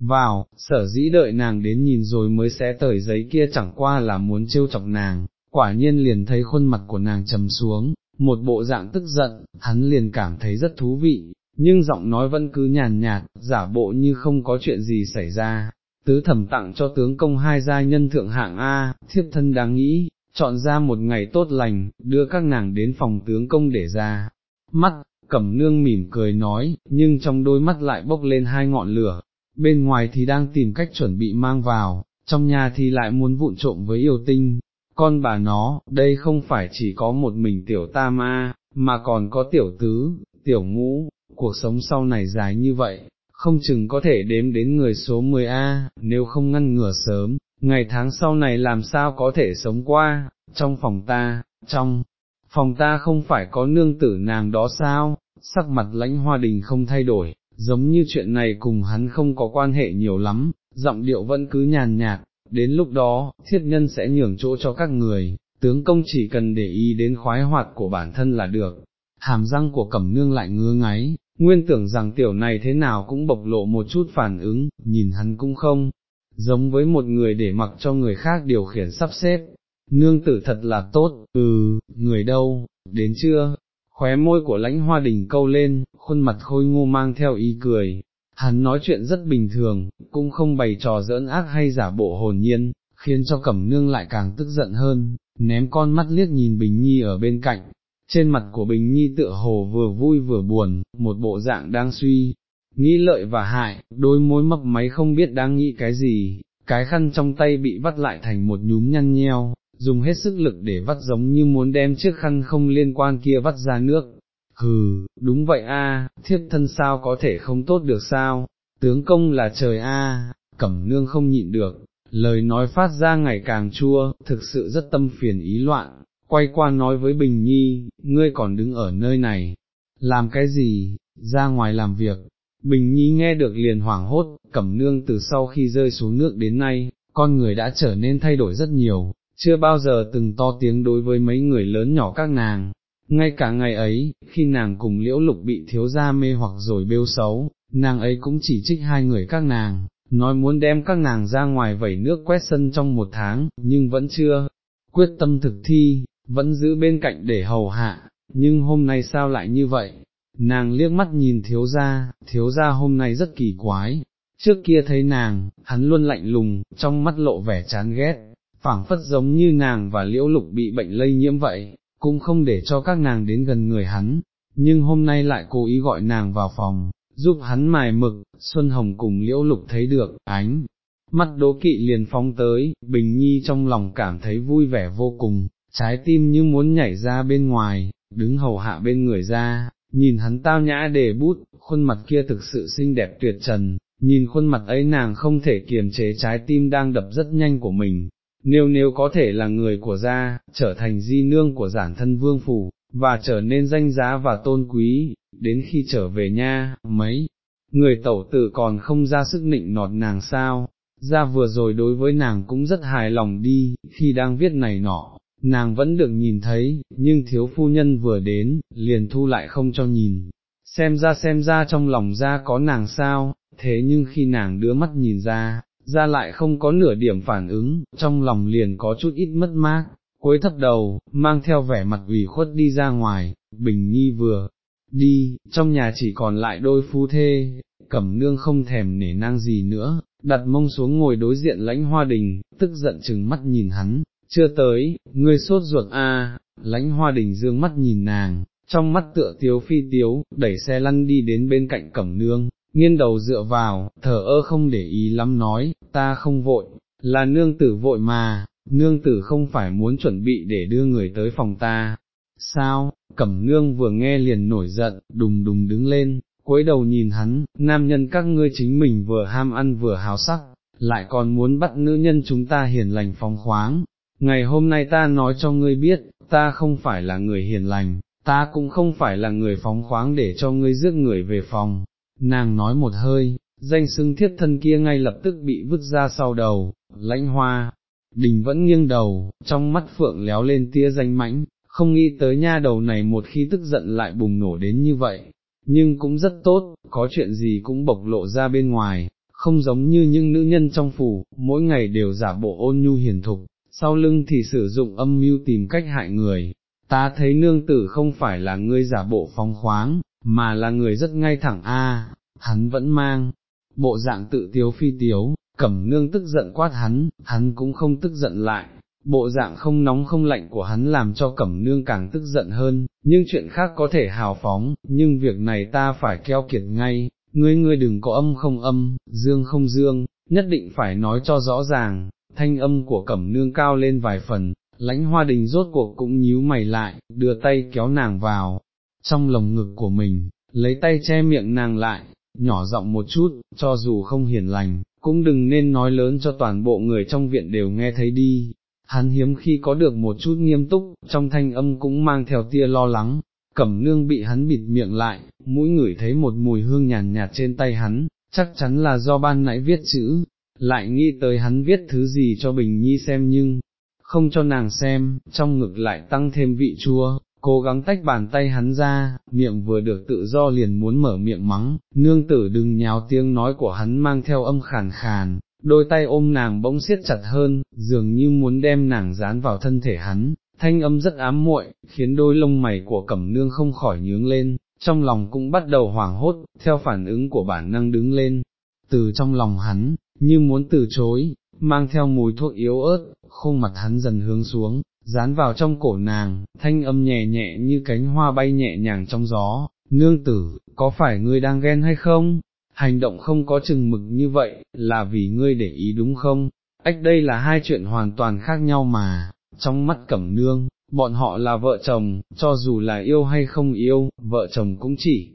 vào, sở dĩ đợi nàng đến nhìn rồi mới xé tờ giấy kia chẳng qua là muốn trêu chọc nàng, quả nhiên liền thấy khuôn mặt của nàng trầm xuống, một bộ dạng tức giận, hắn liền cảm thấy rất thú vị, nhưng giọng nói vẫn cứ nhàn nhạt, giả bộ như không có chuyện gì xảy ra, tứ thẩm tặng cho tướng công hai gia nhân thượng hạng A, thiếp thân đáng nghĩ, chọn ra một ngày tốt lành, đưa các nàng đến phòng tướng công để ra. Mắt, cẩm nương mỉm cười nói, nhưng trong đôi mắt lại bốc lên hai ngọn lửa, bên ngoài thì đang tìm cách chuẩn bị mang vào, trong nhà thì lại muốn vụn trộm với yêu tinh. Con bà nó, đây không phải chỉ có một mình tiểu ta ma, mà còn có tiểu tứ, tiểu ngũ, cuộc sống sau này dài như vậy, không chừng có thể đếm đến người số 10A, nếu không ngăn ngừa sớm, ngày tháng sau này làm sao có thể sống qua, trong phòng ta, trong phòng ta không phải có nương tử nàng đó sao, sắc mặt lãnh hoa đình không thay đổi, giống như chuyện này cùng hắn không có quan hệ nhiều lắm, giọng điệu vẫn cứ nhàn nhạt, đến lúc đó, thiết nhân sẽ nhường chỗ cho các người, tướng công chỉ cần để ý đến khoái hoạt của bản thân là được. Hàm răng của cẩm nương lại ngứa ngáy, nguyên tưởng rằng tiểu này thế nào cũng bộc lộ một chút phản ứng, nhìn hắn cũng không, giống với một người để mặc cho người khác điều khiển sắp xếp. Nương tử thật là tốt, ừ, người đâu, đến chưa, khóe môi của lãnh hoa đình câu lên, khuôn mặt khôi ngô mang theo ý cười, hắn nói chuyện rất bình thường, cũng không bày trò giỡn ác hay giả bộ hồn nhiên, khiến cho cẩm nương lại càng tức giận hơn, ném con mắt liếc nhìn Bình Nhi ở bên cạnh, trên mặt của Bình Nhi tựa hồ vừa vui vừa buồn, một bộ dạng đang suy, nghĩ lợi và hại, đôi môi mấp máy không biết đang nghĩ cái gì, cái khăn trong tay bị vắt lại thành một nhúm nhăn nheo, dùng hết sức lực để vắt giống như muốn đem chiếc khăn không liên quan kia vắt ra nước. Hừ, đúng vậy a, thiếp thân sao có thể không tốt được sao, tướng công là trời a, cẩm nương không nhịn được, lời nói phát ra ngày càng chua, thực sự rất tâm phiền ý loạn, quay qua nói với Bình Nhi, ngươi còn đứng ở nơi này, làm cái gì, ra ngoài làm việc. Bình Nhi nghe được liền hoảng hốt, cẩm nương từ sau khi rơi xuống nước đến nay, con người đã trở nên thay đổi rất nhiều, chưa bao giờ từng to tiếng đối với mấy người lớn nhỏ các nàng. Ngay cả ngày ấy, khi nàng cùng liễu lục bị thiếu gia mê hoặc rồi bêu xấu, nàng ấy cũng chỉ trích hai người các nàng, nói muốn đem các nàng ra ngoài vẩy nước quét sân trong một tháng, nhưng vẫn chưa quyết tâm thực thi, vẫn giữ bên cạnh để hầu hạ, nhưng hôm nay sao lại như vậy? Nàng liếc mắt nhìn thiếu gia, thiếu gia hôm nay rất kỳ quái, trước kia thấy nàng, hắn luôn lạnh lùng, trong mắt lộ vẻ chán ghét, phảng phất giống như nàng và liễu lục bị bệnh lây nhiễm vậy, cũng không để cho các nàng đến gần người hắn, nhưng hôm nay lại cố ý gọi nàng vào phòng, giúp hắn mài mực, Xuân Hồng cùng liễu lục thấy được, ánh, mắt đố kỵ liền phóng tới, Bình Nhi trong lòng cảm thấy vui vẻ vô cùng, trái tim như muốn nhảy ra bên ngoài, đứng hầu hạ bên người ra, nhìn hắn tao nhã đề bút, khuôn mặt kia thực sự xinh đẹp tuyệt trần, nhìn khuôn mặt ấy nàng không thể kiềm chế trái tim đang đập rất nhanh của mình, nếu nếu có thể là người của gia, trở thành di nương của giản thân vương phủ, và trở nên danh giá và tôn quý, đến khi trở về nha, mấy, người tẩu tử còn không ra sức nịnh nọt nàng sao, ra vừa rồi đối với nàng cũng rất hài lòng đi, khi đang viết này nọ, nàng vẫn được nhìn thấy, nhưng thiếu phu nhân vừa đến, liền thu lại không cho nhìn, xem ra xem ra trong lòng ra có nàng sao, thế nhưng khi nàng đưa mắt nhìn ra, ra lại không có nửa điểm phản ứng, trong lòng liền có chút ít mất mát, cuối thấp đầu, mang theo vẻ mặt ủy khuất đi ra ngoài, bình nhi vừa, đi, trong nhà chỉ còn lại đôi phu thê, cẩm nương không thèm nể nang gì nữa, đặt mông xuống ngồi đối diện lãnh hoa đình, tức giận chừng mắt nhìn hắn, chưa tới, ngươi sốt ruột a, lãnh hoa đình dương mắt nhìn nàng, trong mắt tựa tiếu phi tiếu, đẩy xe lăn đi đến bên cạnh cẩm nương, nghiêng đầu dựa vào, thở ơ không để ý lắm nói, ta không vội, là nương tử vội mà, nương tử không phải muốn chuẩn bị để đưa người tới phòng ta. Sao, cẩm nương vừa nghe liền nổi giận, đùng đùng đứng lên, cúi đầu nhìn hắn, nam nhân các ngươi chính mình vừa ham ăn vừa hào sắc, lại còn muốn bắt nữ nhân chúng ta hiền lành phóng khoáng. Ngày hôm nay ta nói cho ngươi biết, ta không phải là người hiền lành, ta cũng không phải là người phóng khoáng để cho ngươi rước người về phòng. Nàng nói một hơi, danh xưng thiết thân kia ngay lập tức bị vứt ra sau đầu, lãnh hoa, đình vẫn nghiêng đầu, trong mắt phượng léo lên tia danh mãnh, không nghĩ tới nha đầu này một khi tức giận lại bùng nổ đến như vậy, nhưng cũng rất tốt, có chuyện gì cũng bộc lộ ra bên ngoài, không giống như những nữ nhân trong phủ, mỗi ngày đều giả bộ ôn nhu hiền thục, sau lưng thì sử dụng âm mưu tìm cách hại người. Ta thấy nương tử không phải là ngươi giả bộ phóng khoáng, mà là người rất ngay thẳng a. hắn vẫn mang, bộ dạng tự tiếu phi tiếu, cẩm nương tức giận quát hắn, hắn cũng không tức giận lại, bộ dạng không nóng không lạnh của hắn làm cho cẩm nương càng tức giận hơn, nhưng chuyện khác có thể hào phóng, nhưng việc này ta phải keo kiệt ngay, ngươi ngươi đừng có âm không âm, dương không dương, nhất định phải nói cho rõ ràng, thanh âm của cẩm nương cao lên vài phần, lãnh hoa đình rốt cuộc cũng nhíu mày lại, đưa tay kéo nàng vào, trong lồng ngực của mình, lấy tay che miệng nàng lại, nhỏ giọng một chút, cho dù không hiền lành, cũng đừng nên nói lớn cho toàn bộ người trong viện đều nghe thấy đi. Hắn hiếm khi có được một chút nghiêm túc, trong thanh âm cũng mang theo tia lo lắng, cẩm nương bị hắn bịt miệng lại, mũi ngửi thấy một mùi hương nhàn nhạt trên tay hắn, chắc chắn là do ban nãy viết chữ, lại nghĩ tới hắn viết thứ gì cho Bình Nhi xem nhưng, không cho nàng xem, trong ngực lại tăng thêm vị chua, cố gắng tách bàn tay hắn ra, miệng vừa được tự do liền muốn mở miệng mắng, nương tử đừng nhào tiếng nói của hắn mang theo âm khàn khàn, đôi tay ôm nàng bỗng siết chặt hơn, dường như muốn đem nàng dán vào thân thể hắn, thanh âm rất ám muội, khiến đôi lông mày của cẩm nương không khỏi nhướng lên, trong lòng cũng bắt đầu hoảng hốt, theo phản ứng của bản năng đứng lên, từ trong lòng hắn, như muốn từ chối, mang theo mùi thuốc yếu ớt, khuôn mặt hắn dần hướng xuống, dán vào trong cổ nàng, thanh âm nhẹ nhẹ như cánh hoa bay nhẹ nhàng trong gió, nương tử, có phải ngươi đang ghen hay không? Hành động không có chừng mực như vậy, là vì ngươi để ý đúng không? Ách đây là hai chuyện hoàn toàn khác nhau mà, trong mắt cẩm nương, bọn họ là vợ chồng, cho dù là yêu hay không yêu, vợ chồng cũng chỉ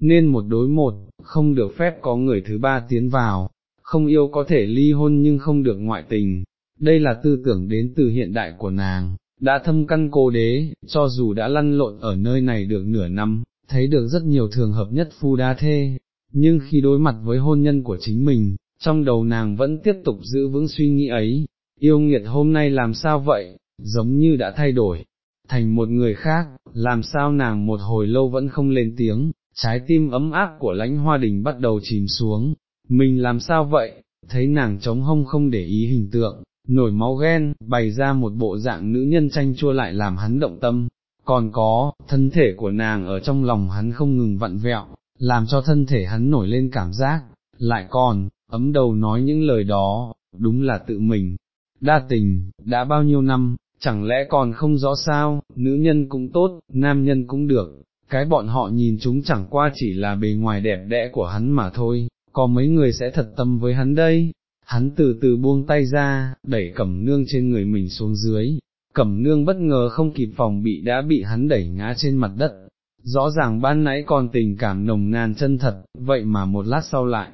nên một đối một, không được phép có người thứ ba tiến vào, không yêu có thể ly hôn nhưng không được ngoại tình, đây là tư tưởng đến từ hiện đại của nàng, đã thâm căn cô đế, cho dù đã lăn lộn ở nơi này được nửa năm, thấy được rất nhiều trường hợp nhất phu đa thê, nhưng khi đối mặt với hôn nhân của chính mình, trong đầu nàng vẫn tiếp tục giữ vững suy nghĩ ấy, yêu nghiệt hôm nay làm sao vậy, giống như đã thay đổi, thành một người khác, làm sao nàng một hồi lâu vẫn không lên tiếng, trái tim ấm áp của lãnh hoa đình bắt đầu chìm xuống, mình làm sao vậy, thấy nàng trống hông không để ý hình tượng, nổi máu ghen, bày ra một bộ dạng nữ nhân tranh chua lại làm hắn động tâm, còn có, thân thể của nàng ở trong lòng hắn không ngừng vặn vẹo, làm cho thân thể hắn nổi lên cảm giác, lại còn, ấm đầu nói những lời đó, đúng là tự mình, đa tình, đã bao nhiêu năm, chẳng lẽ còn không rõ sao, nữ nhân cũng tốt, nam nhân cũng được, cái bọn họ nhìn chúng chẳng qua chỉ là bề ngoài đẹp đẽ của hắn mà thôi, có mấy người sẽ thật tâm với hắn đây, hắn từ từ buông tay ra, đẩy cẩm nương trên người mình xuống dưới, cẩm nương bất ngờ không kịp phòng bị đã bị hắn đẩy ngã trên mặt đất, rõ ràng ban nãy còn tình cảm nồng nàn chân thật, vậy mà một lát sau lại,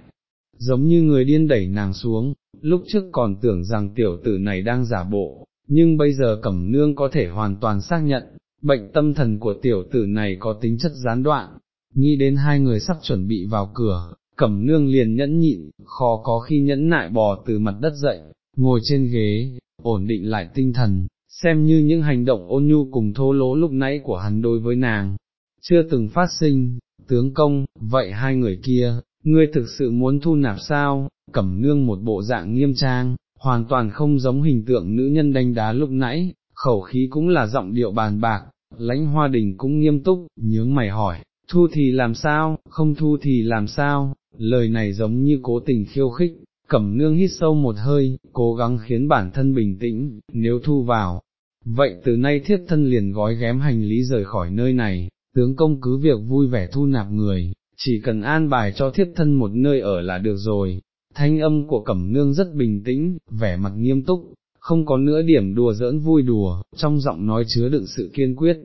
giống như người điên đẩy nàng xuống, lúc trước còn tưởng rằng tiểu tử này đang giả bộ, nhưng bây giờ cẩm nương có thể hoàn toàn xác nhận, bệnh tâm thần của tiểu tử này có tính chất gián đoạn, nghĩ đến hai người sắp chuẩn bị vào cửa, cẩm nương liền nhẫn nhịn, khó có khi nhẫn nại bò từ mặt đất dậy, ngồi trên ghế, ổn định lại tinh thần, xem như những hành động ôn nhu cùng thô lỗ lúc nãy của hắn đối với nàng, chưa từng phát sinh, tướng công, vậy hai người kia, ngươi thực sự muốn thu nạp sao, cẩm nương một bộ dạng nghiêm trang, hoàn toàn không giống hình tượng nữ nhân đánh đá lúc nãy, khẩu khí cũng là giọng điệu bàn bạc, lãnh hoa đình cũng nghiêm túc, nhướng mày hỏi, thu thì làm sao, không thu thì làm sao, lời này giống như cố tình khiêu khích, cẩm nương hít sâu một hơi, cố gắng khiến bản thân bình tĩnh, nếu thu vào. Vậy từ nay thiết thân liền gói ghém hành lý rời khỏi nơi này, tướng công cứ việc vui vẻ thu nạp người, chỉ cần an bài cho thiết thân một nơi ở là được rồi. Thanh âm của Cẩm Nương rất bình tĩnh, vẻ mặt nghiêm túc, không có nữa điểm đùa giỡn vui đùa, trong giọng nói chứa đựng sự kiên quyết.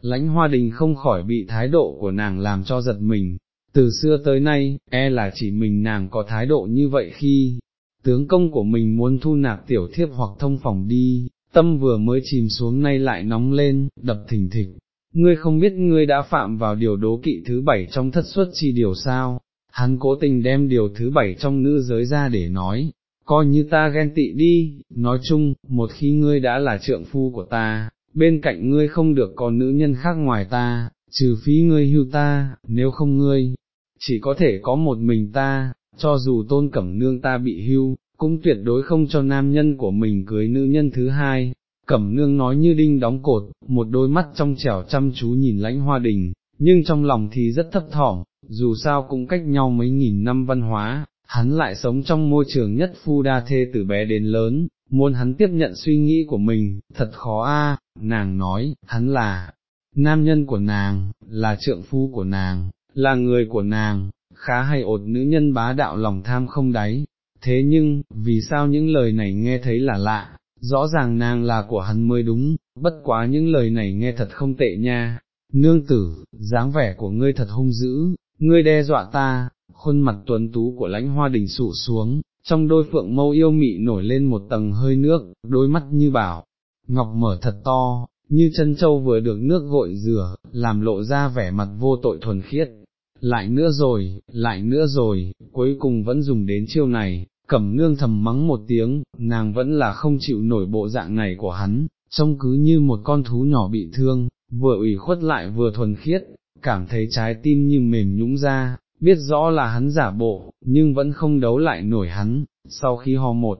Lãnh hoa đình không khỏi bị thái độ của nàng làm cho giật mình, từ xưa tới nay, e là chỉ mình nàng có thái độ như vậy khi, tướng công của mình muốn thu nạp tiểu thiếp hoặc thông phòng đi, tâm vừa mới chìm xuống nay lại nóng lên, đập thình thịch, ngươi không biết ngươi đã phạm vào điều đố kỵ thứ bảy trong thất xuất chi điều sao, hắn cố tình đem điều thứ bảy trong nữ giới ra để nói, coi như ta ghen tị đi, nói chung, một khi ngươi đã là trượng phu của ta, bên cạnh ngươi không được có nữ nhân khác ngoài ta, trừ phí ngươi hưu ta, nếu không ngươi, chỉ có thể có một mình ta, cho dù tôn cẩm nương ta bị hưu, cũng tuyệt đối không cho nam nhân của mình cưới nữ nhân thứ hai. Cẩm nương nói như đinh đóng cột, một đôi mắt trong trẻo chăm chú nhìn lãnh hoa đình, nhưng trong lòng thì rất thấp thỏm, dù sao cũng cách nhau mấy nghìn năm văn hóa, hắn lại sống trong môi trường nhất phu đa thê từ bé đến lớn, muốn hắn tiếp nhận suy nghĩ của mình, thật khó a. nàng nói, hắn là nam nhân của nàng, là trượng phu của nàng, là người của nàng, khá hay ột nữ nhân bá đạo lòng tham không đáy, thế nhưng, vì sao những lời này nghe thấy là lạ, rõ ràng nàng là của hắn mới đúng, bất quá những lời này nghe thật không tệ nha, nương tử, dáng vẻ của ngươi thật hung dữ, ngươi đe dọa ta, khuôn mặt tuấn tú của lãnh hoa đình sụ xuống, trong đôi phượng mâu yêu mị nổi lên một tầng hơi nước, đôi mắt như bảo, ngọc mở thật to, như chân châu vừa được nước gội rửa, làm lộ ra vẻ mặt vô tội thuần khiết. Lại nữa rồi, lại nữa rồi, cuối cùng vẫn dùng đến chiêu này, cẩm nương thầm mắng một tiếng, nàng vẫn là không chịu nổi bộ dạng này của hắn, trông cứ như một con thú nhỏ bị thương, vừa ủy khuất lại vừa thuần khiết, cảm thấy trái tim như mềm nhũng ra, biết rõ là hắn giả bộ, nhưng vẫn không đấu lại nổi hắn, sau khi ho một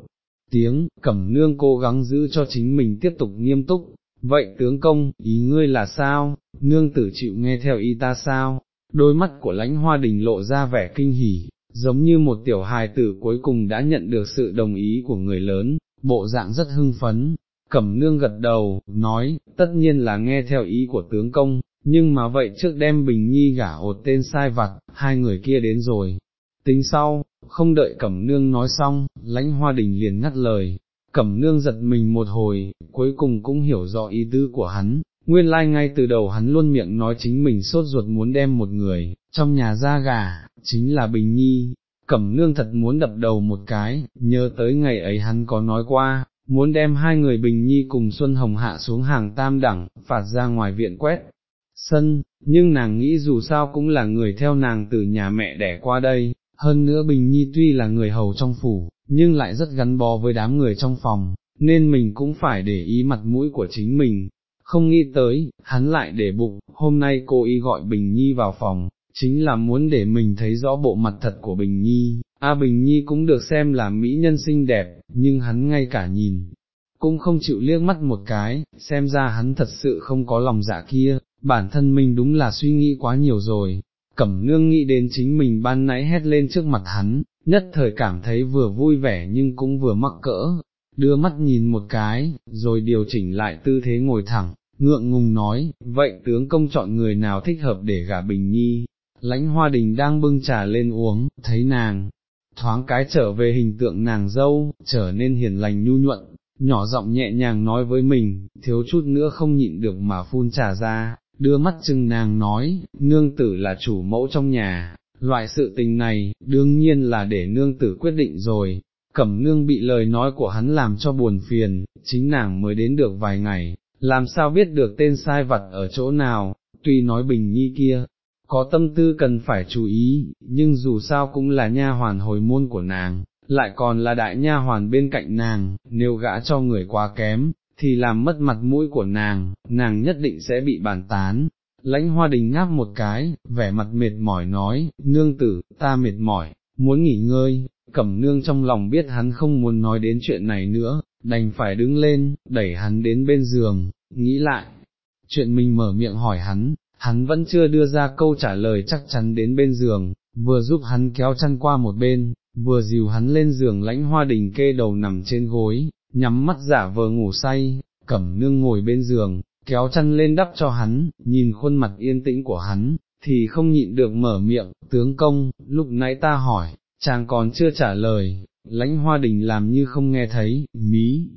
tiếng, cẩm nương cố gắng giữ cho chính mình tiếp tục nghiêm túc, vậy tướng công, ý ngươi là sao, nương tử chịu nghe theo ý ta sao, đôi mắt của lãnh hoa đình lộ ra vẻ kinh hỉ, giống như một tiểu hài tử cuối cùng đã nhận được sự đồng ý của người lớn, bộ dạng rất hưng phấn, cẩm nương gật đầu, nói, tất nhiên là nghe theo ý của tướng công, nhưng mà vậy trước đem Bình Nhi gả ột tên sai vặt, hai người kia đến rồi. Tính sau, không đợi Cẩm Nương nói xong, lãnh hoa đình liền ngắt lời, Cẩm Nương giật mình một hồi, cuối cùng cũng hiểu rõ ý tư của hắn, nguyên lai like ngay từ đầu hắn luôn miệng nói chính mình sốt ruột muốn đem một người, trong nhà ra gà, chính là Bình Nhi. Cẩm nương thật muốn đập đầu một cái, nhớ tới ngày ấy hắn có nói qua, muốn đem hai người Bình Nhi cùng Xuân Hồng hạ xuống hàng tam đẳng, phạt ra ngoài viện quét, sân, nhưng nàng nghĩ dù sao cũng là người theo nàng từ nhà mẹ đẻ qua đây, hơn nữa Bình Nhi tuy là người hầu trong phủ, nhưng lại rất gắn bó với đám người trong phòng, nên mình cũng phải để ý mặt mũi của chính mình. Không nghĩ tới, hắn lại để bụng, hôm nay cô ý gọi Bình Nhi vào phòng, chính là muốn để mình thấy rõ bộ mặt thật của Bình Nhi. A Bình Nhi cũng được xem là mỹ nhân xinh đẹp, nhưng hắn ngay cả nhìn, cũng không chịu liếc mắt một cái, xem ra hắn thật sự không có lòng dạ kia, bản thân mình đúng là suy nghĩ quá nhiều rồi, cẩm nương nghĩ đến chính mình ban nãy hét lên trước mặt hắn, nhất thời cảm thấy vừa vui vẻ nhưng cũng vừa mắc cỡ, đưa mắt nhìn một cái, rồi điều chỉnh lại tư thế ngồi thẳng, ngượng ngùng nói, vậy tướng công chọn người nào thích hợp để gả bình nhi, lãnh hoa đình đang bưng trà lên uống, thấy nàng, thoáng cái trở về hình tượng nàng dâu, trở nên hiền lành nhu nhuận, nhỏ giọng nhẹ nhàng nói với mình, thiếu chút nữa không nhịn được mà phun trà ra, đưa mắt chừng nàng nói, nương tử là chủ mẫu trong nhà, loại sự tình này, đương nhiên là để nương tử quyết định rồi, cẩm nương bị lời nói của hắn làm cho buồn phiền, chính nàng mới đến được vài ngày, làm sao biết được tên sai vặt ở chỗ nào, tuy nói bình nhi kia, có tâm tư cần phải chú ý, nhưng dù sao cũng là nha hoàn hồi môn của nàng, lại còn là đại nha hoàn bên cạnh nàng, nếu gã cho người quá kém, thì làm mất mặt mũi của nàng, nàng nhất định sẽ bị bàn tán. Lãnh hoa đình ngáp một cái, vẻ mặt mệt mỏi nói, nương tử, ta mệt mỏi, muốn nghỉ ngơi, cẩm nương trong lòng biết hắn không muốn nói đến chuyện này nữa, đành phải đứng lên, đẩy hắn đến bên giường, nghĩ lại, chuyện mình mở miệng hỏi hắn, hắn vẫn chưa đưa ra câu trả lời chắc chắn đến bên giường, vừa giúp hắn kéo chăn qua một bên, vừa dìu hắn lên giường lãnh hoa đình kê đầu nằm trên gối, nhắm mắt giả vờ ngủ say, cẩm nương ngồi bên giường, kéo chăn lên đắp cho hắn, nhìn khuôn mặt yên tĩnh của hắn, thì không nhịn được mở miệng, tướng công, lúc nãy ta hỏi, chàng còn chưa trả lời, lãnh hoa đình làm như không nghe thấy, mí,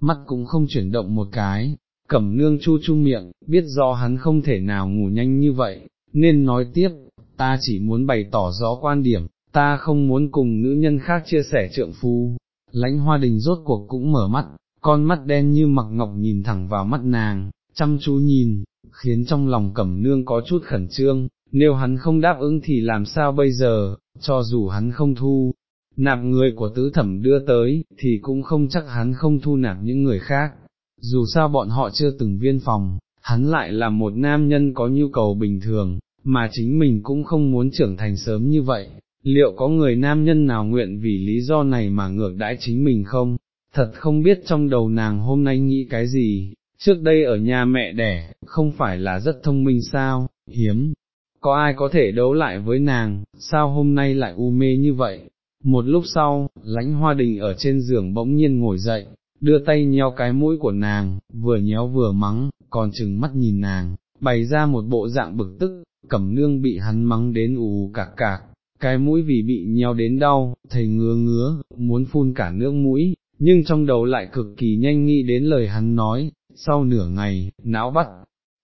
mắt cũng không chuyển động một cái, cẩm nương chu chu miệng, biết do hắn không thể nào ngủ nhanh như vậy, nên nói tiếp, ta chỉ muốn bày tỏ rõ quan điểm, ta không muốn cùng nữ nhân khác chia sẻ trượng phu, lãnh hoa đình rốt cuộc cũng mở mắt, con mắt đen như mặc ngọc nhìn thẳng vào mắt nàng, chăm chú nhìn, khiến trong lòng cẩm nương có chút khẩn trương, nếu hắn không đáp ứng thì làm sao bây giờ, cho dù hắn không thu, nạp người của tứ thẩm đưa tới, thì cũng không chắc hắn không thu nạp những người khác, dù sao bọn họ chưa từng viên phòng, hắn lại là một nam nhân có nhu cầu bình thường, mà chính mình cũng không muốn trưởng thành sớm như vậy, liệu có người nam nhân nào nguyện vì lý do này mà ngược đãi chính mình không? Thật không biết trong đầu nàng hôm nay nghĩ cái gì, trước đây ở nhà mẹ đẻ, không phải là rất thông minh sao, hiếm, có ai có thể đấu lại với nàng, sao hôm nay lại u mê như vậy? Một lúc sau, lãnh hoa đình ở trên giường bỗng nhiên ngồi dậy, đưa tay nhéo cái mũi của nàng, vừa nhéo vừa mắng, còn chừng mắt nhìn nàng, bày ra một bộ dạng bực tức, cẩm nương bị hắn mắng đến ù cạc cạc, cái mũi vì bị nhéo đến đau, thầy ngứa ngứa, muốn phun cả nước mũi, nhưng trong đầu lại cực kỳ nhanh nghĩ đến lời hắn nói, sau nửa ngày, não bắt,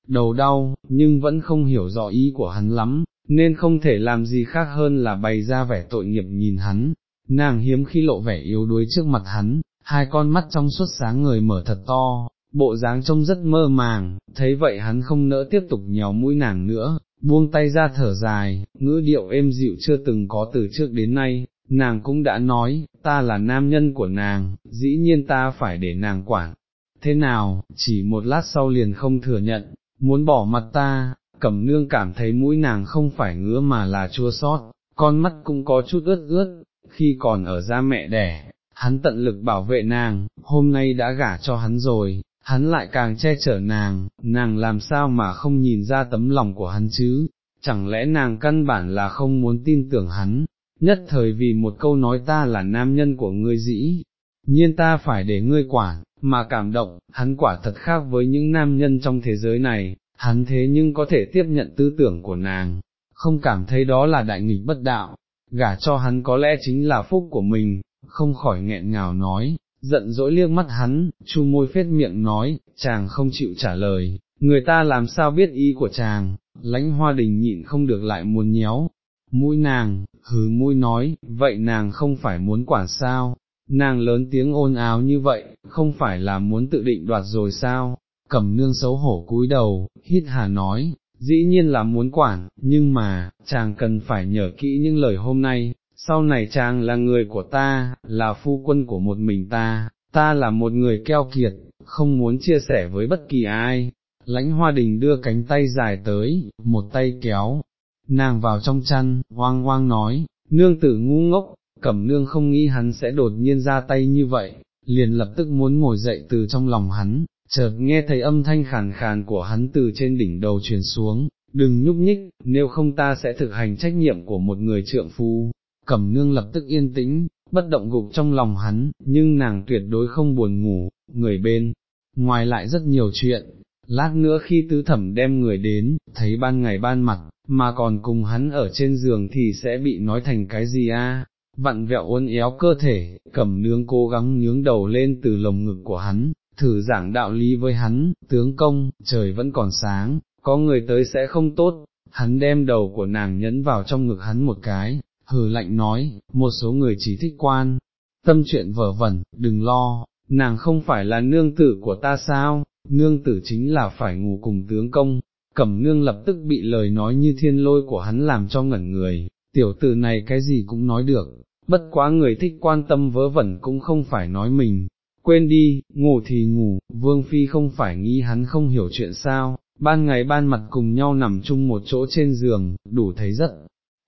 đầu đau, nhưng vẫn không hiểu rõ ý của hắn lắm, nên không thể làm gì khác hơn là bày ra vẻ tội nghiệp nhìn hắn, nàng hiếm khi lộ vẻ yếu đuối trước mặt hắn, hai con mắt trong suốt sáng người mở thật to, bộ dáng trông rất mơ màng, thấy vậy hắn không nỡ tiếp tục nhéo mũi nàng nữa, buông tay ra thở dài, ngữ điệu êm dịu chưa từng có từ trước đến nay, nàng cũng đã nói, ta là nam nhân của nàng, dĩ nhiên ta phải để nàng quản. Thế nào, chỉ một lát sau liền không thừa nhận, muốn bỏ mặt ta, cẩm nương cảm thấy mũi nàng không phải ngứa mà là chua sót, con mắt cũng có chút ướt ướt, khi còn ở gia mẹ đẻ, hắn tận lực bảo vệ nàng, hôm nay đã gả cho hắn rồi, hắn lại càng che chở nàng, nàng làm sao mà không nhìn ra tấm lòng của hắn chứ, chẳng lẽ nàng căn bản là không muốn tin tưởng hắn, nhất thời vì một câu nói ta là nam nhân của ngươi dĩ, nhiên ta phải để ngươi quản, mà cảm động, hắn quả thật khác với những nam nhân trong thế giới này, hắn thế nhưng có thể tiếp nhận tư tưởng của nàng, không cảm thấy đó là đại nghịch bất đạo, gả cho hắn có lẽ chính là phúc của mình, không khỏi nghẹn ngào nói, giận dỗi liếc mắt hắn, chu môi phết miệng nói, chàng không chịu trả lời, người ta làm sao biết ý của chàng, lãnh hoa đình nhịn không được lại muốn nhéo, mũi nàng, hứ mũi nói, vậy nàng không phải muốn quản sao, nàng lớn tiếng ôn áo như vậy, không phải là muốn tự định đoạt rồi sao, cầm nương xấu hổ cúi đầu, hít hà nói, dĩ nhiên là muốn quản, nhưng mà, chàng cần phải nhớ kỹ những lời hôm nay, sau này chàng là người của ta, là phu quân của một mình ta, ta là một người keo kiệt, không muốn chia sẻ với bất kỳ ai. Lãnh hoa đình đưa cánh tay dài tới, một tay kéo, nàng vào trong chăn, hoang hoang nói, nương tử ngu ngốc, cẩm nương không nghĩ hắn sẽ đột nhiên ra tay như vậy, liền lập tức muốn ngồi dậy từ trong lòng hắn, chợt nghe thấy âm thanh khàn khàn của hắn từ trên đỉnh đầu truyền xuống, đừng nhúc nhích, nếu không ta sẽ thực hành trách nhiệm của một người trượng phu, cẩm nương lập tức yên tĩnh, bất động gục trong lòng hắn, nhưng nàng tuyệt đối không buồn ngủ, người bên, ngoài lại rất nhiều chuyện, lát nữa khi tứ thẩm đem người đến, thấy ban ngày ban mặt, mà còn cùng hắn ở trên giường thì sẽ bị nói thành cái gì a? Vặn vẹo uốn éo cơ thể, cẩm nương cố gắng nhướng đầu lên từ lồng ngực của hắn, thử giảng đạo lý với hắn, tướng công, trời vẫn còn sáng, có người tới sẽ không tốt, hắn đem đầu của nàng nhấn vào trong ngực hắn một cái, hừ lạnh nói, một số người chỉ thích quan, tâm chuyện vở vẩn, đừng lo, nàng không phải là nương tử của ta sao, nương tử chính là phải ngủ cùng tướng công, cẩm nương lập tức bị lời nói như thiên lôi của hắn làm cho ngẩn người, tiểu tử này cái gì cũng nói được, bất quá người thích quan tâm vớ vẩn cũng không phải nói mình, quên đi, ngủ thì ngủ, vương phi không phải nghĩ hắn không hiểu chuyện sao, ban ngày ban mặt cùng nhau nằm chung một chỗ trên giường, đủ thấy rất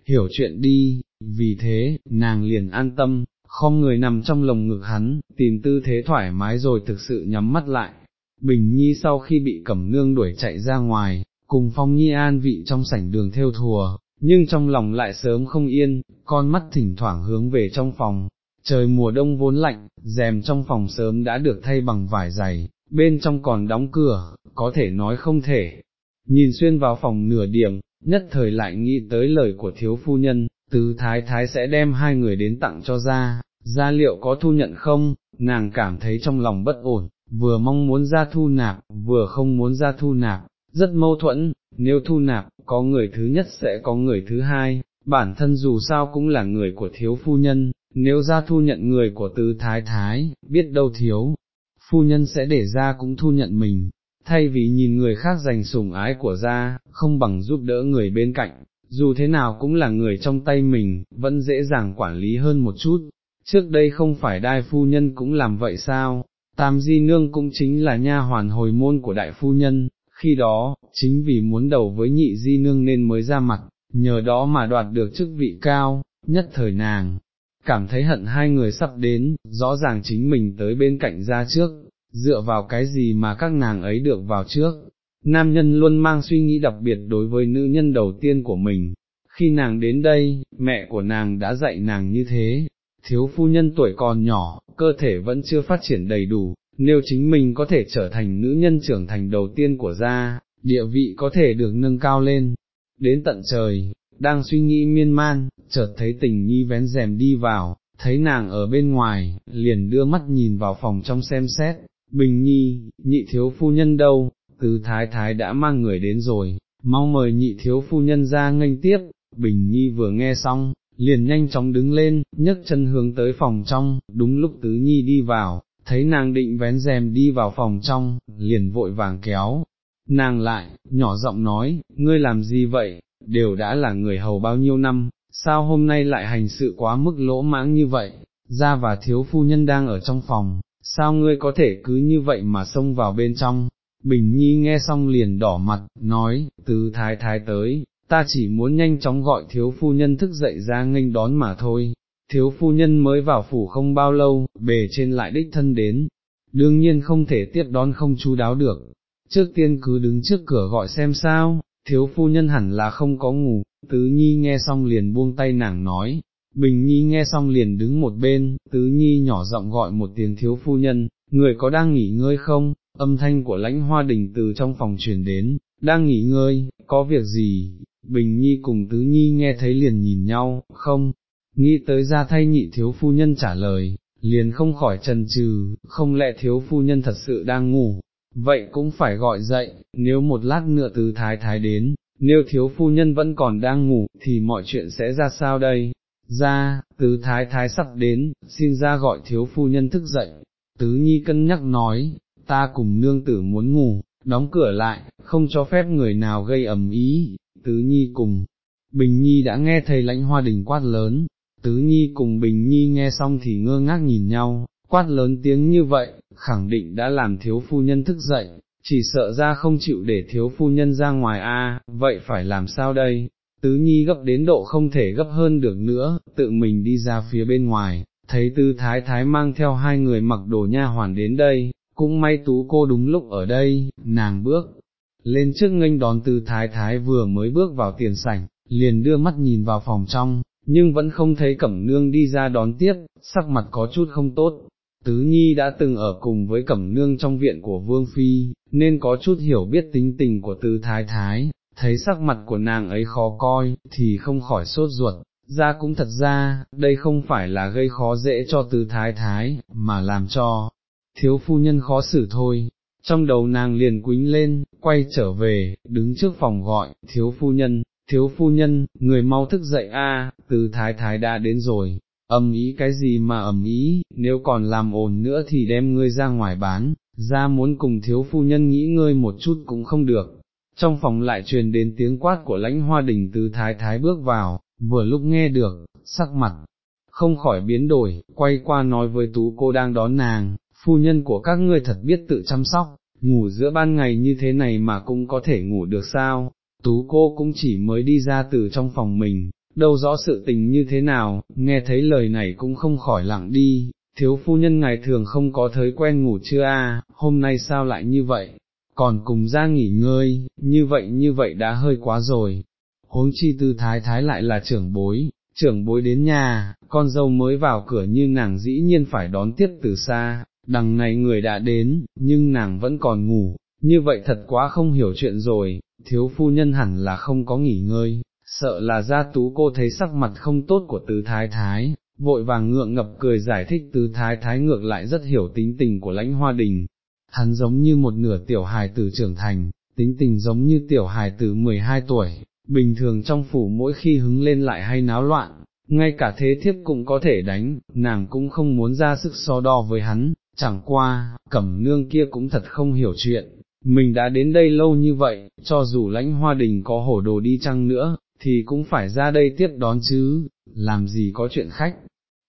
hiểu chuyện đi, vì thế, nàng liền an tâm, không người nằm trong lồng ngực hắn, tìm tư thế thoải mái rồi thực sự nhắm mắt lại. Bình Nhi sau khi bị cẩm nương đuổi chạy ra ngoài, cùng Phong Nhi an vị trong sảnh đường theo thùa, nhưng trong lòng lại sớm không yên, con mắt thỉnh thoảng hướng về trong phòng. Trời mùa đông vốn lạnh, rèm trong phòng sớm đã được thay bằng vải dày, bên trong còn đóng cửa, có thể nói không thể. Nhìn xuyên vào phòng nửa điểm, nhất thời lại nghĩ tới lời của thiếu phu nhân, tứ thái thái sẽ đem hai người đến tặng cho ra, gia liệu có thu nhận không, nàng cảm thấy trong lòng bất ổn, vừa mong muốn ra thu nạp, vừa không muốn ra thu nạp, rất mâu thuẫn, nếu thu nạp, có người thứ nhất sẽ có người thứ hai, bản thân dù sao cũng là người của thiếu phu nhân, nếu ra thu nhận người của tứ thái thái, biết đâu thiếu, phu nhân sẽ để ra cũng thu nhận mình, thay vì nhìn người khác giành sủng ái của ra, không bằng giúp đỡ người bên cạnh, dù thế nào cũng là người trong tay mình, vẫn dễ dàng quản lý hơn một chút, trước đây không phải đai phu nhân cũng làm vậy sao, tam di nương cũng chính là nha hoàn hồi môn của đại phu nhân, khi đó, chính vì muốn đầu với nhị di nương nên mới ra mặt, nhờ đó mà đoạt được chức vị cao, nhất thời nàng. Cảm thấy hận hai người sắp đến, rõ ràng chính mình tới bên cạnh ra trước, dựa vào cái gì mà các nàng ấy được vào trước, nam nhân luôn mang suy nghĩ đặc biệt đối với nữ nhân đầu tiên của mình, khi nàng đến đây, mẹ của nàng đã dạy nàng như thế, thiếu phu nhân tuổi còn nhỏ, cơ thể vẫn chưa phát triển đầy đủ, nếu chính mình có thể trở thành nữ nhân trưởng thành đầu tiên của gia, địa vị có thể được nâng cao lên, đến tận trời, đang suy nghĩ miên man, chợt thấy tình nhi vén rèm đi vào, thấy nàng ở bên ngoài, liền đưa mắt nhìn vào phòng trong xem xét, bình nhi, nhị thiếu phu nhân đâu, từ thái thái đã mang người đến rồi, mau mời nhị thiếu phu nhân ra nghênh tiếp, Bình Nhi vừa nghe xong, liền nhanh chóng đứng lên, nhấc chân hướng tới phòng trong, đúng lúc Tứ Nhi đi vào, thấy nàng định vén rèm đi vào phòng trong, liền vội vàng kéo, nàng lại, nhỏ giọng nói, ngươi làm gì vậy, đều đã là người hầu bao nhiêu năm, sao hôm nay lại hành sự quá mức lỗ mãng như vậy, ra và thiếu phu nhân đang ở trong phòng, sao ngươi có thể cứ như vậy mà xông vào bên trong, Bình Nhi nghe xong liền đỏ mặt, nói, từ thái thái tới, ta chỉ muốn nhanh chóng gọi thiếu phu nhân thức dậy ra nghênh đón mà thôi, thiếu phu nhân mới vào phủ không bao lâu, bề trên lại đích thân đến, đương nhiên không thể tiếp đón không chú đáo được, trước tiên cứ đứng trước cửa gọi xem sao, thiếu phu nhân hẳn là không có ngủ, tứ nhi nghe xong liền buông tay nàng nói, bình nhi nghe xong liền đứng một bên, tứ nhi nhỏ giọng gọi một tiếng thiếu phu nhân, người có đang nghỉ ngơi không, âm thanh của lãnh hoa đình từ trong phòng truyền đến, đang nghỉ ngơi, có việc gì, Bình Nhi cùng Tứ Nhi nghe thấy liền nhìn nhau, không, nghĩ tới ra thay nhị thiếu phu nhân trả lời, liền không khỏi trần trừ, không lẽ thiếu phu nhân thật sự đang ngủ, vậy cũng phải gọi dậy, nếu một lát nữa Tứ Thái Thái đến, nếu thiếu phu nhân vẫn còn đang ngủ, thì mọi chuyện sẽ ra sao đây? Ra, Tứ Thái Thái sắp đến, xin ra gọi thiếu phu nhân thức dậy, Tứ Nhi cân nhắc nói, ta cùng nương tử muốn ngủ, đóng cửa lại, không cho phép người nào gây ầm ý, tứ nhi cùng, bình nhi đã nghe thầy lãnh hoa đình quát lớn, tứ nhi cùng bình nhi nghe xong thì ngơ ngác nhìn nhau, quát lớn tiếng như vậy, khẳng định đã làm thiếu phu nhân thức dậy, chỉ sợ ra không chịu để thiếu phu nhân ra ngoài a, vậy phải làm sao đây? Tứ nhi gấp đến độ không thể gấp hơn được nữa, tự mình đi ra phía bên ngoài, thấy tư thái thái mang theo hai người mặc đồ nha hoàn đến đây, cũng may tú cô đúng lúc ở đây, nàng bước lên trước nghênh đón từ thái thái vừa mới bước vào tiền sảnh, liền đưa mắt nhìn vào phòng trong, nhưng vẫn không thấy cẩm nương đi ra đón tiếp, sắc mặt có chút không tốt. Tứ Nhi đã từng ở cùng với Cẩm Nương trong viện của Vương Phi, nên có chút hiểu biết tính tình của Tư Thái Thái, thấy sắc mặt của nàng ấy khó coi, thì không khỏi sốt ruột, ra cũng thật ra, đây không phải là gây khó dễ cho Tư Thái Thái, mà làm cho thiếu phu nhân khó xử thôi, trong đầu nàng liền quính lên, quay trở về, đứng trước phòng gọi, thiếu phu nhân, thiếu phu nhân, người mau thức dậy a, từ thái thái đã đến rồi, ầm ý cái gì mà ầm ý, nếu còn làm ồn nữa thì đem ngươi ra ngoài bán, ra muốn cùng thiếu phu nhân nghĩ ngơi một chút cũng không được. Trong phòng lại truyền đến tiếng quát của lãnh hoa đình từ thái thái bước vào, vừa lúc nghe được, sắc mặt, không khỏi biến đổi, quay qua nói với tú cô đang đón nàng, phu nhân của các ngươi thật biết tự chăm sóc, ngủ giữa ban ngày như thế này mà cũng có thể ngủ được sao, tú cô cũng chỉ mới đi ra từ trong phòng mình, đâu rõ sự tình như thế nào, nghe thấy lời này cũng không khỏi lặng đi, thiếu phu nhân ngày thường không có thói quen ngủ chưa a, à, hôm nay sao lại như vậy, còn cùng ra nghỉ ngơi, như vậy như vậy đã hơi quá rồi, huống chi tư thái thái lại là trưởng bối, trưởng bối đến nhà, con dâu mới vào cửa như nàng dĩ nhiên phải đón tiếp từ xa, đằng này người đã đến, nhưng nàng vẫn còn ngủ, như vậy thật quá không hiểu chuyện rồi, thiếu phu nhân hẳn là không có nghỉ ngơi, sợ là gia tú cô thấy sắc mặt không tốt của tứ thái thái, vội vàng ngượng ngập cười giải thích tứ thái thái ngược lại rất hiểu tính tình của lãnh hoa đình, hắn giống như một nửa tiểu hài tử trưởng thành, tính tình giống như tiểu hài tử 12 tuổi, bình thường trong phủ mỗi khi hứng lên lại hay náo loạn, ngay cả thế thiếp cũng có thể đánh, nàng cũng không muốn ra sức so đo với hắn, chẳng qua, cẩm nương kia cũng thật không hiểu chuyện, mình đã đến đây lâu như vậy, cho dù lãnh hoa đình có hổ đồ đi chăng nữa, thì cũng phải ra đây tiếp đón chứ, làm gì có chuyện khách,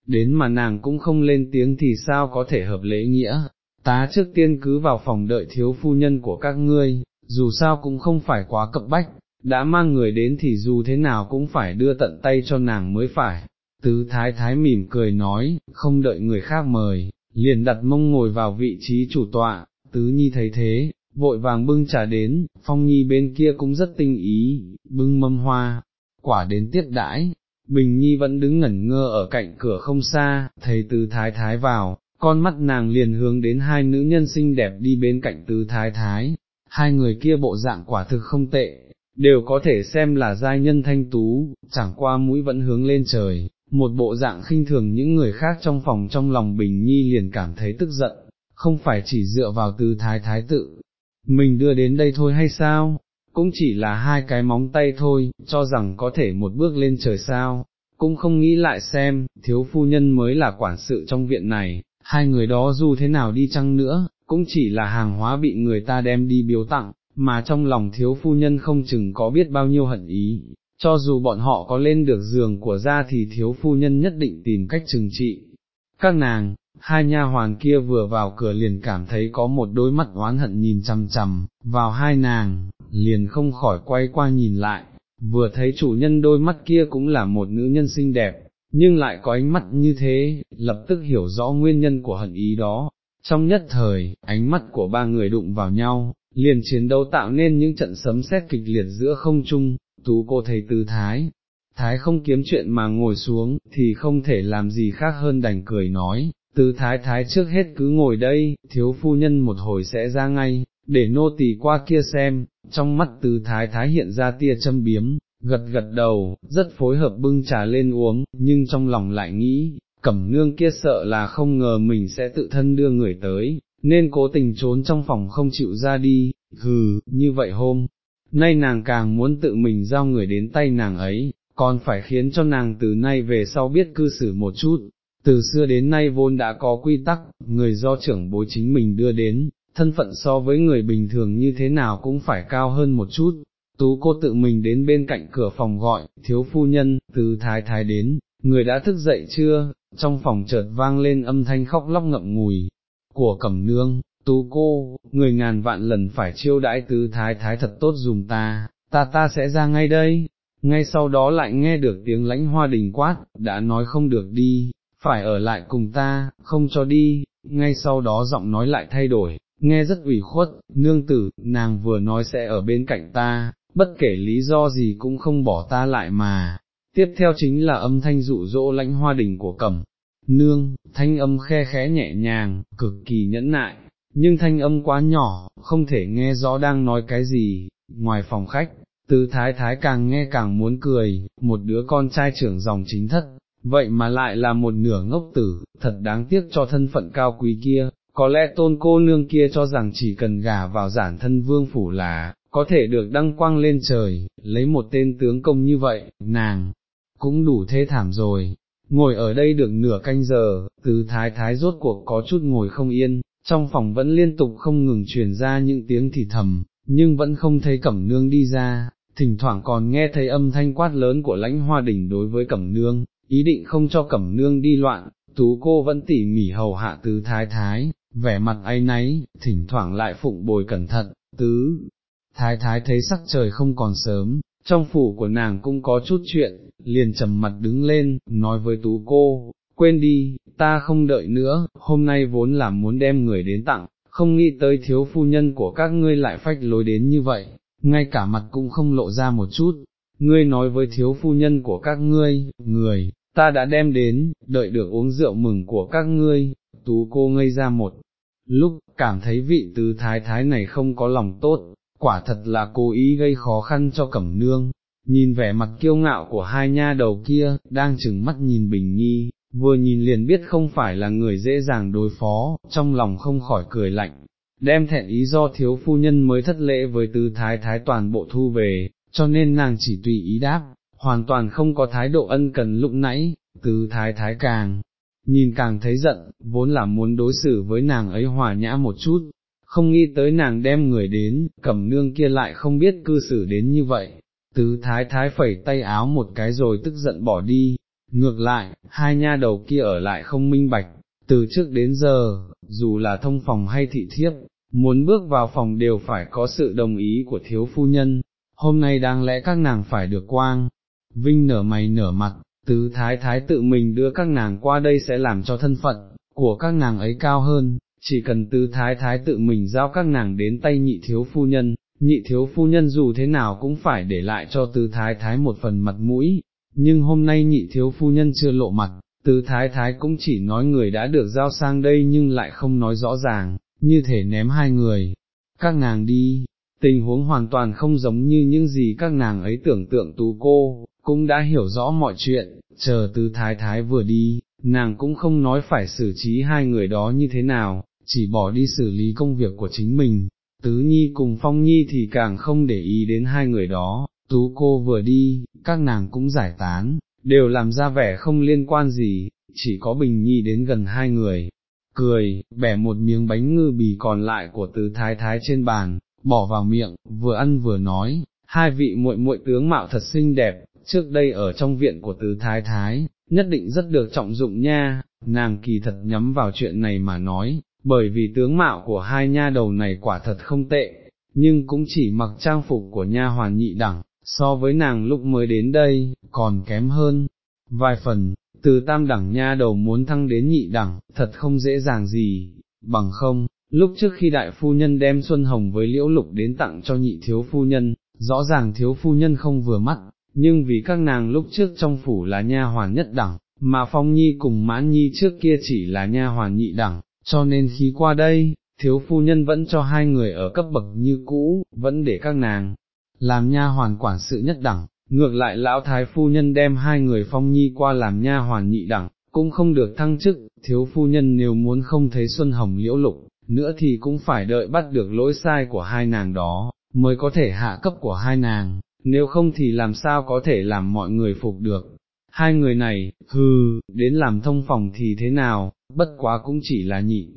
đến mà nàng cũng không lên tiếng thì sao có thể hợp lễ nghĩa, tá trước tiên cứ vào phòng đợi thiếu phu nhân của các ngươi, dù sao cũng không phải quá cập bách, đã mang người đến thì dù thế nào cũng phải đưa tận tay cho nàng mới phải. Tứ thái thái mỉm cười nói, không đợi người khác mời, liền đặt mông ngồi vào vị trí chủ tọa, tứ nhi thấy thế, vội vàng bưng trà đến, phong nhi bên kia cũng rất tinh ý, bưng mâm hoa, quả đến tiết đãi, bình nhi vẫn đứng ngẩn ngơ ở cạnh cửa không xa, thấy tư thái thái vào, con mắt nàng liền hướng đến hai nữ nhân xinh đẹp đi bên cạnh tư thái thái, hai người kia bộ dạng quả thực không tệ, đều có thể xem là giai nhân thanh tú, chẳng qua mũi vẫn hướng lên trời, một bộ dạng khinh thường những người khác trong phòng trong lòng Bình Nhi liền cảm thấy tức giận, không phải chỉ dựa vào tư thái thái tự, mình đưa đến đây thôi hay sao, cũng chỉ là hai cái móng tay thôi, cho rằng có thể một bước lên trời sao, cũng không nghĩ lại xem, thiếu phu nhân mới là quản sự trong viện này, hai người đó dù thế nào đi chăng nữa, cũng chỉ là hàng hóa bị người ta đem đi biếu tặng, mà trong lòng thiếu phu nhân không chừng có biết bao nhiêu hận ý, cho dù bọn họ có lên được giường của ra thì thiếu phu nhân nhất định tìm cách trừng trị. Các nàng, hai nha hoàn kia vừa vào cửa liền cảm thấy có một đôi mắt oán hận nhìn chằm chằm, vào hai nàng, liền không khỏi quay qua nhìn lại, vừa thấy chủ nhân đôi mắt kia cũng là một nữ nhân xinh đẹp, nhưng lại có ánh mắt như thế, lập tức hiểu rõ nguyên nhân của hận ý đó. Trong nhất thời, ánh mắt của ba người đụng vào nhau, liền chiến đấu tạo nên những trận sấm sét kịch liệt giữa không trung, tú cô thấy tư thái, thái không kiếm chuyện mà ngồi xuống, thì không thể làm gì khác hơn đành cười nói, tứ thái thái trước hết cứ ngồi đây, thiếu phu nhân một hồi sẽ ra ngay, để nô tỳ qua kia xem, trong mắt tứ thái thái hiện ra tia châm biếm, gật gật đầu, rất phối hợp bưng trà lên uống, nhưng trong lòng lại nghĩ, cẩm nương kia sợ là không ngờ mình sẽ tự thân đưa người tới, nên cố tình trốn trong phòng không chịu ra đi, hừ, như vậy hôm, nay nàng càng muốn tự mình giao người đến tay nàng ấy, còn phải khiến cho nàng từ nay về sau biết cư xử một chút, từ xưa đến nay vốn đã có quy tắc, người do trưởng bối chính mình đưa đến, thân phận so với người bình thường như thế nào cũng phải cao hơn một chút. Tú cô tự mình đến bên cạnh cửa phòng gọi, thiếu phu nhân, từ thái thái đến, người đã thức dậy chưa, trong phòng chợt vang lên âm thanh khóc lóc ngậm ngùi, của cẩm nương, tú cô, người ngàn vạn lần phải chiêu đãi tứ thái thái thật tốt dùm ta, ta ta sẽ ra ngay đây, ngay sau đó lại nghe được tiếng lãnh hoa đình quát, đã nói không được đi, phải ở lại cùng ta, không cho đi, ngay sau đó giọng nói lại thay đổi, nghe rất ủy khuất, nương tử, nàng vừa nói sẽ ở bên cạnh ta, bất kể lý do gì cũng không bỏ ta lại mà. Tiếp theo chính là âm thanh dụ dỗ lãnh hoa đình của cẩm, nương, thanh âm khe khẽ nhẹ nhàng, cực kỳ nhẫn nại, nhưng thanh âm quá nhỏ, không thể nghe rõ đang nói cái gì, ngoài phòng khách, từ thái thái càng nghe càng muốn cười, một đứa con trai trưởng dòng chính thất, vậy mà lại là một nửa ngốc tử, thật đáng tiếc cho thân phận cao quý kia, có lẽ tôn cô nương kia cho rằng chỉ cần gả vào giản thân vương phủ là, có thể được đăng quang lên trời, lấy một tên tướng công như vậy, nàng, cũng đủ thê thảm rồi. Ngồi ở đây được nửa canh giờ, từ thái thái rốt cuộc có chút ngồi không yên, trong phòng vẫn liên tục không ngừng truyền ra những tiếng thì thầm, nhưng vẫn không thấy cẩm nương đi ra, thỉnh thoảng còn nghe thấy âm thanh quát lớn của lãnh hoa đình đối với cẩm nương, ý định không cho cẩm nương đi loạn, tú cô vẫn tỉ mỉ hầu hạ tứ thái thái, vẻ mặt ấy náy, thỉnh thoảng lại phụng bồi cẩn thận, tứ. Thái thái thấy sắc trời không còn sớm, trong phủ của nàng cũng có chút chuyện, liền trầm mặt đứng lên, nói với tú cô, quên đi, ta không đợi nữa, hôm nay vốn là muốn đem người đến tặng, không nghĩ tới thiếu phu nhân của các ngươi lại phách lối đến như vậy, ngay cả mặt cũng không lộ ra một chút, ngươi nói với thiếu phu nhân của các ngươi, người, ta đã đem đến, đợi được uống rượu mừng của các ngươi, tú cô ngây ra một lúc, cảm thấy vị tứ thái thái này không có lòng tốt, quả thật là cố ý gây khó khăn cho cẩm nương, nhìn vẻ mặt kiêu ngạo của hai nha đầu kia, đang chừng mắt nhìn Bình Nhi, vừa nhìn liền biết không phải là người dễ dàng đối phó, trong lòng không khỏi cười lạnh, đem thẹn ý do thiếu phu nhân mới thất lễ với tứ thái thái toàn bộ thu về, cho nên nàng chỉ tùy ý đáp, hoàn toàn không có thái độ ân cần lúc nãy, tứ thái thái càng, nhìn càng thấy giận, vốn là muốn đối xử với nàng ấy hòa nhã một chút, không nghĩ tới nàng đem người đến, cẩm nương kia lại không biết cư xử đến như vậy, tứ thái thái phẩy tay áo một cái rồi tức giận bỏ đi, ngược lại, hai nha đầu kia ở lại không minh bạch, từ trước đến giờ, dù là thông phòng hay thị thiếp, muốn bước vào phòng đều phải có sự đồng ý của thiếu phu nhân, hôm nay đáng lẽ các nàng phải được quang, vinh nở mày nở mặt, tứ thái thái tự mình đưa các nàng qua đây sẽ làm cho thân phận của các nàng ấy cao hơn, chỉ cần tứ thái thái tự mình giao các nàng đến tay nhị thiếu phu nhân, nhị thiếu phu nhân dù thế nào cũng phải để lại cho tứ thái thái một phần mặt mũi, nhưng hôm nay nhị thiếu phu nhân chưa lộ mặt, tứ thái thái cũng chỉ nói người đã được giao sang đây nhưng lại không nói rõ ràng, như thể ném hai người, các nàng đi, tình huống hoàn toàn không giống như những gì các nàng ấy tưởng tượng tú cô, cũng đã hiểu rõ mọi chuyện, chờ tứ thái thái vừa đi, nàng cũng không nói phải xử trí hai người đó như thế nào, chỉ bỏ đi xử lý công việc của chính mình, tứ nhi cùng phong nhi thì càng không để ý đến hai người đó, tú cô vừa đi, các nàng cũng giải tán, đều làm ra vẻ không liên quan gì, chỉ có bình nhi đến gần hai người, cười, bẻ một miếng bánh ngư bì còn lại của tứ thái thái trên bàn, bỏ vào miệng, vừa ăn vừa nói, hai vị muội muội tướng mạo thật xinh đẹp, trước đây ở trong viện của tứ thái thái, nhất định rất được trọng dụng nha, nàng kỳ thật nhắm vào chuyện này mà nói, bởi vì tướng mạo của hai nha đầu này quả thật không tệ, nhưng cũng chỉ mặc trang phục của nha hoàn nhị đẳng, so với nàng lúc mới đến đây, còn kém hơn, vài phần, từ tam đẳng nha đầu muốn thăng đến nhị đẳng, thật không dễ dàng gì, bằng không, lúc trước khi đại phu nhân đem Xuân Hồng với Liễu Lục đến tặng cho nhị thiếu phu nhân, rõ ràng thiếu phu nhân không vừa mắt, nhưng vì các nàng lúc trước trong phủ là nha hoàn nhất đẳng, mà Phong Nhi cùng Mãn Nhi trước kia chỉ là nha hoàn nhị đẳng, cho nên khi qua đây, thiếu phu nhân vẫn cho hai người ở cấp bậc như cũ, vẫn để các nàng làm nha hoàn quản sự nhất đẳng, ngược lại lão thái phu nhân đem hai người Phong Nhi qua làm nha hoàn nhị đẳng, cũng không được thăng chức, thiếu phu nhân nếu muốn không thấy Xuân Hồng liễu lục, nữa thì cũng phải đợi bắt được lỗi sai của hai nàng đó, mới có thể hạ cấp của hai nàng, nếu không thì làm sao có thể làm mọi người phục được. Hai người này, hừ, đến làm thông phòng thì thế nào, bất quá cũng chỉ là nhị,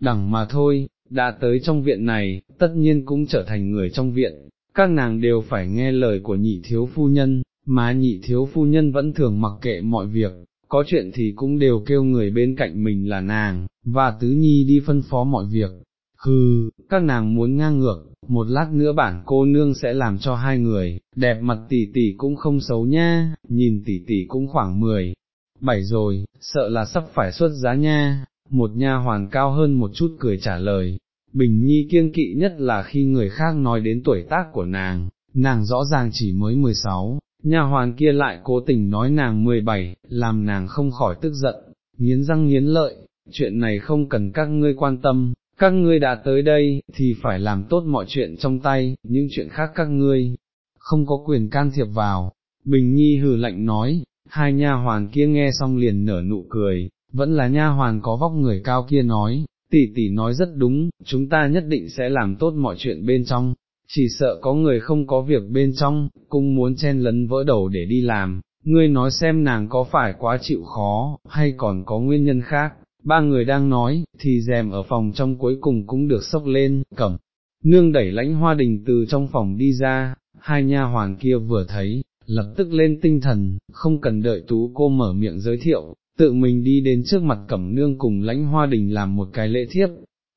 đẳng mà thôi, đã tới trong viện này, tất nhiên cũng trở thành người trong viện, các nàng đều phải nghe lời của nhị thiếu phu nhân, mà nhị thiếu phu nhân vẫn thường mặc kệ mọi việc, có chuyện thì cũng đều kêu người bên cạnh mình là nàng, và tứ nhi đi phân phó mọi việc. Hừ, các nàng muốn ngang ngược, một lát nữa bản cô nương sẽ làm cho hai người, đẹp mặt tỷ tỷ cũng không xấu nha, nhìn tỷ tỷ cũng khoảng mười, bảy rồi, sợ là sắp phải xuất giá nha, một nha hoàn cao hơn một chút cười trả lời, Bình Nhi kiêng kỵ nhất là khi người khác nói đến tuổi tác của nàng, nàng rõ ràng chỉ mới 16, nha hoàn kia lại cố tình nói nàng 17, làm nàng không khỏi tức giận, nghiến răng nghiến lợi, chuyện này không cần các ngươi quan tâm, các ngươi đã tới đây, thì phải làm tốt mọi chuyện trong tay, những chuyện khác các ngươi, không có quyền can thiệp vào. Bình Nhi hừ lạnh nói, hai nha hoàn kia nghe xong liền nở nụ cười, vẫn là nha hoàn có vóc người cao kia nói, tỷ tỷ nói rất đúng, chúng ta nhất định sẽ làm tốt mọi chuyện bên trong, chỉ sợ có người không có việc bên trong, cũng muốn chen lấn vỡ đầu để đi làm, ngươi nói xem nàng có phải quá chịu khó, hay còn có nguyên nhân khác, ba người đang nói, thì rèm ở phòng trong cuối cùng cũng được sốc lên, cẩm, nương đẩy lãnh hoa đình từ trong phòng đi ra, hai nha hoàn kia vừa thấy, lập tức lên tinh thần, không cần đợi tú cô mở miệng giới thiệu, tự mình đi đến trước mặt cẩm nương cùng lãnh hoa đình làm một cái lễ thiếp,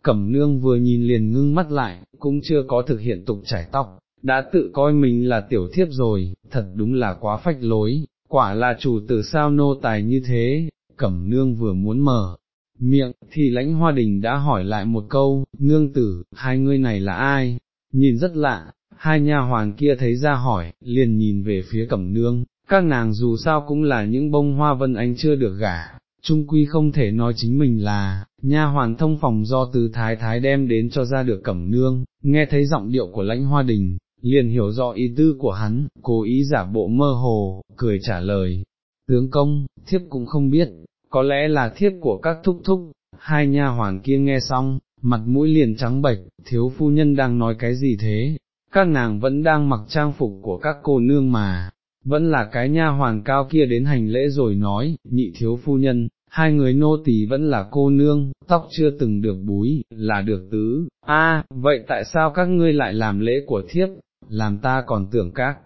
cẩm nương vừa nhìn liền ngưng mắt lại, cũng chưa có thực hiện tục trải tóc, đã tự coi mình là tiểu thiếp rồi, thật đúng là quá phách lối, quả là chủ tử sao nô tài như thế, cẩm nương vừa muốn mở. Miệng, thì lãnh hoa đình đã hỏi lại một câu, nương tử, hai ngươi này là ai? Nhìn rất lạ, hai nha hoàn kia thấy ra hỏi, liền nhìn về phía cẩm nương, các nàng dù sao cũng là những bông hoa vân ánh chưa được gả, trung quy không thể nói chính mình là, nha hoàn thông phòng do từ thái thái đem đến cho ra được cẩm nương, nghe thấy giọng điệu của lãnh hoa đình, liền hiểu rõ ý tư của hắn, cố ý giả bộ mơ hồ, cười trả lời, tướng công, thiếp cũng không biết, có lẽ là thiếp của các thúc thúc, hai nha hoàn kia nghe xong, mặt mũi liền trắng bệch, thiếu phu nhân đang nói cái gì thế, các nàng vẫn đang mặc trang phục của các cô nương mà, vẫn là cái nha hoàn cao kia đến hành lễ rồi nói, nhị thiếu phu nhân, hai người nô tỳ vẫn là cô nương, tóc chưa từng được búi, là được tứ, a vậy tại sao các ngươi lại làm lễ của thiếp, làm ta còn tưởng các,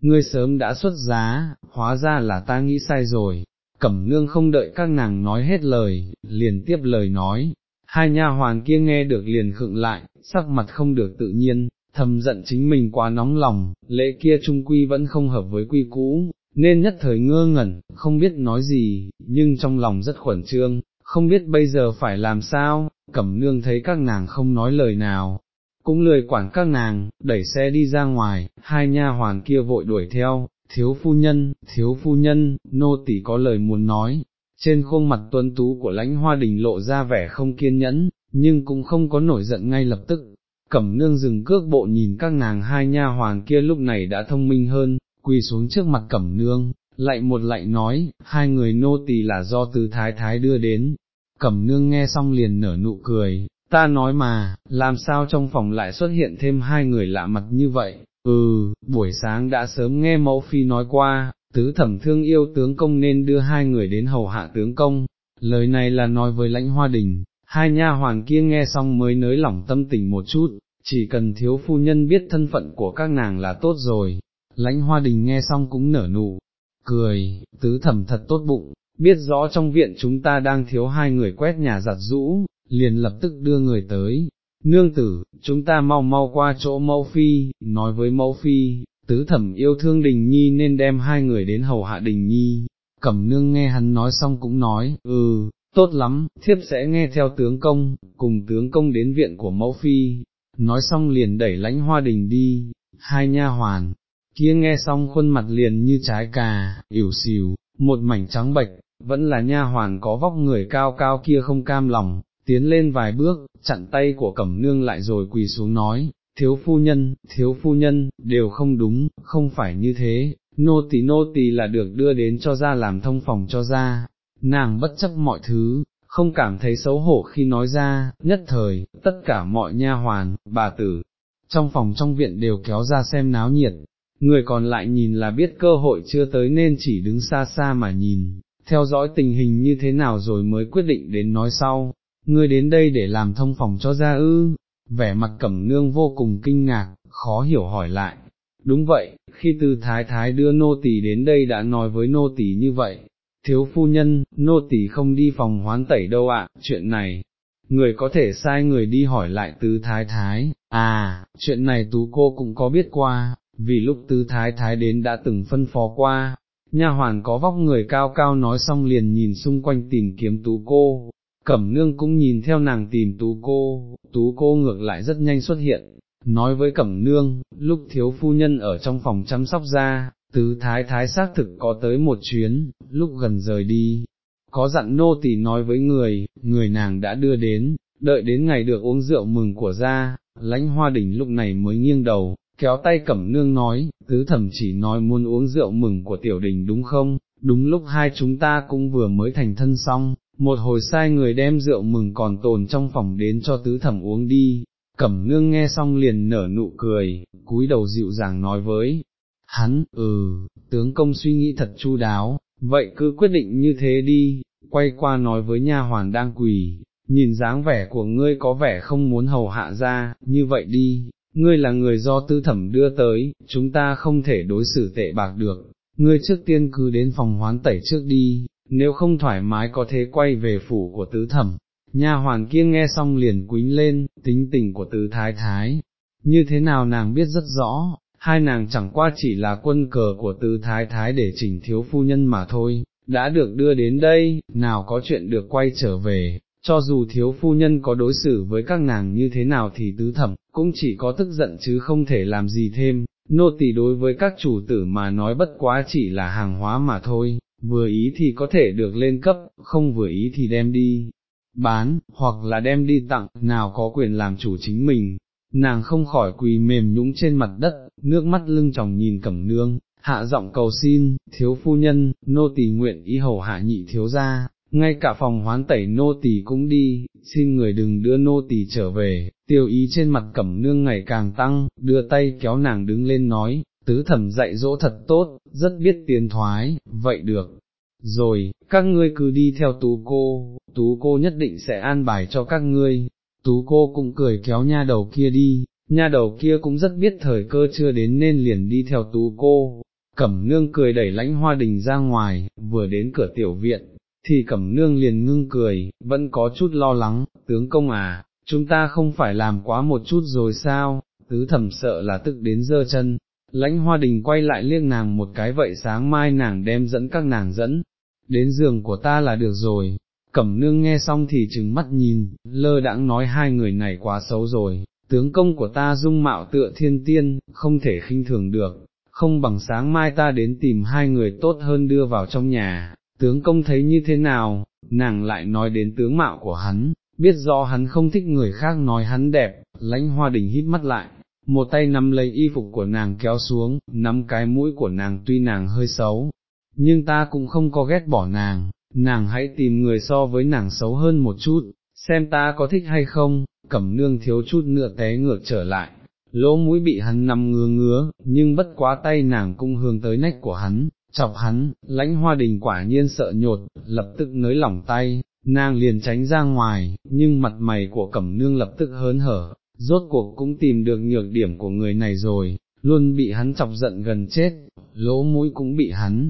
ngươi sớm đã xuất giá, hóa ra là ta nghĩ sai rồi, cẩm nương không đợi các nàng nói hết lời, liền tiếp lời nói, hai nha hoàn kia nghe được liền khựng lại, sắc mặt không được tự nhiên, thầm giận chính mình quá nóng lòng, lễ kia trung quy vẫn không hợp với quy cũ, nên nhất thời ngơ ngẩn, không biết nói gì, nhưng trong lòng rất khuẩn trương, không biết bây giờ phải làm sao, cẩm nương thấy các nàng không nói lời nào, cũng lười quản các nàng, đẩy xe đi ra ngoài, hai nha hoàn kia vội đuổi theo, thiếu phu nhân, thiếu phu nhân, nô tỳ có lời muốn nói, trên khuôn mặt tuân tú của lãnh hoa đình lộ ra vẻ không kiên nhẫn, nhưng cũng không có nổi giận ngay lập tức, cẩm nương dừng cước bộ nhìn các nàng hai nha hoàng kia lúc này đã thông minh hơn, quỳ xuống trước mặt cẩm nương, lạy một lạy nói, hai người nô tỳ là do từ thái thái đưa đến, cẩm nương nghe xong liền nở nụ cười, ta nói mà, làm sao trong phòng lại xuất hiện thêm hai người lạ mặt như vậy, ừ, buổi sáng đã sớm nghe mẫu phi nói qua, tứ thẩm thương yêu tướng công nên đưa hai người đến hầu hạ tướng công, lời này là nói với lãnh hoa đình, hai nha hoàn kia nghe xong mới nới lỏng tâm tình một chút, chỉ cần thiếu phu nhân biết thân phận của các nàng là tốt rồi, lãnh hoa đình nghe xong cũng nở nụ, cười, tứ thẩm thật tốt bụng, biết rõ trong viện chúng ta đang thiếu hai người quét nhà giặt rũ, liền lập tức đưa người tới, nương tử, chúng ta mau mau qua chỗ mẫu phi, nói với mẫu phi, tứ thẩm yêu thương đình nhi nên đem hai người đến hầu hạ đình nhi, cẩm nương nghe hắn nói xong cũng nói, ừ, tốt lắm, thiếp sẽ nghe theo tướng công, cùng tướng công đến viện của mẫu phi, nói xong liền đẩy lãnh hoa đình đi, hai nha hoàn, kia nghe xong khuôn mặt liền như trái cà, ỉu xìu, một mảnh trắng bệch, vẫn là nha hoàn có vóc người cao cao kia không cam lòng, tiến lên vài bước, chặn tay của cẩm nương lại rồi quỳ xuống nói, thiếu phu nhân, thiếu phu nhân, đều không đúng, không phải như thế, nô tỳ nô tỳ là được đưa đến cho ra làm thông phòng cho ra, nàng bất chấp mọi thứ, không cảm thấy xấu hổ khi nói ra, nhất thời, tất cả mọi nha hoàn, bà tử, trong phòng trong viện đều kéo ra xem náo nhiệt, người còn lại nhìn là biết cơ hội chưa tới nên chỉ đứng xa xa mà nhìn, theo dõi tình hình như thế nào rồi mới quyết định đến nói sau, ngươi đến đây để làm thông phòng cho ra ư, vẻ mặt cẩm nương vô cùng kinh ngạc, khó hiểu hỏi lại. Đúng vậy, khi từ thái thái đưa nô tỳ đến đây đã nói với nô tỳ như vậy, thiếu phu nhân, nô tỳ không đi phòng hoán tẩy đâu ạ, chuyện này, người có thể sai người đi hỏi lại tứ thái thái, à, chuyện này tú cô cũng có biết qua, vì lúc tứ thái thái đến đã từng phân phó qua, nha hoàn có vóc người cao cao nói xong liền nhìn xung quanh tìm kiếm tú cô, cẩm nương cũng nhìn theo nàng tìm tú cô, tú cô ngược lại rất nhanh xuất hiện, nói với cẩm nương, lúc thiếu phu nhân ở trong phòng chăm sóc ra, tứ thái thái xác thực có tới một chuyến, lúc gần rời đi, có dặn nô tỳ nói với người, người nàng đã đưa đến, đợi đến ngày được uống rượu mừng của gia, lãnh hoa đỉnh lúc này mới nghiêng đầu, kéo tay cẩm nương nói, tứ thẩm chỉ nói muốn uống rượu mừng của tiểu đình đúng không, đúng lúc hai chúng ta cũng vừa mới thành thân xong, một hồi sai người đem rượu mừng còn tồn trong phòng đến cho tứ thẩm uống đi, cẩm nương nghe xong liền nở nụ cười, cúi đầu dịu dàng nói với, hắn, ừ, tướng công suy nghĩ thật chu đáo, vậy cứ quyết định như thế đi, quay qua nói với nha hoàn đang quỳ, nhìn dáng vẻ của ngươi có vẻ không muốn hầu hạ ra, như vậy đi, ngươi là người do tư thẩm đưa tới, chúng ta không thể đối xử tệ bạc được, ngươi trước tiên cứ đến phòng hoán tẩy trước đi, nếu không thoải mái có thể quay về phủ của tứ thẩm. Nha hoàn kia nghe xong liền quính lên, tính tình của tứ thái thái, như thế nào nàng biết rất rõ, hai nàng chẳng qua chỉ là quân cờ của tứ thái thái để chỉnh thiếu phu nhân mà thôi, đã được đưa đến đây, nào có chuyện được quay trở về, cho dù thiếu phu nhân có đối xử với các nàng như thế nào thì tứ thẩm, cũng chỉ có tức giận chứ không thể làm gì thêm, nô tỳ đối với các chủ tử mà nói bất quá chỉ là hàng hóa mà thôi, vừa ý thì có thể được lên cấp, không vừa ý thì đem đi, bán, hoặc là đem đi tặng, nào có quyền làm chủ chính mình. Nàng không khỏi quỳ mềm nhũng trên mặt đất, nước mắt lưng tròng nhìn cẩm nương, hạ giọng cầu xin, thiếu phu nhân, nô tỳ nguyện ý hầu hạ nhị thiếu gia, ngay cả phòng hoán tẩy nô tỳ cũng đi, xin người đừng đưa nô tỳ trở về, tiêu ý trên mặt cẩm nương ngày càng tăng, đưa tay kéo nàng đứng lên nói, tứ thẩm dạy dỗ thật tốt, rất biết tiến thoái, vậy được. Rồi, các ngươi cứ đi theo tú cô, tú cô nhất định sẽ an bài cho các ngươi, tú cô cũng cười kéo nha đầu kia đi, nha đầu kia cũng rất biết thời cơ chưa đến nên liền đi theo tú cô, cẩm nương cười đẩy lãnh hoa đình ra ngoài, vừa đến cửa tiểu viện, thì cẩm nương liền ngưng cười, vẫn có chút lo lắng, tướng công à, chúng ta không phải làm quá một chút rồi sao, tứ thẩm sợ là tức đến dơ chân, lãnh hoa đình quay lại liếc nàng một cái vậy sáng mai nàng đem dẫn các nàng dẫn, đến giường của ta là được rồi, cẩm nương nghe xong thì trừng mắt nhìn, lơ đãng nói hai người này quá xấu rồi, tướng công của ta dung mạo tựa thiên tiên, không thể khinh thường được, không bằng sáng mai ta đến tìm hai người tốt hơn đưa vào trong nhà, tướng công thấy như thế nào, nàng lại nói đến tướng mạo của hắn, biết rõ hắn không thích người khác nói hắn đẹp, lãnh hoa đình hít mắt lại, một tay nắm lấy y phục của nàng kéo xuống, nắm cái mũi của nàng tuy nàng hơi xấu, nhưng ta cũng không có ghét bỏ nàng, nàng hãy tìm người so với nàng xấu hơn một chút, xem ta có thích hay không, cẩm nương thiếu chút nữa té ngược trở lại, lỗ mũi bị hắn nằm ngứa ngứa, nhưng bất quá tay nàng cũng hướng tới nách của hắn, chọc hắn, lãnh hoa đình quả nhiên sợ nhột, lập tức nới lỏng tay, nàng liền tránh ra ngoài, nhưng mặt mày của cẩm nương lập tức hớn hở, rốt cuộc cũng tìm được nhược điểm của người này rồi, luôn bị hắn chọc giận gần chết, lỗ mũi cũng bị hắn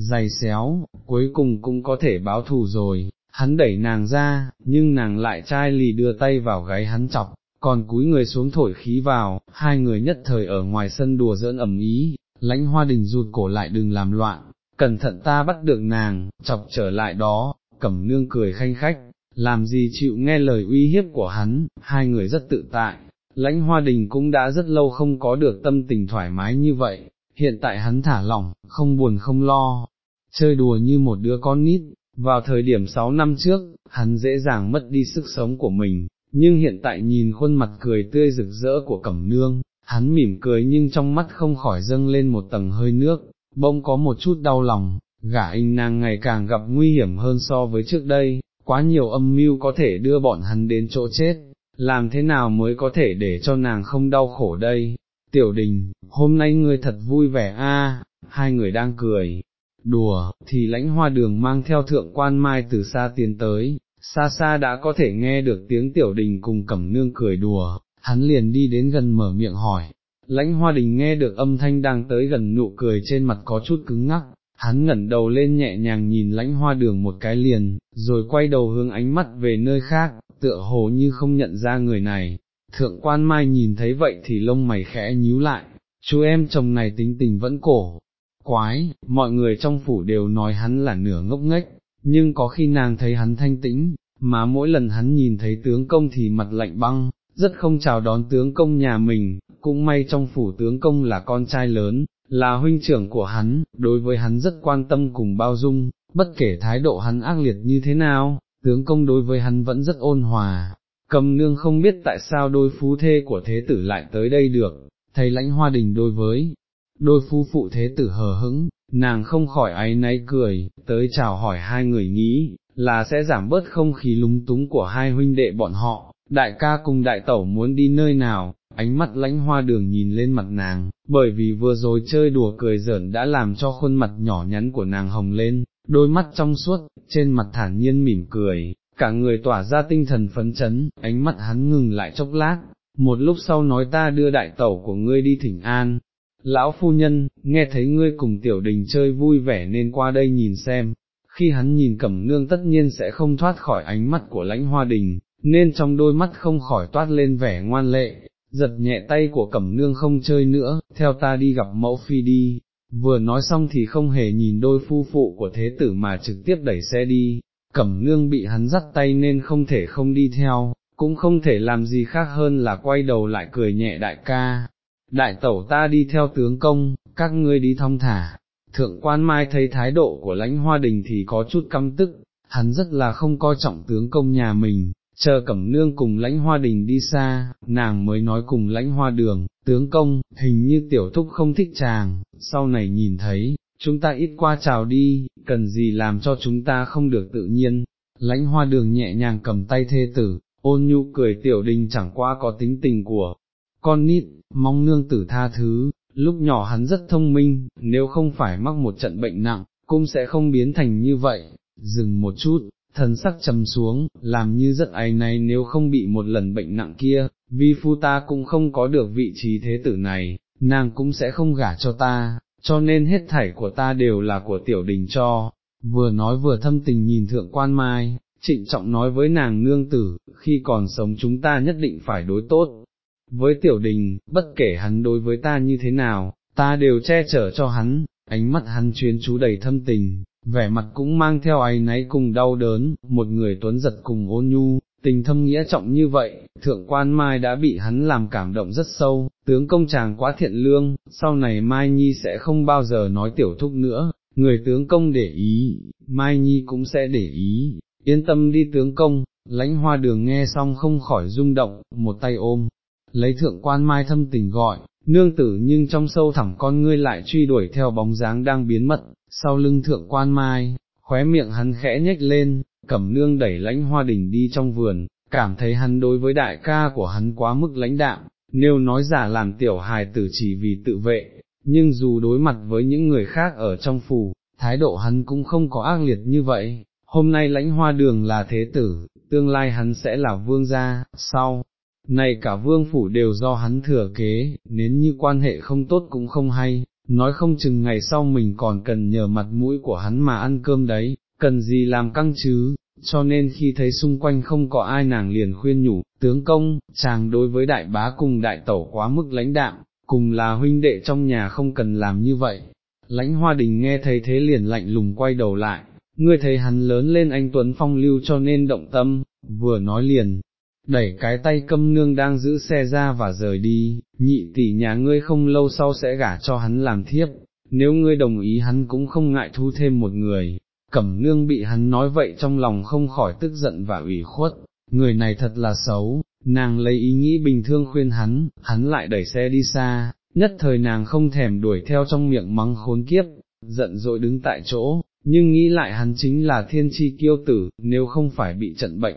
dày xéo, cuối cùng cũng có thể báo thù rồi, hắn đẩy nàng ra, nhưng nàng lại trai lì đưa tay vào gáy hắn chọc, còn cúi người xuống thổi khí vào, hai người nhất thời ở ngoài sân đùa giỡn ẩm ý, lãnh hoa đình rụt cổ lại đừng làm loạn, cẩn thận ta bắt được nàng, chọc trở lại đó, cẩm nương cười khanh khách, làm gì chịu nghe lời uy hiếp của hắn, hai người rất tự tại, lãnh hoa đình cũng đã rất lâu không có được tâm tình thoải mái như vậy, hiện tại hắn thả lỏng, không buồn không lo, chơi đùa như một đứa con nít, vào thời điểm 6 năm trước, hắn dễ dàng mất đi sức sống của mình, nhưng hiện tại nhìn khuôn mặt cười tươi rực rỡ của cẩm nương, hắn mỉm cười nhưng trong mắt không khỏi dâng lên một tầng hơi nước, bông có một chút đau lòng, gả anh nàng ngày càng gặp nguy hiểm hơn so với trước đây, quá nhiều âm mưu có thể đưa bọn hắn đến chỗ chết, làm thế nào mới có thể để cho nàng không đau khổ đây, tiểu đình, hôm nay ngươi thật vui vẻ a, hai người đang cười, đùa, thì lãnh hoa đường mang theo thượng quan mai từ xa tiến tới, xa xa đã có thể nghe được tiếng tiểu đình cùng cẩm nương cười đùa, hắn liền đi đến gần mở miệng hỏi, lãnh hoa đình nghe được âm thanh đang tới gần nụ cười trên mặt có chút cứng ngắc, hắn ngẩn đầu lên nhẹ nhàng nhìn lãnh hoa đường một cái liền, rồi quay đầu hướng ánh mắt về nơi khác, tựa hồ như không nhận ra người này, thượng quan mai nhìn thấy vậy thì lông mày khẽ nhíu lại, chú em chồng này tính tình vẫn cổ, quái, mọi người trong phủ đều nói hắn là nửa ngốc nghếch, nhưng có khi nàng thấy hắn thanh tĩnh, mà mỗi lần hắn nhìn thấy tướng công thì mặt lạnh băng, rất không chào đón tướng công nhà mình, cũng may trong phủ tướng công là con trai lớn, là huynh trưởng của hắn, đối với hắn rất quan tâm cùng bao dung, bất kể thái độ hắn ác liệt như thế nào, tướng công đối với hắn vẫn rất ôn hòa. Cầm nương không biết tại sao đôi phú thê của thế tử lại tới đây được, thấy lãnh hoa đình đối với, đôi phu phụ thế tử hờ hững, nàng không khỏi áy náy cười, tới chào hỏi hai người nghĩ, là sẽ giảm bớt không khí lúng túng của hai huynh đệ bọn họ, đại ca cùng đại tẩu muốn đi nơi nào, ánh mắt lãnh hoa đường nhìn lên mặt nàng, bởi vì vừa rồi chơi đùa cười giỡn đã làm cho khuôn mặt nhỏ nhắn của nàng hồng lên, đôi mắt trong suốt, trên mặt thản nhiên mỉm cười, cả người tỏa ra tinh thần phấn chấn, ánh mắt hắn ngừng lại chốc lát, một lúc sau nói ta đưa đại tẩu của ngươi đi thỉnh an. Lão phu nhân, nghe thấy ngươi cùng tiểu đình chơi vui vẻ nên qua đây nhìn xem, khi hắn nhìn cẩm nương tất nhiên sẽ không thoát khỏi ánh mắt của lãnh hoa đình, nên trong đôi mắt không khỏi toát lên vẻ ngoan lệ, giật nhẹ tay của cẩm nương không chơi nữa, theo ta đi gặp mẫu phi đi, vừa nói xong thì không hề nhìn đôi phu phụ của thế tử mà trực tiếp đẩy xe đi, cẩm nương bị hắn dắt tay nên không thể không đi theo, cũng không thể làm gì khác hơn là quay đầu lại cười nhẹ đại ca. Đại tẩu ta đi theo tướng công, các ngươi đi thong thả, thượng quan mai thấy thái độ của lãnh hoa đình thì có chút căm tức, hắn rất là không coi trọng tướng công nhà mình, chờ cẩm nương cùng lãnh hoa đình đi xa, nàng mới nói cùng lãnh hoa đường, tướng công, hình như tiểu thúc không thích chàng, sau này nhìn thấy, chúng ta ít qua chào đi, cần gì làm cho chúng ta không được tự nhiên, lãnh hoa đường nhẹ nhàng cầm tay thê tử, ôn nhu cười tiểu đình chẳng qua có tính tình của con nít, mong nương tử tha thứ, lúc nhỏ hắn rất thông minh, nếu không phải mắc một trận bệnh nặng, cũng sẽ không biến thành như vậy, dừng một chút, thần sắc trầm xuống, làm như rất ái này nếu không bị một lần bệnh nặng kia, vi phu ta cũng không có được vị trí thế tử này, nàng cũng sẽ không gả cho ta, cho nên hết thảy của ta đều là của tiểu đình cho, vừa nói vừa thâm tình nhìn thượng quan mai, trịnh trọng nói với nàng nương tử, khi còn sống chúng ta nhất định phải đối tốt. Với tiểu đình, bất kể hắn đối với ta như thế nào, ta đều che chở cho hắn, ánh mắt hắn chuyên chú đầy thâm tình, vẻ mặt cũng mang theo áy náy cùng đau đớn, một người tuấn giật cùng ôn nhu, tình thâm nghĩa trọng như vậy, thượng quan Mai đã bị hắn làm cảm động rất sâu, tướng công chàng quá thiện lương, sau này Mai Nhi sẽ không bao giờ nói tiểu thúc nữa, người tướng công để ý, Mai Nhi cũng sẽ để ý, yên tâm đi tướng công, lãnh hoa đường nghe xong không khỏi rung động, một tay ôm, lấy thượng quan Mai thâm tình gọi, nương tử nhưng trong sâu thẳm con ngươi lại truy đuổi theo bóng dáng đang biến mất, sau lưng thượng quan Mai, khóe miệng hắn khẽ nhếch lên, cẩm nương đẩy lãnh hoa đình đi trong vườn, cảm thấy hắn đối với đại ca của hắn quá mức lãnh đạm, nếu nói giả làm tiểu hài tử chỉ vì tự vệ, nhưng dù đối mặt với những người khác ở trong phủ, thái độ hắn cũng không có ác liệt như vậy, hôm nay lãnh hoa đường là thế tử, tương lai hắn sẽ là vương gia, sau, này cả vương phủ đều do hắn thừa kế, nếu như quan hệ không tốt cũng không hay, nói không chừng ngày sau mình còn cần nhờ mặt mũi của hắn mà ăn cơm đấy, cần gì làm căng chứ, cho nên khi thấy xung quanh không có ai nàng liền khuyên nhủ, tướng công, chàng đối với đại bá cùng đại tẩu quá mức lãnh đạm, cùng là huynh đệ trong nhà không cần làm như vậy. Lãnh hoa đình nghe thấy thế liền lạnh lùng quay đầu lại, ngươi thấy hắn lớn lên anh Tuấn Phong lưu cho nên động tâm, vừa nói liền, đẩy cái tay câm nương đang giữ xe ra và rời đi, nhị tỷ nhà ngươi không lâu sau sẽ gả cho hắn làm thiếp, nếu ngươi đồng ý hắn cũng không ngại thu thêm một người, cẩm nương bị hắn nói vậy trong lòng không khỏi tức giận và ủy khuất, người này thật là xấu, nàng lấy ý nghĩ bình thường khuyên hắn, hắn lại đẩy xe đi xa, nhất thời nàng không thèm đuổi theo trong miệng mắng khốn kiếp, giận dội đứng tại chỗ, nhưng nghĩ lại hắn chính là thiên chi kiêu tử, nếu không phải bị trận bệnh,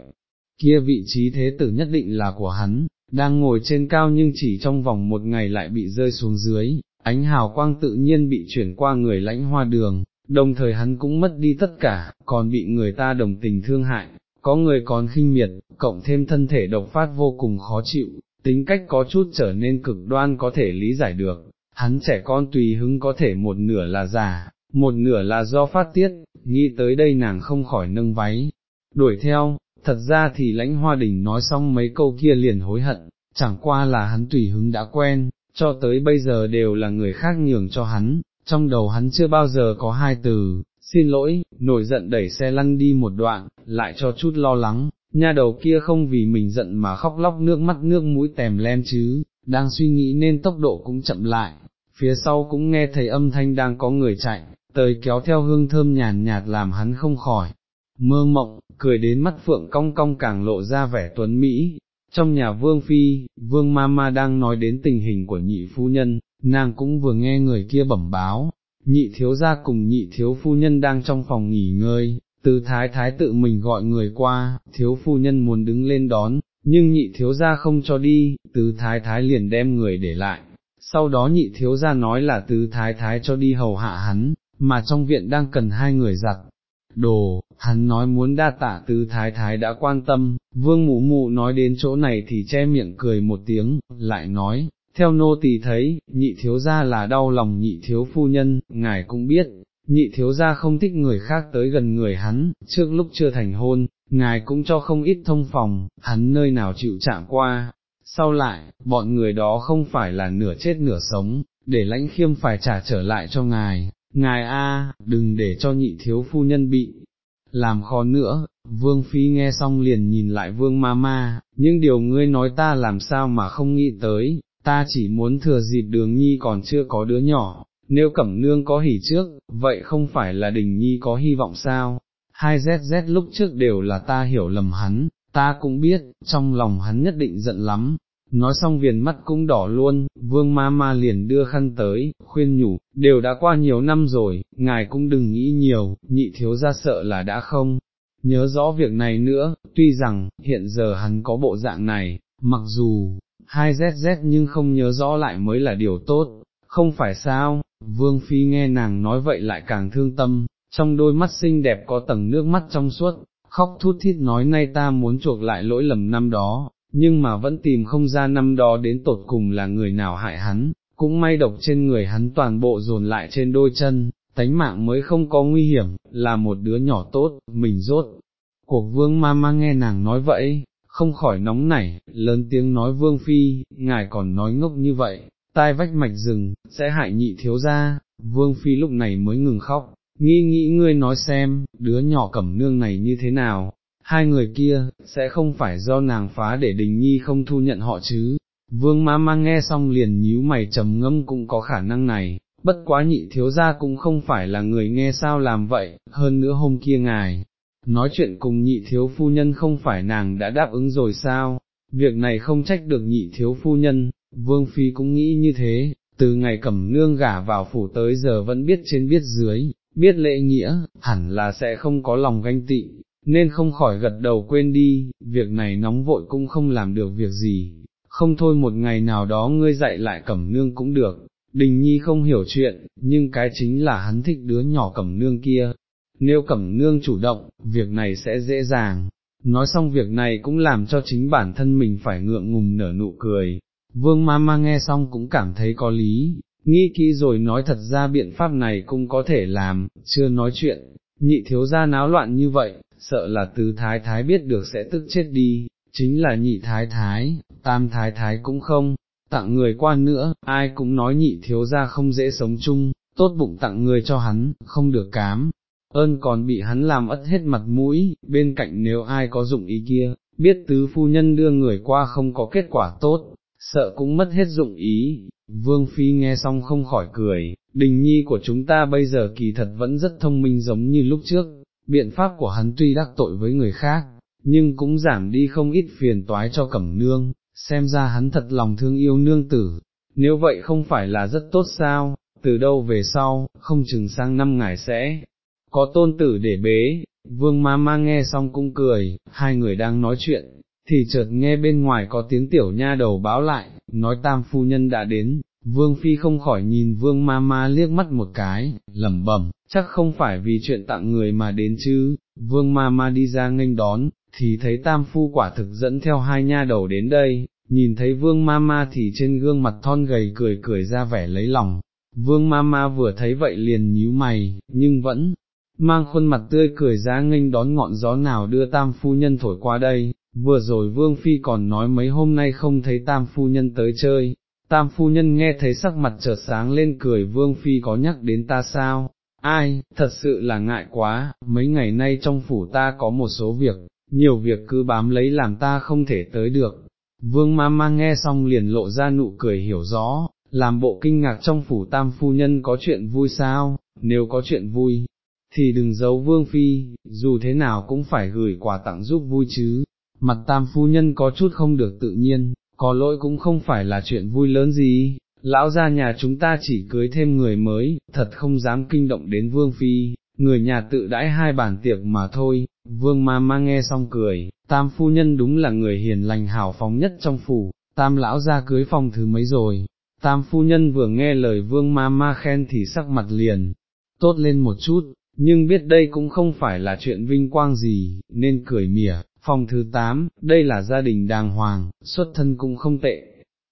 kia vị trí thế tử nhất định là của hắn, đang ngồi trên cao nhưng chỉ trong vòng một ngày lại bị rơi xuống dưới, ánh hào quang tự nhiên bị chuyển qua người lãnh hoa đường, đồng thời hắn cũng mất đi tất cả, còn bị người ta đồng tình thương hại, có người còn khinh miệt, cộng thêm thân thể độc phát vô cùng khó chịu, tính cách có chút trở nên cực đoan có thể lý giải được, hắn trẻ con tùy hứng có thể một nửa là giả, một nửa là do phát tiết, nghĩ tới đây nàng không khỏi nâng váy, đuổi theo, thật ra thì lãnh hoa đình nói xong mấy câu kia liền hối hận, chẳng qua là hắn tùy hứng đã quen, cho tới bây giờ đều là người khác nhường cho hắn, trong đầu hắn chưa bao giờ có hai từ, xin lỗi, nổi giận đẩy xe lăn đi một đoạn, lại cho chút lo lắng, nha đầu kia không vì mình giận mà khóc lóc nước mắt nước mũi tèm lem chứ, đang suy nghĩ nên tốc độ cũng chậm lại, phía sau cũng nghe thấy âm thanh đang có người chạy, tới kéo theo hương thơm nhàn nhạt làm hắn không khỏi, mơ mộng, cười đến mắt phượng cong cong càng lộ ra vẻ tuấn Mỹ. Trong nhà vương phi, vương mama đang nói đến tình hình của nhị phu nhân, nàng cũng vừa nghe người kia bẩm báo, nhị thiếu gia cùng nhị thiếu phu nhân đang trong phòng nghỉ ngơi, từ thái thái tự mình gọi người qua, thiếu phu nhân muốn đứng lên đón, nhưng nhị thiếu gia không cho đi, tứ thái thái liền đem người để lại, sau đó nhị thiếu gia nói là tứ thái thái cho đi hầu hạ hắn, mà trong viện đang cần hai người giặt. Đồ, hắn nói muốn đa tạ tứ thái thái đã quan tâm, vương mụ mụ nói đến chỗ này thì che miệng cười một tiếng, lại nói, theo nô tỳ thấy, nhị thiếu gia là đau lòng nhị thiếu phu nhân, ngài cũng biết, nhị thiếu gia không thích người khác tới gần người hắn, trước lúc chưa thành hôn, ngài cũng cho không ít thông phòng, hắn nơi nào chịu chạm qua. Sau lại, bọn người đó không phải là nửa chết nửa sống, để lãnh khiêm phải trả trở lại cho ngài, ngài a, đừng để cho nhị thiếu phu nhân bị làm khó nữa, vương phi nghe xong liền nhìn lại vương ma ma, nhưng điều ngươi nói ta làm sao mà không nghĩ tới, ta chỉ muốn thừa dịp đường nhi còn chưa có đứa nhỏ, nếu cẩm nương có hỉ trước, vậy không phải là đình nhi có hy vọng sao, hai ZZ lúc trước đều là ta hiểu lầm hắn, ta cũng biết, trong lòng hắn nhất định giận lắm. Nói xong viền mắt cũng đỏ luôn, vương ma ma liền đưa khăn tới, khuyên nhủ, đều đã qua nhiều năm rồi, ngài cũng đừng nghĩ nhiều, nhị thiếu ra sợ là đã không, nhớ rõ việc này nữa, tuy rằng, hiện giờ hắn có bộ dạng này, mặc dù, hai ZZ nhưng không nhớ rõ lại mới là điều tốt, không phải sao, vương phi nghe nàng nói vậy lại càng thương tâm, trong đôi mắt xinh đẹp có tầng nước mắt trong suốt, khóc thút thít nói nay ta muốn chuộc lại lỗi lầm năm đó, nhưng mà vẫn tìm không ra năm đó đến tột cùng là người nào hại hắn, cũng may độc trên người hắn toàn bộ dồn lại trên đôi chân, tánh mạng mới không có nguy hiểm, là một đứa nhỏ tốt, mình rốt. Cuộc vương ma ma nghe nàng nói vậy, không khỏi nóng nảy, lớn tiếng nói vương phi, ngài còn nói ngốc như vậy, tai vách mạch rừng, sẽ hại nhị thiếu ra, vương phi lúc này mới ngừng khóc, nghĩ nghĩ ngươi nói xem, đứa nhỏ cẩm nương này như thế nào, hai người kia, sẽ không phải do nàng phá để đình nhi không thu nhận họ chứ, vương ma ma nghe xong liền nhíu mày trầm ngâm cũng có khả năng này, bất quá nhị thiếu gia cũng không phải là người nghe sao làm vậy, hơn nữa hôm kia ngài, nói chuyện cùng nhị thiếu phu nhân không phải nàng đã đáp ứng rồi sao, việc này không trách được nhị thiếu phu nhân, vương phi cũng nghĩ như thế, từ ngày cẩm nương gả vào phủ tới giờ vẫn biết trên biết dưới, biết lễ nghĩa, hẳn là sẽ không có lòng ganh tị, nên không khỏi gật đầu quên đi, việc này nóng vội cũng không làm được việc gì, không thôi một ngày nào đó ngươi dạy lại cẩm nương cũng được, đình nhi không hiểu chuyện, nhưng cái chính là hắn thích đứa nhỏ cẩm nương kia, nếu cẩm nương chủ động, việc này sẽ dễ dàng. Nói xong việc này cũng làm cho chính bản thân mình phải ngượng ngùng nở nụ cười, vương ma ma nghe xong cũng cảm thấy có lý, nghĩ kỹ rồi nói thật ra biện pháp này cũng có thể làm, chưa nói chuyện, nhị thiếu gia náo loạn như vậy, sợ là tứ thái thái biết được sẽ tức chết đi, chính là nhị thái thái, tam thái thái cũng không, tặng người qua nữa, ai cũng nói nhị thiếu gia không dễ sống chung, tốt bụng tặng người cho hắn, không được cám, ơn còn bị hắn làm ất hết mặt mũi, bên cạnh nếu ai có dụng ý kia, biết tứ phu nhân đưa người qua không có kết quả tốt, sợ cũng mất hết dụng ý, vương phi nghe xong không khỏi cười, đình nhi của chúng ta bây giờ kỳ thật vẫn rất thông minh giống như lúc trước, biện pháp của hắn tuy đắc tội với người khác, nhưng cũng giảm đi không ít phiền toái cho cẩm nương, xem ra hắn thật lòng thương yêu nương tử, nếu vậy không phải là rất tốt sao, từ đâu về sau, không chừng sang năm ngài sẽ có tôn tử để bế, vương ma ma nghe xong cũng cười, hai người đang nói chuyện, thì chợt nghe bên ngoài có tiếng tiểu nha đầu báo lại, nói tam phu nhân đã đến, vương phi không khỏi nhìn vương ma ma liếc mắt một cái, lẩm bẩm, chắc không phải vì chuyện tặng người mà đến chứ, vương ma ma đi ra nghênh đón, thì thấy tam phu quả thực dẫn theo hai nha đầu đến đây, nhìn thấy vương ma ma thì trên gương mặt thon gầy cười cười ra vẻ lấy lòng, vương ma ma vừa thấy vậy liền nhíu mày, nhưng vẫn mang khuôn mặt tươi cười ra nghênh đón ngọn gió nào đưa tam phu nhân thổi qua đây, vừa rồi vương phi còn nói mấy hôm nay không thấy tam phu nhân tới chơi, tam phu nhân nghe thấy sắc mặt chợt sáng lên cười vương phi có nhắc đến ta sao, ai, thật sự là ngại quá, mấy ngày nay trong phủ ta có một số việc, nhiều việc cứ bám lấy làm ta không thể tới được. Vương ma ma nghe xong liền lộ ra nụ cười hiểu rõ, làm bộ kinh ngạc trong phủ tam phu nhân có chuyện vui sao, nếu có chuyện vui, thì đừng giấu vương phi, dù thế nào cũng phải gửi quà tặng giúp vui chứ, mặt tam phu nhân có chút không được tự nhiên, có lỗi cũng không phải là chuyện vui lớn gì, lão gia nhà chúng ta chỉ cưới thêm người mới, thật không dám kinh động đến vương phi, người nhà tự đãi hai bản tiệc mà thôi, vương ma ma nghe xong cười, tam phu nhân đúng là người hiền lành hảo phóng nhất trong phủ, tam lão ra cưới phòng thứ mấy rồi, tam phu nhân vừa nghe lời vương ma ma khen thì sắc mặt liền, tốt lên một chút, nhưng biết đây cũng không phải là chuyện vinh quang gì, nên cười mỉa, phòng thứ tám, đây là gia đình đàng hoàng, xuất thân cũng không tệ.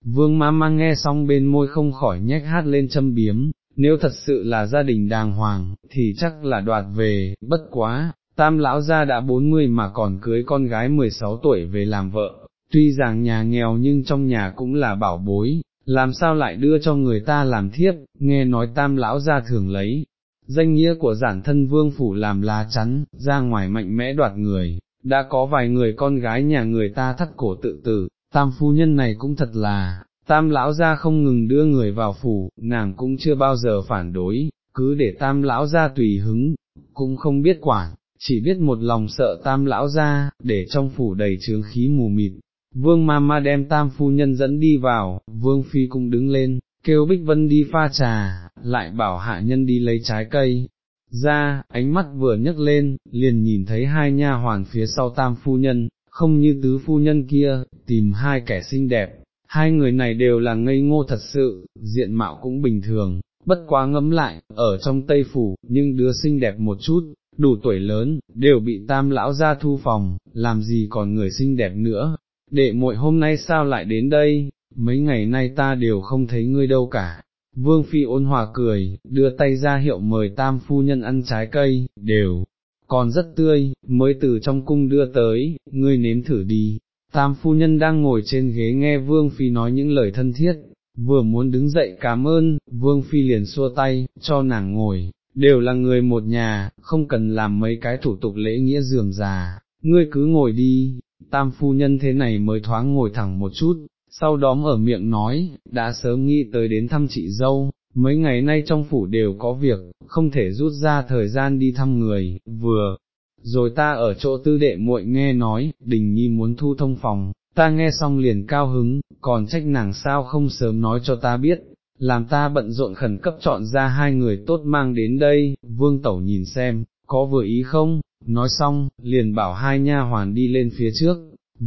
Vương ma ma nghe xong bên môi không khỏi nhếch hát lên châm biếm, nếu thật sự là gia đình đàng hoàng, thì chắc là đoạt về, bất quá, tam lão gia đã 40 mà còn cưới con gái 16 tuổi về làm vợ, tuy rằng nhà nghèo nhưng trong nhà cũng là bảo bối, làm sao lại đưa cho người ta làm thiếp, nghe nói tam lão gia thường lấy, danh nghĩa của giản thân vương phủ làm lá chắn, ra ngoài mạnh mẽ đoạt người, đã có vài người con gái nhà người ta thắt cổ tự tử, tam phu nhân này cũng thật là, tam lão gia không ngừng đưa người vào phủ, nàng cũng chưa bao giờ phản đối, cứ để tam lão gia tùy hứng, cũng không biết quản, chỉ biết một lòng sợ tam lão gia, để trong phủ đầy trướng khí mù mịt. Vương ma ma đem tam phu nhân dẫn đi vào, vương phi cũng đứng lên, kêu Bích Vân đi pha trà, lại bảo hạ nhân đi lấy trái cây. Ra, ánh mắt vừa nhấc lên, liền nhìn thấy hai nha hoàn phía sau tam phu nhân, không như tứ phu nhân kia, tìm hai kẻ xinh đẹp, hai người này đều là ngây ngô thật sự, diện mạo cũng bình thường, bất quá ngẫm lại, ở trong Tây Phủ, nhưng đứa xinh đẹp một chút, đủ tuổi lớn, đều bị tam lão ra thu phòng, làm gì còn người xinh đẹp nữa, đệ muội hôm nay sao lại đến đây, mấy ngày nay ta đều không thấy ngươi đâu cả. Vương Phi ôn hòa cười, đưa tay ra hiệu mời tam phu nhân ăn trái cây, đều, còn rất tươi, mới từ trong cung đưa tới, ngươi nếm thử đi. Tam phu nhân đang ngồi trên ghế nghe Vương Phi nói những lời thân thiết, vừa muốn đứng dậy cảm ơn, Vương Phi liền xua tay, cho nàng ngồi, đều là người một nhà, không cần làm mấy cái thủ tục lễ nghĩa dườm già, ngươi cứ ngồi đi, tam phu nhân thế này mới thoáng ngồi thẳng một chút, sau đó ở miệng nói, đã sớm nghĩ tới đến thăm chị dâu, mấy ngày nay trong phủ đều có việc, không thể rút ra thời gian đi thăm người, vừa, rồi ta ở chỗ tư đệ muội nghe nói, đình nhi muốn thu thông phòng, ta nghe xong liền cao hứng, còn trách nàng sao không sớm nói cho ta biết, làm ta bận rộn khẩn cấp chọn ra hai người tốt mang đến đây, vương tẩu nhìn xem, có vừa ý không, nói xong, liền bảo hai nha hoàn đi lên phía trước,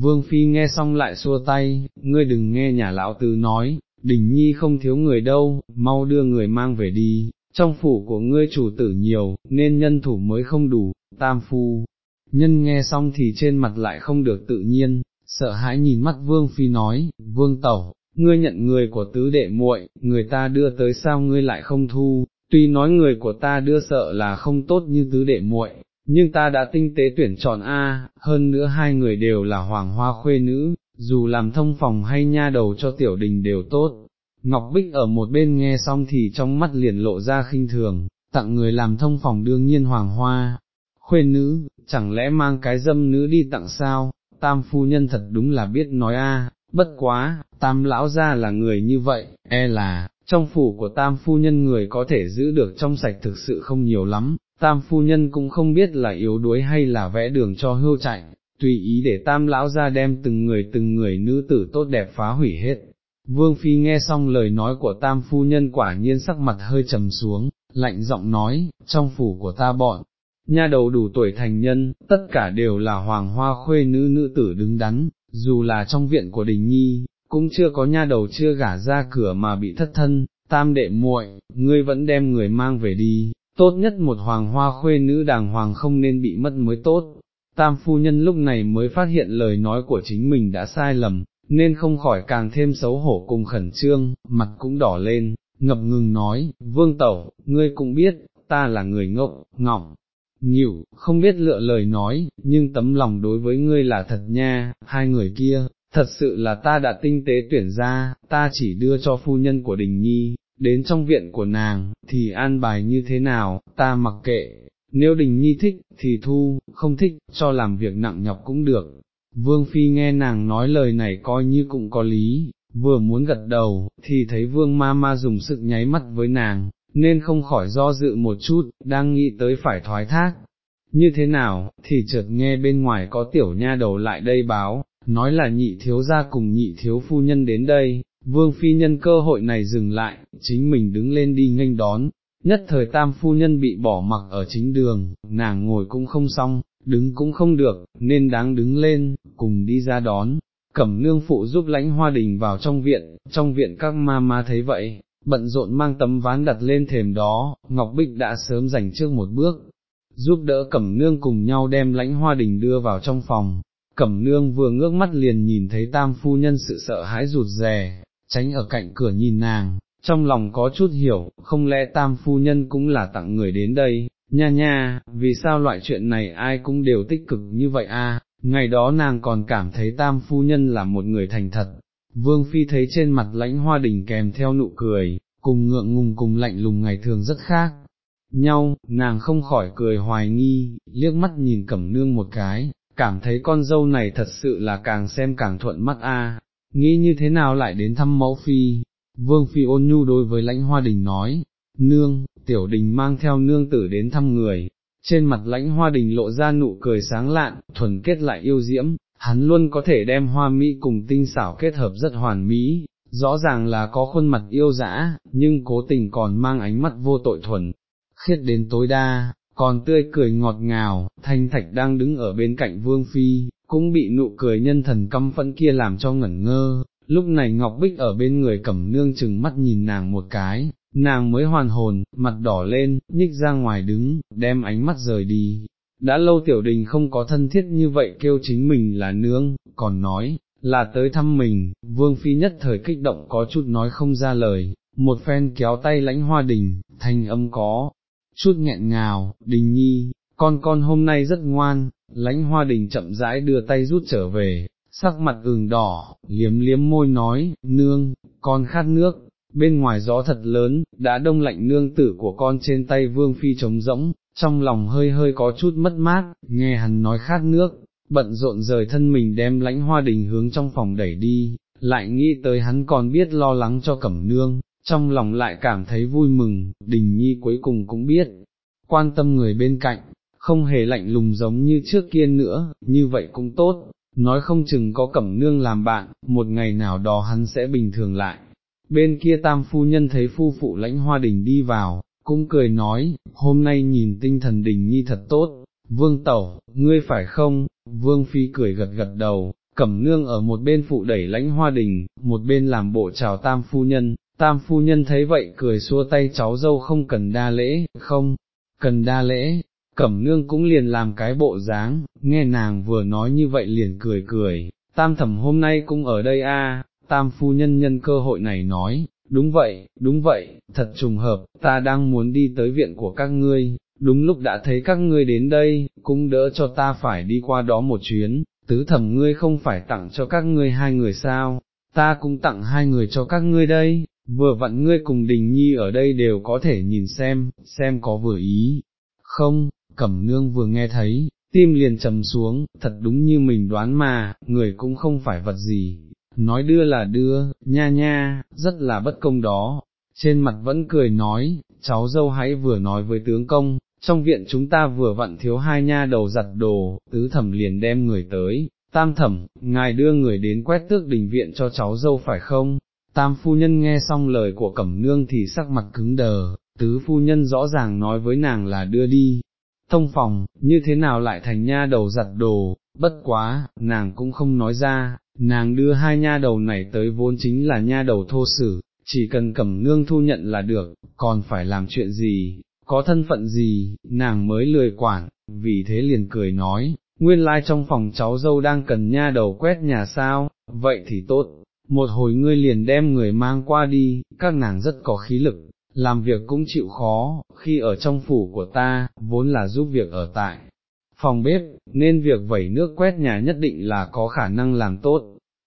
vương phi nghe xong lại xua tay, ngươi đừng nghe nhà lão tứ nói, đình nhi không thiếu người đâu, mau đưa người mang về đi, trong phủ của ngươi chủ tử nhiều, nên nhân thủ mới không đủ, tam phu. Nhân nghe xong thì trên mặt lại không được tự nhiên, sợ hãi nhìn mắt vương phi nói, vương tẩu, ngươi nhận người của tứ đệ muội, người ta đưa tới sao ngươi lại không thu, tuy nói người của ta đưa sợ là không tốt như tứ đệ muội, nhưng ta đã tinh tế tuyển chọn A, hơn nữa hai người đều là hoàng hoa khuê nữ, dù làm thông phòng hay nha đầu cho tiểu đình đều tốt. Ngọc Bích ở một bên nghe xong thì trong mắt liền lộ ra khinh thường, tặng người làm thông phòng đương nhiên hoàng hoa, khuê nữ, chẳng lẽ mang cái dâm nữ đi tặng sao, tam phu nhân thật đúng là biết nói a, bất quá, tam lão ra là người như vậy, e là, trong phủ của tam phu nhân người có thể giữ được trong sạch thực sự không nhiều lắm, tam phu nhân cũng không biết là yếu đuối hay là vẽ đường cho hưu chạy, tùy ý để tam lão ra đem từng người từng người nữ tử tốt đẹp phá hủy hết. Vương Phi nghe xong lời nói của tam phu nhân quả nhiên sắc mặt hơi trầm xuống, lạnh giọng nói, trong phủ của ta bọn, nha đầu đủ tuổi thành nhân, tất cả đều là hoàng hoa khuê nữ nữ tử đứng đắn, dù là trong viện của đình nhi, cũng chưa có nha đầu chưa gả ra cửa mà bị thất thân, tam đệ muội, ngươi vẫn đem người mang về đi, tốt nhất một hoàng hoa khuê nữ đàng hoàng không nên bị mất mới tốt. Tam phu nhân lúc này mới phát hiện lời nói của chính mình đã sai lầm, nên không khỏi càng thêm xấu hổ cùng khẩn trương, mặt cũng đỏ lên, ngập ngừng nói, vương tẩu, ngươi cũng biết, ta là người ngốc, ngọng, nhịu, không biết lựa lời nói, nhưng tấm lòng đối với ngươi là thật nha, hai người kia, thật sự là ta đã tinh tế tuyển ra, ta chỉ đưa cho phu nhân của đình nhi, đến trong viện của nàng, thì an bài như thế nào, ta mặc kệ, nếu đình nhi thích, thì thu, không thích, cho làm việc nặng nhọc cũng được. Vương Phi nghe nàng nói lời này coi như cũng có lý, vừa muốn gật đầu, thì thấy vương ma ma dùng sự nháy mắt với nàng, nên không khỏi do dự một chút, đang nghĩ tới phải thoái thác. Như thế nào, thì chợt nghe bên ngoài có tiểu nha đầu lại đây báo, nói là nhị thiếu gia cùng nhị thiếu phu nhân đến đây, vương phi nhân cơ hội này dừng lại, chính mình đứng lên đi nghênh đón, nhất thời tam phu nhân bị bỏ mặc ở chính đường, nàng ngồi cũng không xong, đứng cũng không được, nên đáng đứng lên, cùng đi ra đón. Cẩm nương phụ giúp lãnh hoa đình vào trong viện, trong viện các ma ma thấy vậy, bận rộn mang tấm ván đặt lên thềm đó, Ngọc Bích đã sớm dành trước một bước, giúp đỡ Cẩm Nương cùng nhau đem lãnh hoa đình đưa vào trong phòng. Cẩm Nương vừa ngước mắt liền nhìn thấy tam phu nhân sự sợ hãi rụt rè, tránh ở cạnh cửa nhìn nàng, trong lòng có chút hiểu, không lẽ tam phu nhân cũng là tặng người đến đây, nha nha, vì sao loại chuyện này ai cũng đều tích cực như vậy a? ngày đó nàng còn cảm thấy tam phu nhân là một người thành thật, vương phi thấy trên mặt lãnh hoa đình kèm theo nụ cười, cùng ngượng ngùng cùng lạnh lùng ngày thường rất khác, nhau, nàng không khỏi cười hoài nghi, liếc mắt nhìn cẩm nương một cái, cảm thấy con dâu này thật sự là càng xem càng thuận mắt a nghĩ như thế nào lại đến thăm mẫu phi, vương phi ôn nhu đối với lãnh hoa đình nói, nương, tiểu đình mang theo nương tử đến thăm người, trên mặt lãnh hoa đình lộ ra nụ cười sáng lạn, thuần kết lại yêu diễm, hắn luôn có thể đem hoa mỹ cùng tinh xảo kết hợp rất hoàn mỹ, rõ ràng là có khuôn mặt yêu dã, nhưng cố tình còn mang ánh mắt vô tội thuần, khiết đến tối đa, còn tươi cười ngọt ngào, thanh thạch đang đứng ở bên cạnh vương phi, cũng bị nụ cười nhân thần căm phẫn kia làm cho ngẩn ngơ, lúc này Ngọc Bích ở bên người cẩm nương chừng mắt nhìn nàng một cái, nàng mới hoàn hồn, mặt đỏ lên, nhích ra ngoài đứng, đem ánh mắt rời đi. Đã lâu tiểu đình không có thân thiết như vậy kêu chính mình là nương, còn nói, là tới thăm mình, vương phi nhất thời kích động có chút nói không ra lời, một phen kéo tay lãnh hoa đình, thanh âm có, chút nghẹn ngào, đình nhi, con con hôm nay rất ngoan, lãnh hoa đình chậm rãi đưa tay rút trở về, sắc mặt ửng đỏ, liếm liếm môi nói, nương, con khát nước, bên ngoài gió thật lớn, đã đông lạnh nương tử của con trên tay vương phi trống rỗng, trong lòng hơi hơi có chút mất mát, nghe hắn nói khát nước, bận rộn rời thân mình đem lãnh hoa đình hướng trong phòng đẩy đi, lại nghĩ tới hắn còn biết lo lắng cho cẩm nương, trong lòng lại cảm thấy vui mừng, đình nhi cuối cùng cũng biết, quan tâm người bên cạnh, không hề lạnh lùng giống như trước kia nữa, như vậy cũng tốt, nói không chừng có cẩm nương làm bạn, một ngày nào đó hắn sẽ bình thường lại. Bên kia tam phu nhân thấy phu phụ lãnh hoa đình đi vào, cũng cười nói, hôm nay nhìn tinh thần đình nhi thật tốt, vương tẩu, ngươi phải không, vương phi cười gật gật đầu, cẩm nương ở một bên phụ đẩy lãnh hoa đình, một bên làm bộ chào tam phu nhân, tam phu nhân thấy vậy cười xua tay cháu dâu không cần đa lễ, không, cần đa lễ, cẩm nương cũng liền làm cái bộ dáng, nghe nàng vừa nói như vậy liền cười cười, tam thẩm hôm nay cũng ở đây a. tam phu nhân nhân cơ hội này nói, đúng vậy, đúng vậy, thật trùng hợp, ta đang muốn đi tới viện của các ngươi, đúng lúc đã thấy các ngươi đến đây, cũng đỡ cho ta phải đi qua đó một chuyến, tứ thẩm ngươi không phải tặng cho các ngươi hai người sao, ta cũng tặng hai người cho các ngươi đây, vừa vặn ngươi cùng đình nhi ở đây đều có thể nhìn xem, xem có vừa ý, không, cẩm nương vừa nghe thấy, tim liền trầm xuống, thật đúng như mình đoán mà, người cũng không phải vật gì, nói đưa là đưa, nha nha, rất là bất công đó, trên mặt vẫn cười nói, cháu dâu hãy vừa nói với tướng công, trong viện chúng ta vừa vặn thiếu hai nha đầu giặt đồ, tứ thẩm liền đem người tới, tam thẩm, ngài đưa người đến quét tước đình viện cho cháu dâu phải không? Tam phu nhân nghe xong lời của cẩm nương thì sắc mặt cứng đờ, tứ phu nhân rõ ràng nói với nàng là đưa đi, thông phòng, như thế nào lại thành nha đầu giặt đồ, bất quá, nàng cũng không nói ra, nàng đưa hai nha đầu này tới vốn chính là nha đầu thô sử, chỉ cần cẩm nương thu nhận là được, còn phải làm chuyện gì, có thân phận gì, nàng mới lười quản, vì thế liền cười nói, nguyên lai like trong phòng cháu dâu đang cần nha đầu quét nhà sao, vậy thì tốt, một hồi ngươi liền đem người mang qua đi, các nàng rất có khí lực, làm việc cũng chịu khó, khi ở trong phủ của ta, vốn là giúp việc ở tại. Phòng bếp, nên việc vẩy nước quét nhà nhất định là có khả năng làm tốt.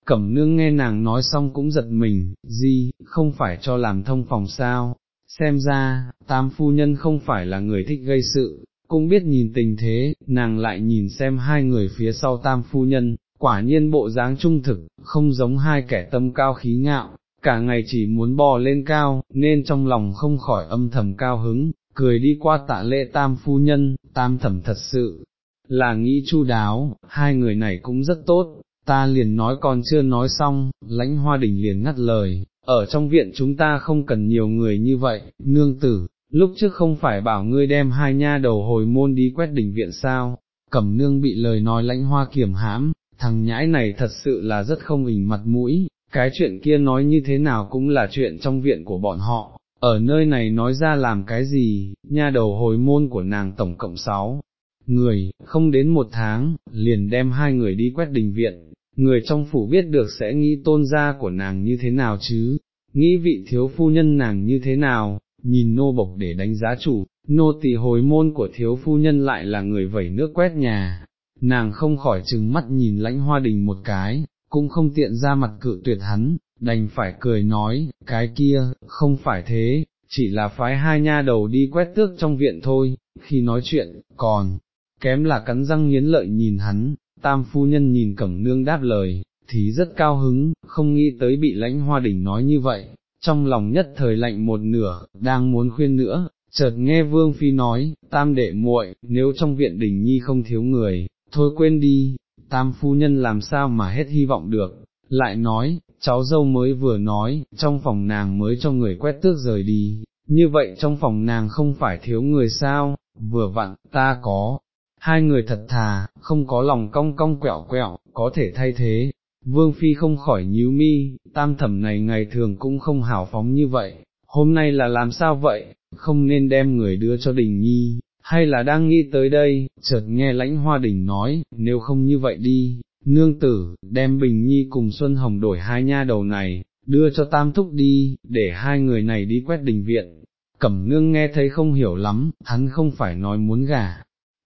Cẩm nương nghe nàng nói xong cũng giật mình, gì, không phải cho làm thông phòng sao, xem ra, tam phu nhân không phải là người thích gây sự, cũng biết nhìn tình thế, nàng lại nhìn xem hai người phía sau tam phu nhân, quả nhiên bộ dáng trung thực, không giống hai kẻ tâm cao khí ngạo, cả ngày chỉ muốn bò lên cao, nên trong lòng không khỏi âm thầm cao hứng, cười đi qua tạ lệ tam phu nhân, tam thẩm thật sự, là nghĩ chu đáo, hai người này cũng rất tốt, ta liền nói còn chưa nói xong, lãnh hoa đình liền ngắt lời, ở trong viện chúng ta không cần nhiều người như vậy, nương tử, lúc trước không phải bảo ngươi đem hai nha đầu hồi môn đi quét đỉnh viện sao, cẩm nương bị lời nói lãnh hoa kiểm hãm, thằng nhãi này thật sự là rất không hình mặt mũi, cái chuyện kia nói như thế nào cũng là chuyện trong viện của bọn họ, ở nơi này nói ra làm cái gì, nha đầu hồi môn của nàng tổng cộng sáu người, không đến một tháng, liền đem hai người đi quét đình viện, người trong phủ biết được sẽ nghĩ tôn gia của nàng như thế nào chứ, nghĩ vị thiếu phu nhân nàng như thế nào, nhìn nô bộc để đánh giá chủ, nô tỳ hồi môn của thiếu phu nhân lại là người vẩy nước quét nhà, nàng không khỏi chừng mắt nhìn lãnh hoa đình một cái, cũng không tiện ra mặt cự tuyệt hắn, đành phải cười nói, cái kia, không phải thế, chỉ là phái hai nha đầu đi quét tước trong viện thôi, khi nói chuyện, còn, kém là cắn răng nghiến lợi nhìn hắn, tam phu nhân nhìn cẩm nương đáp lời, thì rất cao hứng, không nghĩ tới bị lãnh hoa đỉnh nói như vậy, trong lòng nhất thời lạnh một nửa, đang muốn khuyên nữa, chợt nghe vương phi nói, tam đệ muội, nếu trong viện đình nhi không thiếu người, thôi quên đi, tam phu nhân làm sao mà hết hy vọng được, lại nói, cháu dâu mới vừa nói, trong phòng nàng mới cho người quét tước rời đi, như vậy trong phòng nàng không phải thiếu người sao, vừa vặn, ta có, hai người thật thà, không có lòng cong cong quẹo quẹo, có thể thay thế. Vương Phi không khỏi nhíu mi, tam thẩm này ngày thường cũng không hào phóng như vậy, hôm nay là làm sao vậy, không nên đem người đưa cho đình nhi, hay là đang nghĩ tới đây, chợt nghe lãnh hoa đình nói, nếu không như vậy đi, nương tử, đem Bình Nhi cùng Xuân Hồng đổi hai nha đầu này, đưa cho tam thúc đi, để hai người này đi quét đình viện. Cẩm nương nghe thấy không hiểu lắm, hắn không phải nói muốn gả.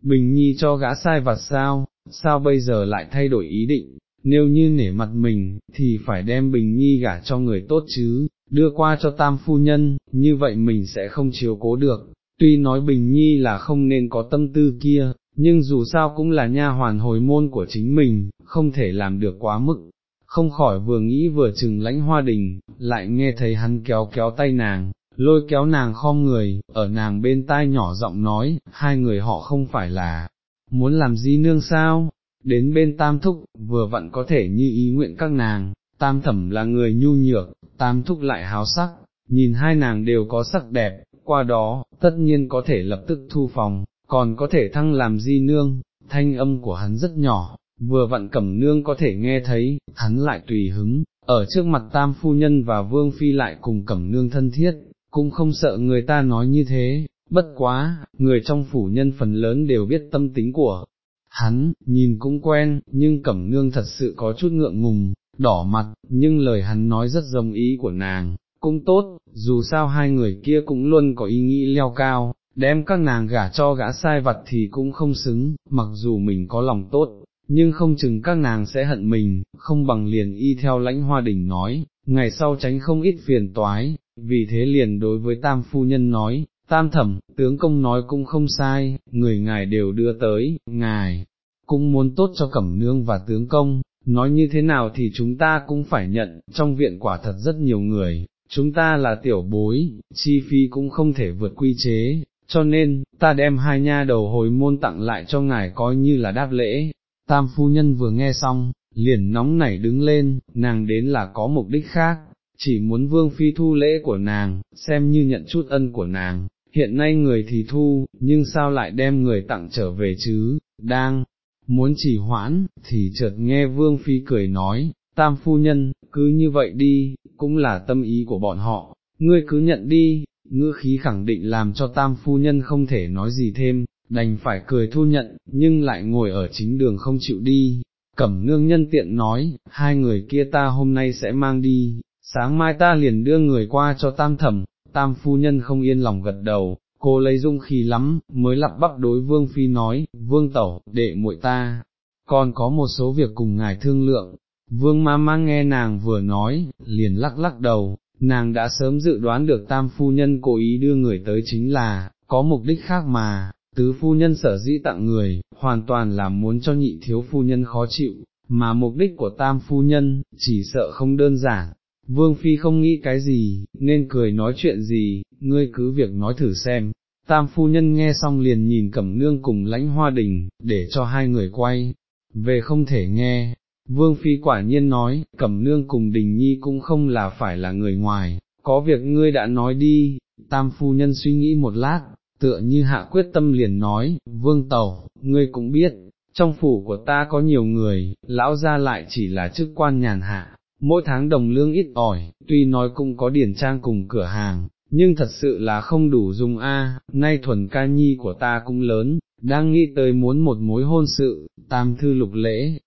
Bình Nhi cho gã sai vặt sao, sao bây giờ lại thay đổi ý định, nếu như nể mặt mình, thì phải đem Bình Nhi gả cho người tốt chứ, đưa qua cho tam phu nhân, như vậy mình sẽ không chiếu cố được, tuy nói Bình Nhi là không nên có tâm tư kia, nhưng dù sao cũng là nha hoàn hồi môn của chính mình, không thể làm được quá mức, không khỏi vừa nghĩ vừa chừng lãnh hoa đình, lại nghe thấy hắn kéo kéo tay nàng, lôi kéo nàng khom người, ở nàng bên tai nhỏ giọng nói, hai người họ không phải là, muốn làm gì nương sao, đến bên tam thúc, vừa vặn có thể như ý nguyện các nàng, tam thẩm là người nhu nhược, tam thúc lại háo sắc, nhìn hai nàng đều có sắc đẹp, qua đó, tất nhiên có thể lập tức thu phòng, còn có thể thăng làm di nương, thanh âm của hắn rất nhỏ, vừa vặn cẩm nương có thể nghe thấy, hắn lại tùy hứng, ở trước mặt tam phu nhân và vương phi lại cùng cẩm nương thân thiết, cũng không sợ người ta nói như thế, bất quá, người trong phủ nhân phần lớn đều biết tâm tính của hắn, nhìn cũng quen, nhưng cẩm nương thật sự có chút ngượng ngùng, đỏ mặt, nhưng lời hắn nói rất giống ý của nàng, cũng tốt, dù sao hai người kia cũng luôn có ý nghĩ leo cao, đem các nàng gả cho gã sai vặt thì cũng không xứng, mặc dù mình có lòng tốt, nhưng không chừng các nàng sẽ hận mình, không bằng liền y theo lãnh hoa đỉnh nói, ngày sau tránh không ít phiền toái, vì thế liền đối với tam phu nhân nói, tam thẩm, tướng công nói cũng không sai, người ngài đều đưa tới, ngài, cũng muốn tốt cho cẩm nương và tướng công, nói như thế nào thì chúng ta cũng phải nhận, trong viện quả thật rất nhiều người, chúng ta là tiểu bối, chi phí cũng không thể vượt quy chế, cho nên, ta đem hai nha đầu hồi môn tặng lại cho ngài coi như là đáp lễ. Tam phu nhân vừa nghe xong, liền nóng nảy đứng lên, nàng đến là có mục đích khác, chỉ muốn vương phi thu lễ của nàng, xem như nhận chút ân của nàng, hiện nay người thì thu, nhưng sao lại đem người tặng trở về chứ, đang, muốn chỉ hoãn, thì chợt nghe vương phi cười nói, tam phu nhân, cứ như vậy đi, cũng là tâm ý của bọn họ, ngươi cứ nhận đi, ngữ khí khẳng định làm cho tam phu nhân không thể nói gì thêm, đành phải cười thu nhận, nhưng lại ngồi ở chính đường không chịu đi. Cẩm nương nhân tiện nói, hai người kia ta hôm nay sẽ mang đi, sáng mai ta liền đưa người qua cho tam thẩm, tam phu nhân không yên lòng gật đầu, cô lấy dung khí lắm, mới lặp bắp đối vương phi nói, vương tẩu, đệ muội ta, còn có một số việc cùng ngài thương lượng, vương ma ma nghe nàng vừa nói, liền lắc lắc đầu, nàng đã sớm dự đoán được tam phu nhân cố ý đưa người tới chính là, có mục đích khác mà, tứ phu nhân sở dĩ tặng người, hoàn toàn là muốn cho nhị thiếu phu nhân khó chịu, mà mục đích của tam phu nhân, chỉ sợ không đơn giản. Vương Phi không nghĩ cái gì, nên cười nói chuyện gì, ngươi cứ việc nói thử xem. Tam phu nhân nghe xong liền nhìn cẩm nương cùng lãnh hoa đình, để cho hai người quay, về không thể nghe, Vương Phi quả nhiên nói, Cẩm Nương cùng Đình Nhi cũng không là phải là người ngoài, có việc ngươi đã nói đi, tam phu nhân suy nghĩ một lát, tựa như hạ quyết tâm liền nói, vương tàu, ngươi cũng biết, trong phủ của ta có nhiều người, lão ra lại chỉ là chức quan nhàn hạ, mỗi tháng đồng lương ít ỏi, tuy nói cũng có điển trang cùng cửa hàng, nhưng thật sự là không đủ dùng a. nay thuần ca nhi của ta cũng lớn, đang nghĩ tới muốn một mối hôn sự, tam thư lục lễ,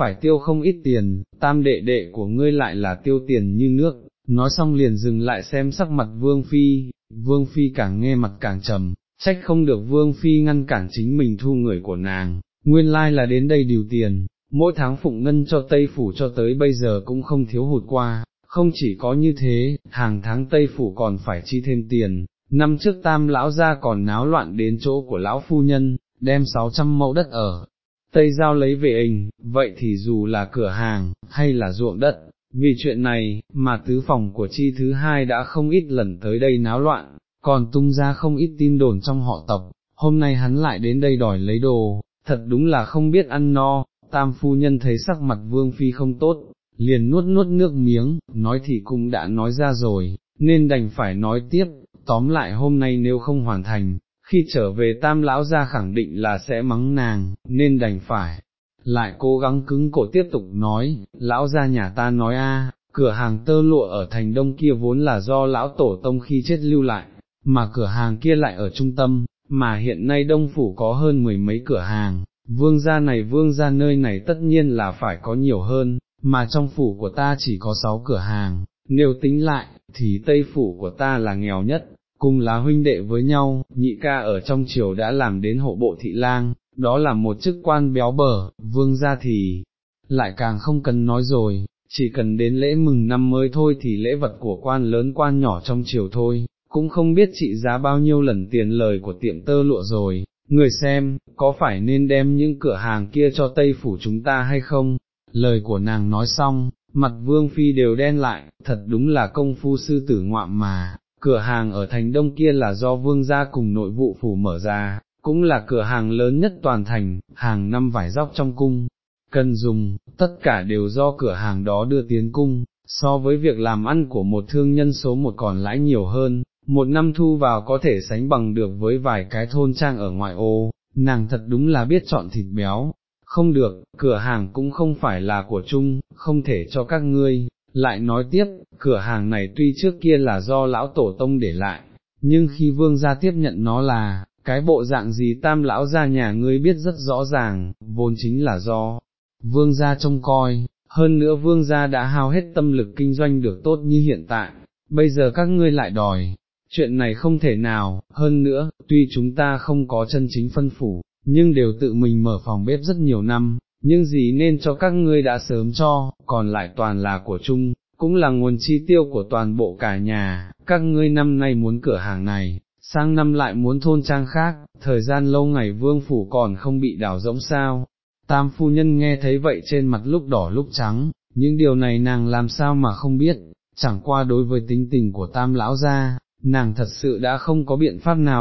phải tiêu không ít tiền, tam đệ đệ của ngươi lại là tiêu tiền như nước, nói xong liền dừng lại xem sắc mặt vương phi, vương phi càng nghe mặt càng trầm, trách không được vương phi ngăn cản chính mình thu người của nàng, nguyên lai là đến đây điều tiền, mỗi tháng phụng ngân cho Tây Phủ cho tới bây giờ cũng không thiếu hụt qua, không chỉ có như thế, hàng tháng Tây Phủ còn phải chi thêm tiền, năm trước tam lão ra còn náo loạn đến chỗ của lão phu nhân, đem 600 mẫu đất ở. Tây Giao lấy về hình, vậy thì dù là cửa hàng, hay là ruộng đất, vì chuyện này, mà tứ phòng của chi thứ hai đã không ít lần tới đây náo loạn, còn tung ra không ít tin đồn trong họ tộc, hôm nay hắn lại đến đây đòi lấy đồ, thật đúng là không biết ăn no, tam phu nhân thấy sắc mặt vương phi không tốt, liền nuốt nuốt nước miếng, nói thì cũng đã nói ra rồi, nên đành phải nói tiếp, tóm lại hôm nay nếu không hoàn thành, khi trở về tam lão ra khẳng định là sẽ mắng nàng, nên đành phải, lại cố gắng cứng cổ tiếp tục nói, lão ra nhà ta nói a, cửa hàng tơ lụa ở thành đông kia vốn là do lão tổ tông khi chết lưu lại, mà cửa hàng kia lại ở trung tâm, mà hiện nay đông phủ có hơn mười mấy cửa hàng, vương gia này vương gia nơi này tất nhiên là phải có nhiều hơn, mà trong phủ của ta chỉ có sáu cửa hàng, nếu tính lại, thì tây phủ của ta là nghèo nhất, cùng là huynh đệ với nhau, nhị ca ở trong triều đã làm đến hộ bộ thị lang, đó là một chức quan béo bở, vương gia thì, lại càng không cần nói rồi, chỉ cần đến lễ mừng năm mới thôi thì lễ vật của quan lớn quan nhỏ trong triều thôi, cũng không biết trị giá bao nhiêu lần tiền lời của tiệm tơ lụa rồi, người xem, có phải nên đem những cửa hàng kia cho Tây Phủ chúng ta hay không? Lời của nàng nói xong, mặt vương phi đều đen lại, thật đúng là công phu sư tử ngoạm mà, cửa hàng ở thành đông kia là do vương gia cùng nội vụ phủ mở ra, cũng là cửa hàng lớn nhất toàn thành, hàng năm vải dóc trong cung, cần dùng, tất cả đều do cửa hàng đó đưa tiến cung, so với việc làm ăn của một thương nhân số một còn lãi nhiều hơn, một năm thu vào có thể sánh bằng được với vài cái thôn trang ở ngoại ô, nàng thật đúng là biết chọn thịt béo, không được, cửa hàng cũng không phải là của chung, không thể cho các ngươi, lại nói tiếp, cửa hàng này tuy trước kia là do lão tổ tông để lại, nhưng khi vương gia tiếp nhận nó là, cái bộ dạng gì tam lão ra nhà ngươi biết rất rõ ràng, vốn chính là do vương gia trông coi, hơn nữa vương gia đã hao hết tâm lực kinh doanh được tốt như hiện tại, bây giờ các ngươi lại đòi, chuyện này không thể nào, hơn nữa, tuy chúng ta không có chân chính phân phủ, nhưng đều tự mình mở phòng bếp rất nhiều năm, nhưng gì nên cho các ngươi đã sớm cho, còn lại toàn là của chung, cũng là nguồn chi tiêu của toàn bộ cả nhà, các ngươi năm nay muốn cửa hàng này, sang năm lại muốn thôn trang khác, thời gian lâu ngày vương phủ còn không bị đảo rỗng sao. Tam phu nhân nghe thấy vậy trên mặt lúc đỏ lúc trắng, những điều này nàng làm sao mà không biết, chẳng qua đối với tính tình của tam lão gia, nàng thật sự đã không có biện pháp nào